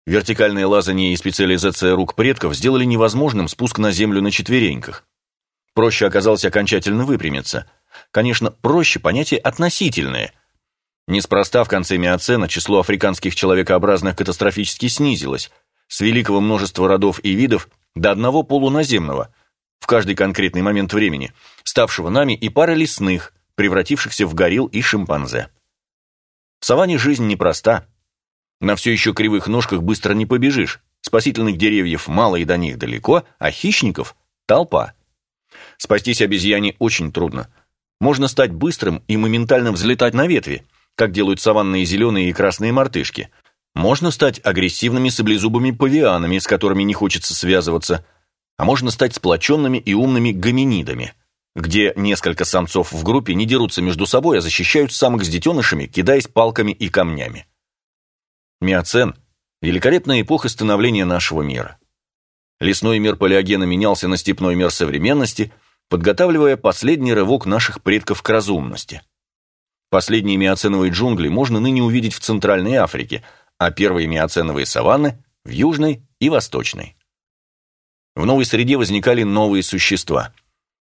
Вертикальное лазание и специализация рук предков сделали невозможным спуск на землю на четвереньках. Проще оказалось окончательно выпрямиться. Конечно, проще понятие относительное. Неспроста в конце миоцена число африканских человекообразных катастрофически снизилось, с великого множества родов и видов до одного полуназемного, в каждый конкретный момент времени, ставшего нами и пара лесных, превратившихся в горилл и шимпанзе. В саванне жизнь непроста. На все еще кривых ножках быстро не побежишь. Спасительных деревьев мало и до них далеко, а хищников – толпа. Спастись обезьяне очень трудно. Можно стать быстрым и моментально взлетать на ветви, как делают саванные зеленые и красные мартышки. Можно стать агрессивными саблезубыми павианами, с которыми не хочется связываться. А можно стать сплоченными и умными гоминидами, где несколько самцов в группе не дерутся между собой, а защищают самок с детенышами, кидаясь палками и камнями. Миоцен – великолепная эпоха становления нашего мира. Лесной мир палеогена менялся на степной мир современности, подготавливая последний рывок наших предков к разумности. Последние миоценовые джунгли можно ныне увидеть в Центральной Африке, а первые миоценовые саванны – в Южной и Восточной. В новой среде возникали новые существа.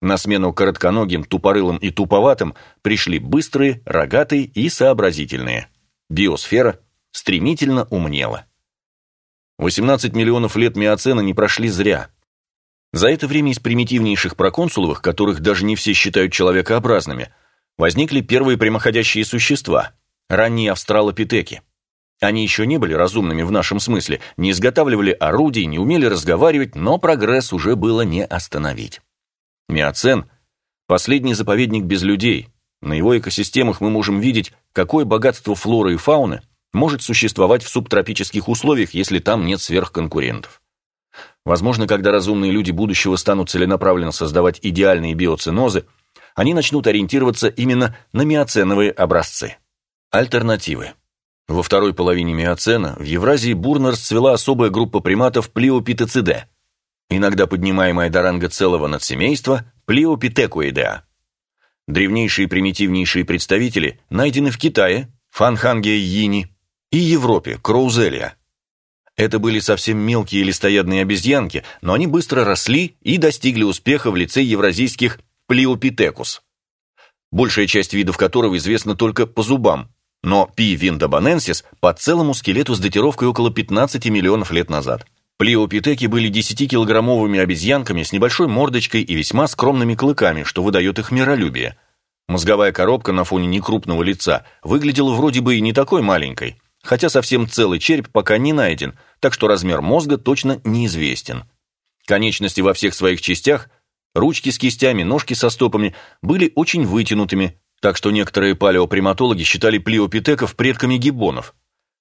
На смену коротконогим, тупорылым и туповатым пришли быстрые, рогатые и сообразительные. Биосфера стремительно умнела. 18 миллионов лет миоцена не прошли зря. За это время из примитивнейших проконсуловых, которых даже не все считают человекообразными, возникли первые прямоходящие существа – ранние австралопитеки. Они еще не были разумными в нашем смысле, не изготавливали орудий, не умели разговаривать, но прогресс уже было не остановить. Миоцен – последний заповедник без людей. На его экосистемах мы можем видеть, какое богатство флоры и фауны – может существовать в субтропических условиях, если там нет сверхконкурентов. Возможно, когда разумные люди будущего станут целенаправленно создавать идеальные биоценозы, они начнут ориентироваться именно на миоценовые образцы. Альтернативы. Во второй половине миоцена в Евразии бурно расцвела особая группа приматов Плиопитециде, иногда поднимаемая до ранга целого надсемейства Плиопитекуидеа. Древнейшие примитивнейшие представители найдены в Китае, Фанханге Йини, и Европе, Кроузелия. Это были совсем мелкие листоядные обезьянки, но они быстро росли и достигли успеха в лице евразийских плиопитекус, большая часть видов которого известна только по зубам, но Пи виндобаненсис по целому скелету с датировкой около 15 миллионов лет назад. Плиопитеки были 10-килограммовыми обезьянками с небольшой мордочкой и весьма скромными клыками, что выдает их миролюбие. Мозговая коробка на фоне некрупного лица выглядела вроде бы и не такой маленькой, хотя совсем целый череп пока не найден, так что размер мозга точно неизвестен. Конечности во всех своих частях, ручки с кистями, ножки со стопами, были очень вытянутыми, так что некоторые палеоприматологи считали плеопитеков предками гиббонов.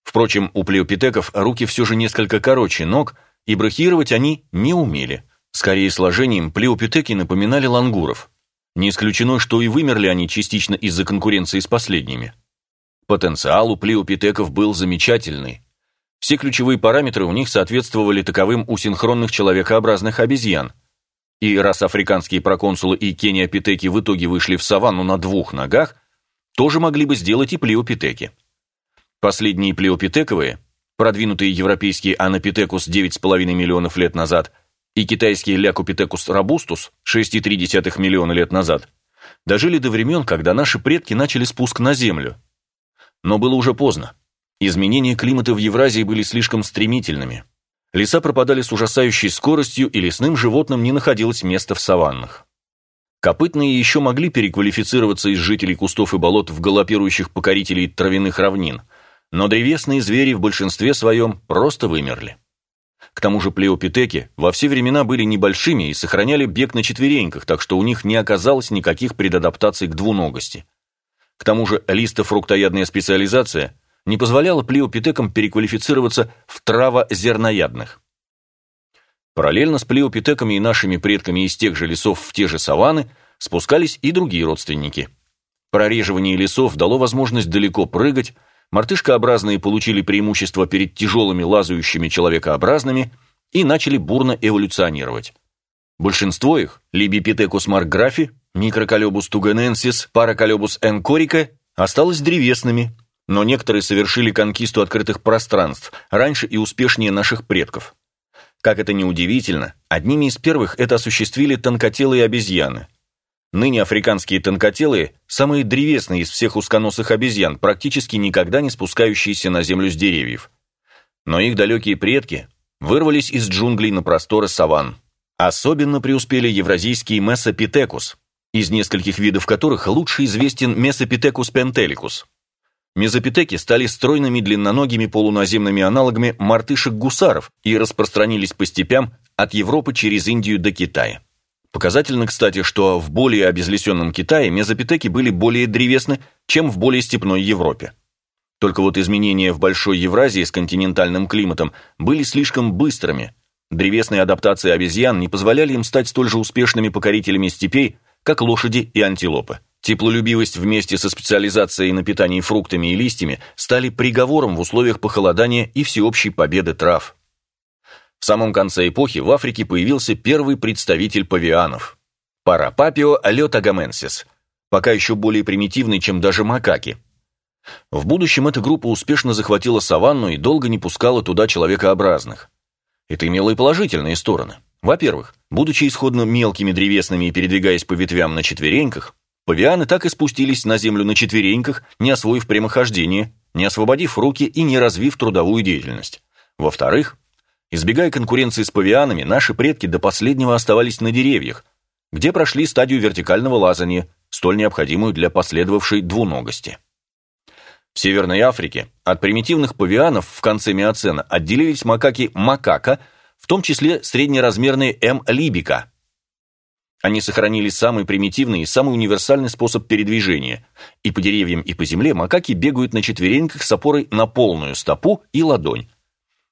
Впрочем, у плеопитеков руки все же несколько короче ног, и брахировать они не умели. Скорее сложением плеопитеки напоминали лангуров. Не исключено, что и вымерли они частично из-за конкуренции с последними. Потенциал у плеопитеков был замечательный. Все ключевые параметры у них соответствовали таковым у синхронных человекообразных обезьян. И раз африканские проконсулы и кениопитеки в итоге вышли в саванну на двух ногах, тоже могли бы сделать и плеопитеки. Последние плеопитековые, продвинутые европейские анопитекус 9,5 миллионов лет назад и китайский лякупитекус робустус 6,3 миллиона лет назад, дожили до времен, когда наши предки начали спуск на Землю – но было уже поздно. Изменения климата в Евразии были слишком стремительными. Леса пропадали с ужасающей скоростью, и лесным животным не находилось места в саваннах. Копытные еще могли переквалифицироваться из жителей кустов и болот в галопирующих покорителей травяных равнин, но древесные звери в большинстве своем просто вымерли. К тому же плеопитеки во все времена были небольшими и сохраняли бег на четвереньках, так что у них не оказалось никаких предадаптаций к двуногости. К тому же листофруктоядная специализация не позволяла плеопитекам переквалифицироваться в травозерноядных. Параллельно с плеопитеками и нашими предками из тех же лесов в те же саванны спускались и другие родственники. Прореживание лесов дало возможность далеко прыгать, мартышкообразные получили преимущество перед тяжелыми лазающими человекообразными и начали бурно эволюционировать. Большинство их, Либипитекус марграфи, Микроколебус тугененсис, Параколебус энкорика, осталось древесными, но некоторые совершили конкисту открытых пространств раньше и успешнее наших предков. Как это ни удивительно, одними из первых это осуществили тонкотелые обезьяны – Ныне африканские тонкотелые – самые древесные из всех узконосых обезьян, практически никогда не спускающиеся на землю с деревьев. Но их далекие предки вырвались из джунглей на просторы саван. Особенно преуспели евразийский месопитекус, из нескольких видов которых лучше известен месопитекус пентеликус. Мезопитеки стали стройными длинноногими полуназемными аналогами мартышек-гусаров и распространились по степям от Европы через Индию до Китая. Показательно, кстати, что в более обезлесенном Китае мезопитеки были более древесны, чем в более степной Европе. Только вот изменения в Большой Евразии с континентальным климатом были слишком быстрыми. Древесные адаптации обезьян не позволяли им стать столь же успешными покорителями степей, как лошади и антилопы. Теплолюбивость вместе со специализацией на питании фруктами и листьями стали приговором в условиях похолодания и всеобщей победы трав. В самом конце эпохи в Африке появился первый представитель павианов – Парапапио алетагаменсис, пока еще более примитивный, чем даже макаки. В будущем эта группа успешно захватила саванну и долго не пускала туда человекообразных. Это имело и положительные стороны. Во-первых, будучи исходно мелкими древесными и передвигаясь по ветвям на четвереньках, павианы так и спустились на землю на четвереньках, не освоив прямохождение, не освободив руки и не развив трудовую деятельность. Во-вторых, Избегая конкуренции с павианами, наши предки до последнего оставались на деревьях, где прошли стадию вертикального лазания, столь необходимую для последовавшей двуногости. В Северной Африке от примитивных павианов в конце миоцена отделились макаки макака, в том числе среднеразмерные М. либика. Они сохранили самый примитивный и самый универсальный способ передвижения, и по деревьям и по земле макаки бегают на четвереньках с опорой на полную стопу и ладонь,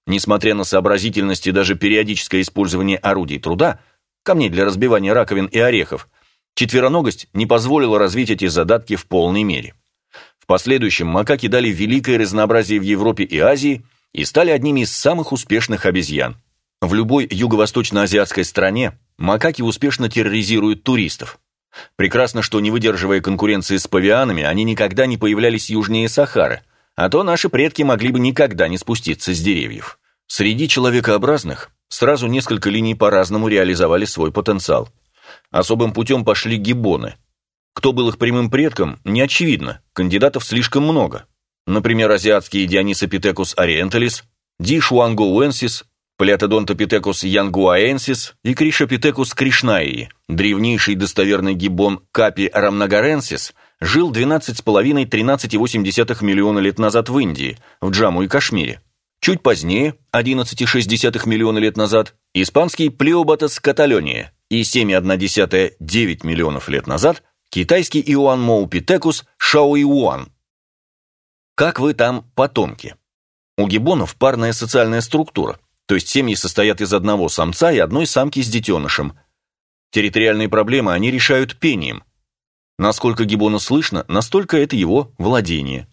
Несмотря на сообразительность и даже периодическое использование орудий труда, камней для разбивания раковин и орехов, четвероногость не позволила развить эти задатки в полной мере. В последующем макаки дали великое разнообразие в Европе и Азии и стали одними из самых успешных обезьян. В любой юго-восточно-азиатской стране макаки успешно терроризируют туристов. Прекрасно, что не выдерживая конкуренции с павианами, они никогда не появлялись южнее Сахары – а то наши предки могли бы никогда не спуститься с деревьев. Среди человекообразных сразу несколько линий по-разному реализовали свой потенциал. Особым путем пошли гиббоны. Кто был их прямым предком, не очевидно, кандидатов слишком много. Например, азиатские Дионисопитекус ориенталис, Ди Шуангоуэнсис, Плеотодонтопитекус янгуаенсис и Кришопитекус кришнаии, древнейший достоверный гиббон Капи рамнагаренсис жил 12,5-13,8 миллиона лет назад в Индии, в Джаму и Кашмире. Чуть позднее, 11,6 миллиона лет назад, испанский Плеобатос каталония и 7,1-9 миллионов лет назад китайский Иоанн Моупитекус Шаоиуан. Как вы там, потомки? У гиббонов парная социальная структура, то есть семьи состоят из одного самца и одной самки с детенышем. Территориальные проблемы они решают пением – Насколько гиббона слышно, настолько это его владение.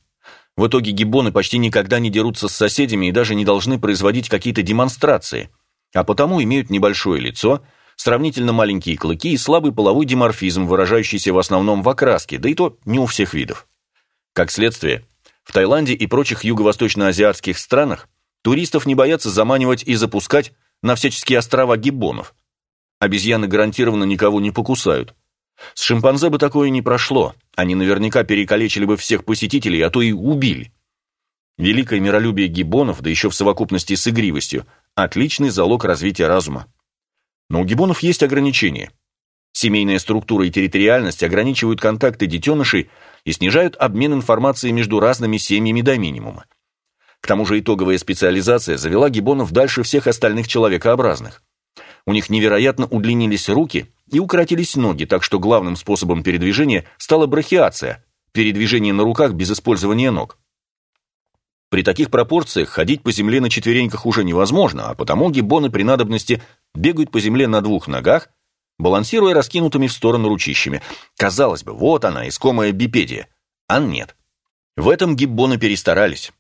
В итоге гиббоны почти никогда не дерутся с соседями и даже не должны производить какие-то демонстрации, а потому имеют небольшое лицо, сравнительно маленькие клыки и слабый половой диморфизм, выражающийся в основном в окраске, да и то не у всех видов. Как следствие, в Таиланде и прочих юго-восточно-азиатских странах туристов не боятся заманивать и запускать на всяческие острова гиббонов. Обезьяны гарантированно никого не покусают, с шимпанзе бы такое не прошло, они наверняка перекалечили бы всех посетителей, а то и убили. Великое миролюбие гиббонов, да еще в совокупности с игривостью, отличный залог развития разума. Но у гиббонов есть ограничения. Семейная структура и территориальность ограничивают контакты детенышей и снижают обмен информацией между разными семьями до минимума. К тому же итоговая специализация завела гиббонов дальше всех остальных человекообразных. У них невероятно удлинились руки и укоротились ноги, так что главным способом передвижения стала брахиация – передвижение на руках без использования ног. При таких пропорциях ходить по земле на четвереньках уже невозможно, а потому гиббоны при надобности бегают по земле на двух ногах, балансируя раскинутыми в сторону ручищами. Казалось бы, вот она, искомая бипедия. А нет. В этом гиббоны перестарались.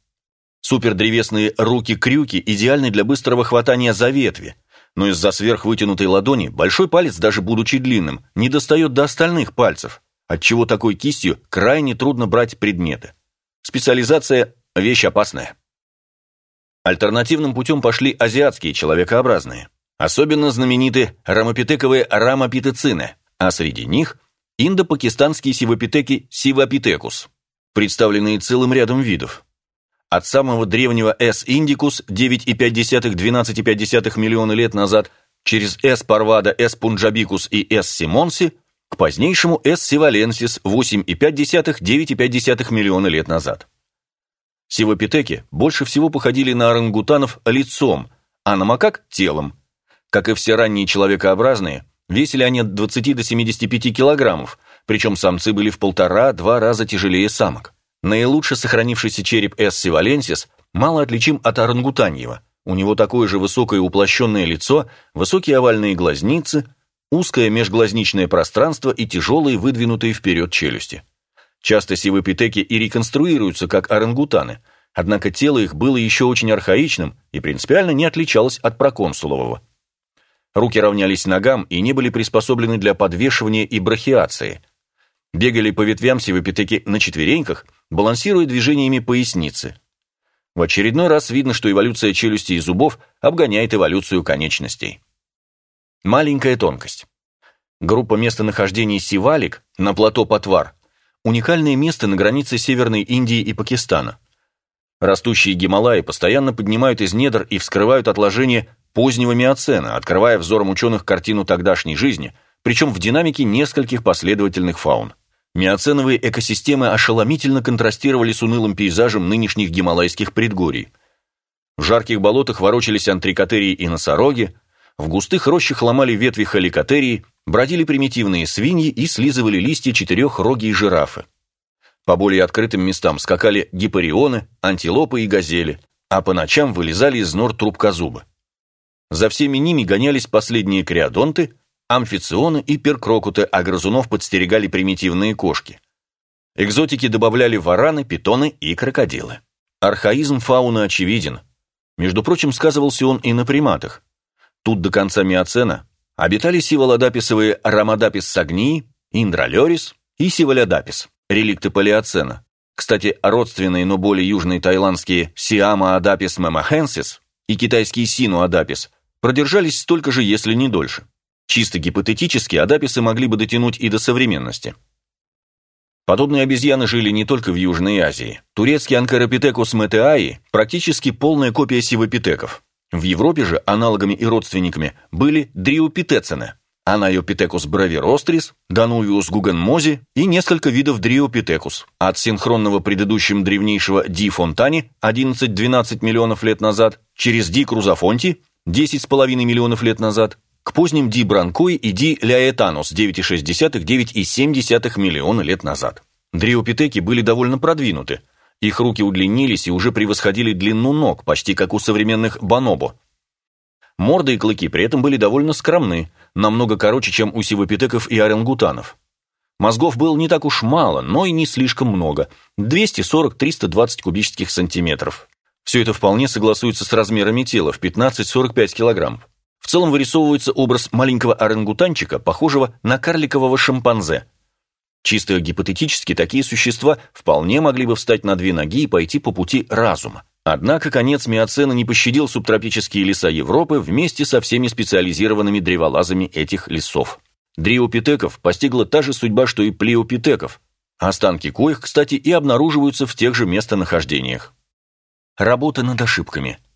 Супердревесные руки-крюки идеальны для быстрого хватания за ветви, но из-за сверхвытянутой ладони большой палец, даже будучи длинным, не достает до остальных пальцев, отчего такой кистью крайне трудно брать предметы. Специализация – вещь опасная. Альтернативным путем пошли азиатские человекообразные. Особенно знамениты рамопитековые рамопитецины, а среди них – индо-пакистанские сивопитеки сивопитекус, представленные целым рядом видов. От самого древнего S. indicus 9,5-12,5 миллиона лет назад через S. parvada, S. punjabicus и S. simonsi к позднейшему S. sivalensis 8,5-9,5 миллиона лет назад. Сивопитеки больше всего походили на орангутанов лицом, а на макак – телом. Как и все ранние человекообразные, весили они от 20 до 75 килограммов, причем самцы были в полтора-два раза тяжелее самок. Наилучше сохранившийся череп S. сиваленсис мало отличим от орангутаньего. У него такое же высокое уплощенное лицо, высокие овальные глазницы, узкое межглазничное пространство и тяжелые выдвинутые вперед челюсти. Часто сивопитеки и реконструируются как орангутаны, однако тело их было еще очень архаичным и принципиально не отличалось от проконсулового. Руки равнялись ногам и не были приспособлены для подвешивания и брахиации. Бегали по ветвям сивопитеки на четвереньках – балансируя движениями поясницы. В очередной раз видно, что эволюция челюсти и зубов обгоняет эволюцию конечностей. Маленькая тонкость. Группа местонахождений Сивалик на плато Патвар – уникальное место на границе Северной Индии и Пакистана. Растущие Гималаи постоянно поднимают из недр и вскрывают отложения позднего миоцена, открывая взором ученых картину тогдашней жизни, причем в динамике нескольких последовательных фаун. Миоценовые экосистемы ошеломительно контрастировали с унылым пейзажем нынешних гималайских предгорий. В жарких болотах ворочались антрикотерии и носороги, в густых рощах ломали ветви халикотерии, бродили примитивные свиньи и слизывали листья четырехрогие жирафы. По более открытым местам скакали гипарионы, антилопы и газели, а по ночам вылезали из нор трубкозубы. За всеми ними гонялись последние криодонты, амфиционы и перкрокуты, а грызунов подстерегали примитивные кошки. Экзотики добавляли вараны, питоны и крокодилы. Архаизм фауны очевиден. Между прочим, сказывался он и на приматах. Тут до конца миоцена обитали сиволодаписовые рамодапис сагнии, индралерис и сиволядапис, реликты палеоцена. Кстати, родственные, но более южные таиландские Сиама адапис мемахенсис и китайский Сину адапис продержались столько же, если не дольше. Чисто гипотетически адаписы могли бы дотянуть и до современности. Подобные обезьяны жили не только в Южной Азии. Турецкий Анкаропитекус метеаи – практически полная копия сивопитеков. В Европе же аналогами и родственниками были дриопитецины, Анайопитекус бравирострис, Данувиус гугенмози и несколько видов дриопитекус, от синхронного предыдущим древнейшего Ди Фонтани 11-12 миллионов лет назад, через Ди Крузафонти 10,5 миллионов лет назад, к поздним Ди Бранкой и Ди Ляэтанус 9,6-9,7 миллиона лет назад. Дриопитеки были довольно продвинуты. Их руки удлинились и уже превосходили длину ног, почти как у современных бонобо. Морды и клыки при этом были довольно скромны, намного короче, чем у сивопитеков и орангутанов. Мозгов было не так уж мало, но и не слишком много – 240-320 кубических сантиметров. Все это вполне согласуется с размерами тела в 15-45 килограмм. В целом вырисовывается образ маленького орангутанчика, похожего на карликового шимпанзе. Чисто гипотетически такие существа вполне могли бы встать на две ноги и пойти по пути разума. Однако конец миоцена не пощадил субтропические леса Европы вместе со всеми специализированными древолазами этих лесов. Дриопитеков постигла та же судьба, что и плеопитеков. Останки коих, кстати, и обнаруживаются в тех же местонахождениях. Работа над ошибками –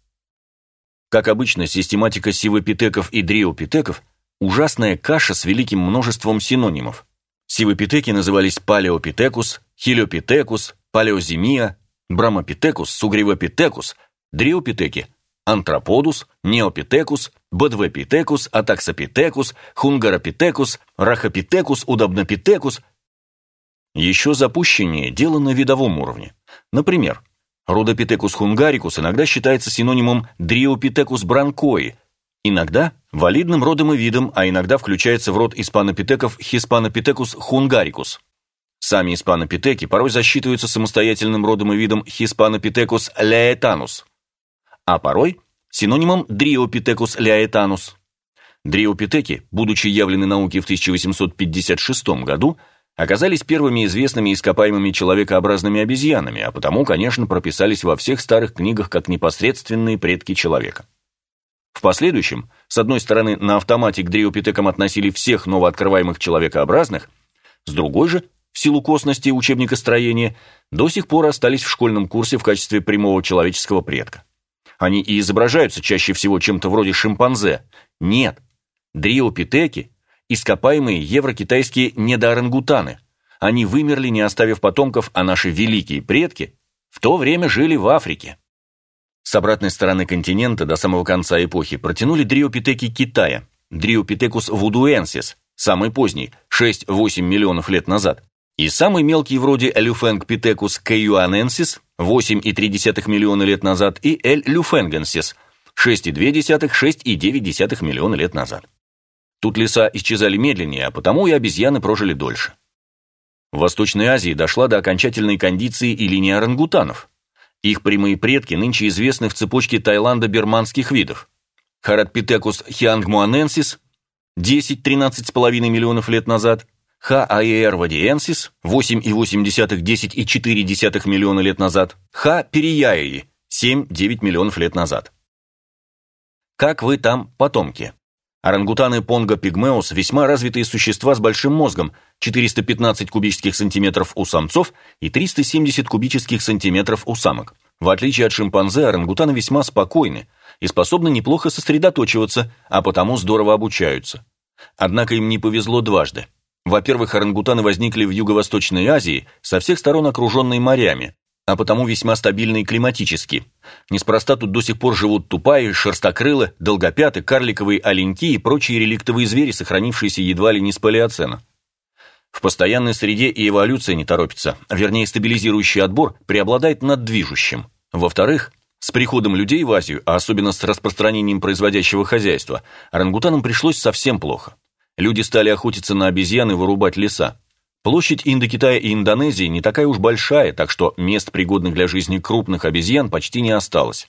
как обычно, систематика сивопитеков и дриопитеков ужасная каша с великим множеством синонимов. Сивопитеки назывались палеопитекус, хилиопитекус, палеозимия, брамопитекус, сугривопитекус, дриопитеки, антроподус, неопитекус, бодвепитекус, атаксопитекус, хунгаропитекус, рахопитекус, удобнопитекус. Еще запущеннее дело на видовом уровне. Например, родопитекус хунгарикус иногда считается синонимом дриопитекус бранкои, иногда валидным родом и видом, а иногда включается в род испанопитеков хиспанопитекус хунгарикус. Сами испанопитеки порой засчитываются самостоятельным родом и видом хиспанопитекус лаэтанус, а порой синонимом дриопитекус лаэтанус. Дриопитеки, будучи явлены науке в 1856 году, оказались первыми известными ископаемыми человекообразными обезьянами, а потому, конечно, прописались во всех старых книгах как непосредственные предки человека. В последующем, с одной стороны, на автомате к дриопитекам относили всех новооткрываемых человекообразных, с другой же, в силу косности учебника строения, до сих пор остались в школьном курсе в качестве прямого человеческого предка. Они и изображаются чаще всего чем-то вроде шимпанзе. Нет, дриопитеки – ископаемые еврокитайские недоорангутаны. Они вымерли, не оставив потомков, а наши великие предки в то время жили в Африке. С обратной стороны континента до самого конца эпохи протянули дриопитеки Китая, Дриопитекус вудуэнсис, самый поздний, 6-8 миллионов лет назад, и самый мелкий вроде Люфенгпитекус каюаненсис, 8,3 миллиона лет назад, и Эль люфенгенсис, 6,2-6,9 миллиона лет назад. Тут леса исчезали медленнее, а потому и обезьяны прожили дольше. В Восточной Азии дошла до окончательной кондиции и линия орангутанов – их прямые предки нынче известны в цепочке Таиланда-бирманских видов. Харатпитекус хиангмуаненсис 10-13,5 миллионов лет назад, Х. аэр вадиенсис 8,8-10,4 миллиона лет назад, Х. перияи 7-9 миллионов лет назад. Как вы там, потомки? Орангутаны Понго пигмеус весьма развитые существа с большим мозгом, 415 кубических сантиметров у самцов и 370 кубических сантиметров у самок. В отличие от шимпанзе, орангутаны весьма спокойны и способны неплохо сосредоточиваться, а потому здорово обучаются. Однако им не повезло дважды. Во-первых, орангутаны возникли в Юго-Восточной Азии, со всех сторон окруженные морями, а потому весьма стабильные климатически. Неспроста тут до сих пор живут тупаи, шерстокрылы, долгопяты, карликовые оленьки и прочие реликтовые звери, сохранившиеся едва ли не с палеоцена. В постоянной среде и эволюция не торопится, вернее стабилизирующий отбор преобладает над движущим. Во-вторых, с приходом людей в Азию, а особенно с распространением производящего хозяйства, орангутанам пришлось совсем плохо. Люди стали охотиться на обезьян и вырубать леса. Площадь Индокитая и Индонезии не такая уж большая, так что мест, пригодных для жизни крупных обезьян, почти не осталось.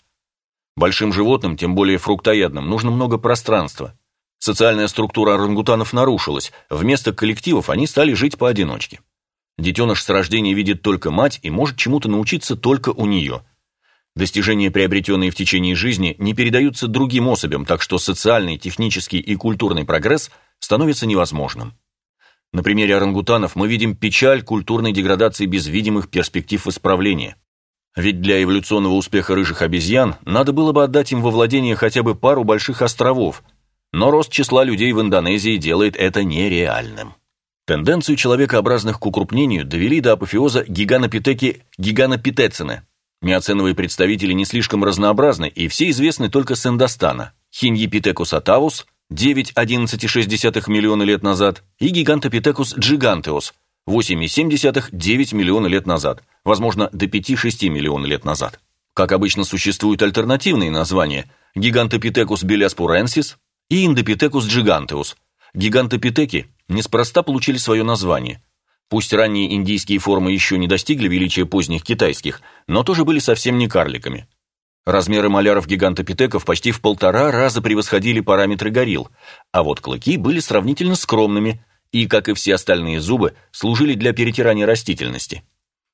Большим животным, тем более фруктоядным, нужно много пространства. Социальная структура орангутанов нарушилась, вместо коллективов они стали жить поодиночке. Детеныш с рождения видит только мать и может чему-то научиться только у нее. Достижения, приобретенные в течение жизни, не передаются другим особям, так что социальный, технический и культурный прогресс становится невозможным. На примере орангутанов мы видим печаль культурной деградации без видимых перспектив исправления. Ведь для эволюционного успеха рыжих обезьян надо было бы отдать им во владение хотя бы пару больших островов, но рост числа людей в Индонезии делает это нереальным. Тенденцию человекообразных к укрупнению довели до апофеоза гиганопитеки гиганопитецины. Миоценовые представители не слишком разнообразны и все известны только с Индостана. Хиньепитекус атавус, 9,11,6 миллиона лет назад, и Гигантопитекус джигантеус 8,7-9 миллиона лет назад, возможно, до 5-6 миллиона лет назад. Как обычно, существуют альтернативные названия – Гигантопитекус беляспуренсис и Индопитекус джигантеус. Гигантопитеки неспроста получили свое название. Пусть ранние индийские формы еще не достигли величия поздних китайских, но тоже были совсем не карликами. Размеры маляров-гигантопитеков почти в полтора раза превосходили параметры горилл, а вот клыки были сравнительно скромными и, как и все остальные зубы, служили для перетирания растительности.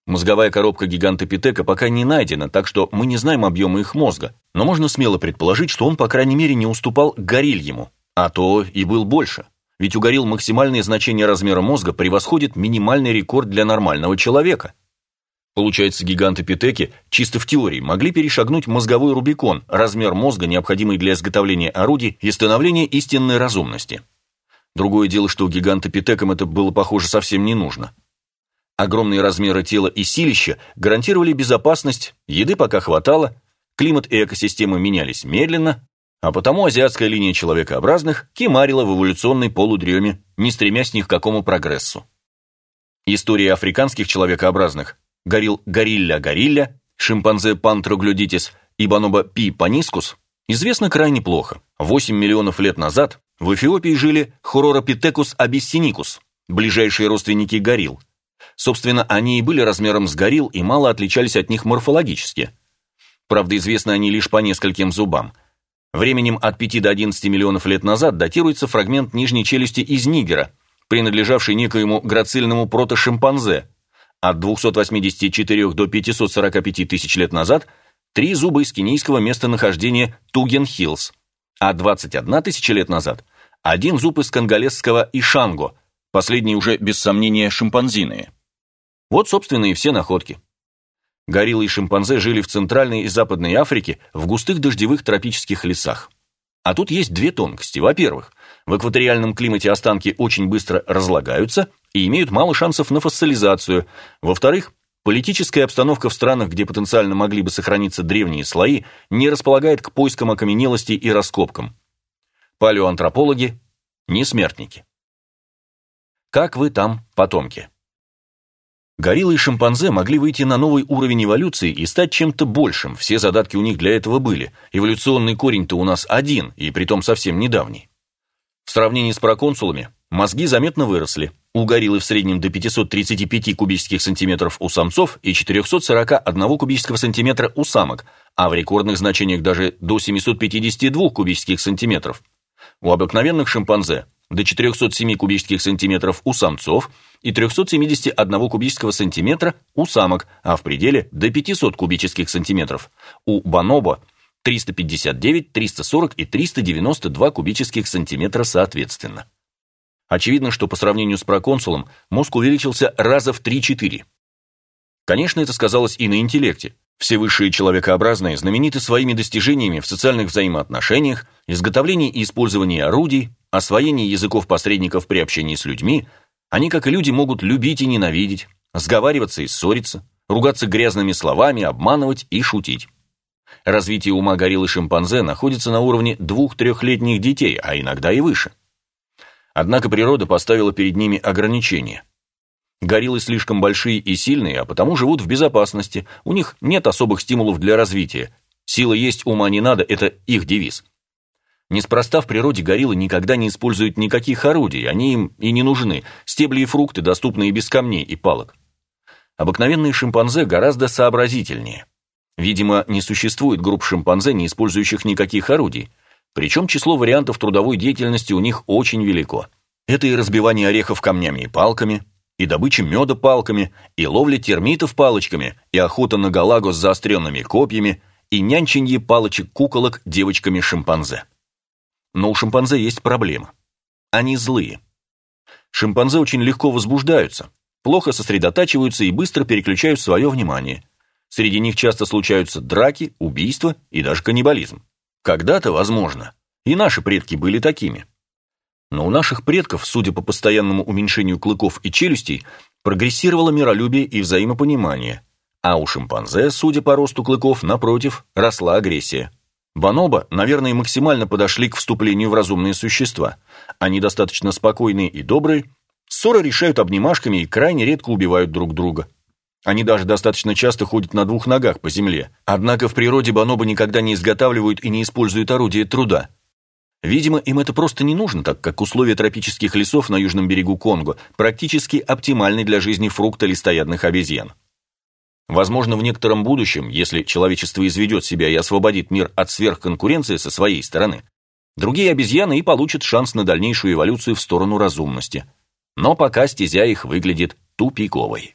Мозговая коробка гигантопитека пока не найдена, так что мы не знаем объема их мозга, но можно смело предположить, что он, по крайней мере, не уступал горильему, а то и был больше. Ведь у горилл максимальное значение размера мозга превосходит минимальный рекорд для нормального человека – Получается, гиганты Питеки чисто в теории могли перешагнуть мозговой Рубикон, размер мозга, необходимый для изготовления орудий и становления истинной разумности. Другое дело, что гигантопитекам это было, похоже, совсем не нужно. Огромные размеры тела и силища гарантировали безопасность, еды пока хватало, климат и экосистемы менялись медленно, а потому азиатская линия человекообразных кемарила в эволюционной полудреме, не стремясь ни к какому прогрессу. История африканских человекообразных горил горилля-горилля, шимпанзе пантроглюдитис и бонобо пи панискус известна крайне плохо. 8 миллионов лет назад в Эфиопии жили Хороропитекус абиссиникус, ближайшие родственники горилл. Собственно, они и были размером с горилл и мало отличались от них морфологически. Правда, известны они лишь по нескольким зубам. Временем от 5 до 11 миллионов лет назад датируется фрагмент нижней челюсти из Нигера, принадлежавший некоему грацильному протошимпанзе. От 284 до 545 тысяч лет назад три зуба из кенийского местонахождения Туген-Хиллз, а 21 тысяча лет назад один зуб из конголезского Ишанго, последний уже, без сомнения, шимпанзиные. Вот, собственно, и все находки. Гориллы и шимпанзе жили в Центральной и Западной Африке в густых дождевых тропических лесах. А тут есть две тонкости. Во-первых, в экваториальном климате останки очень быстро разлагаются и имеют мало шансов на фоссилизацию. Во-вторых, политическая обстановка в странах, где потенциально могли бы сохраниться древние слои, не располагает к поискам окаменелости и раскопкам. Палеоантропологи – не смертники. Как вы там, потомки? Гориллы и шимпанзе могли выйти на новый уровень эволюции и стать чем-то большим, все задатки у них для этого были. Эволюционный корень-то у нас один, и притом совсем недавний. В сравнении с проконсулами, мозги заметно выросли. У гориллы в среднем до 535 кубических сантиметров у самцов и 441 кубического сантиметра у самок, а в рекордных значениях даже до 752 кубических сантиметров. У обыкновенных шимпанзе до 407 кубических сантиметров у самцов и 371 кубического сантиметра у самок, а в пределе до 500 кубических сантиметров. У бонобо 359, 340 и 392 кубических сантиметра соответственно. Очевидно, что по сравнению с проконсулом мозг увеличился раза в 3-4. Конечно, это сказалось и на интеллекте. Все высшие человекообразные знамениты своими достижениями в социальных взаимоотношениях, изготовлении и использовании орудий, освоении языков-посредников при общении с людьми, они, как и люди, могут любить и ненавидеть, сговариваться и ссориться, ругаться грязными словами, обманывать и шутить. Развитие ума гориллы шимпанзе находится на уровне двух-трехлетних детей, а иногда и выше. Однако природа поставила перед ними ограничения – Гориллы слишком большие и сильные, а потому живут в безопасности, у них нет особых стимулов для развития. Сила есть, ума не надо – это их девиз. Неспроста в природе гориллы никогда не используют никаких орудий, они им и не нужны, стебли и фрукты доступны и без камней и палок. Обыкновенные шимпанзе гораздо сообразительнее. Видимо, не существует групп шимпанзе, не использующих никаких орудий, причем число вариантов трудовой деятельности у них очень велико. Это и разбивание орехов камнями и палками, и добыча меда палками, и ловля термитов палочками, и охота на галагу с заостренными копьями, и нянченье палочек-куколок девочками-шимпанзе. Но у шимпанзе есть проблема. Они злые. Шимпанзе очень легко возбуждаются, плохо сосредотачиваются и быстро переключают свое внимание. Среди них часто случаются драки, убийства и даже каннибализм. Когда-то, возможно, и наши предки были такими. Но у наших предков, судя по постоянному уменьшению клыков и челюстей, прогрессировало миролюбие и взаимопонимание, а у шимпанзе, судя по росту клыков, напротив, росла агрессия. Бонобо, наверное, максимально подошли к вступлению в разумные существа. Они достаточно спокойные и добрые, ссоры решают обнимашками и крайне редко убивают друг друга. Они даже достаточно часто ходят на двух ногах по земле. Однако в природе бонобо никогда не изготавливают и не используют орудия труда. Видимо, им это просто не нужно, так как условия тропических лесов на южном берегу Конго практически оптимальны для жизни фруктолистоядных обезьян. Возможно, в некотором будущем, если человечество изведет себя и освободит мир от сверхконкуренции со своей стороны, другие обезьяны и получат шанс на дальнейшую эволюцию в сторону разумности. Но пока стезя их выглядит тупиковой.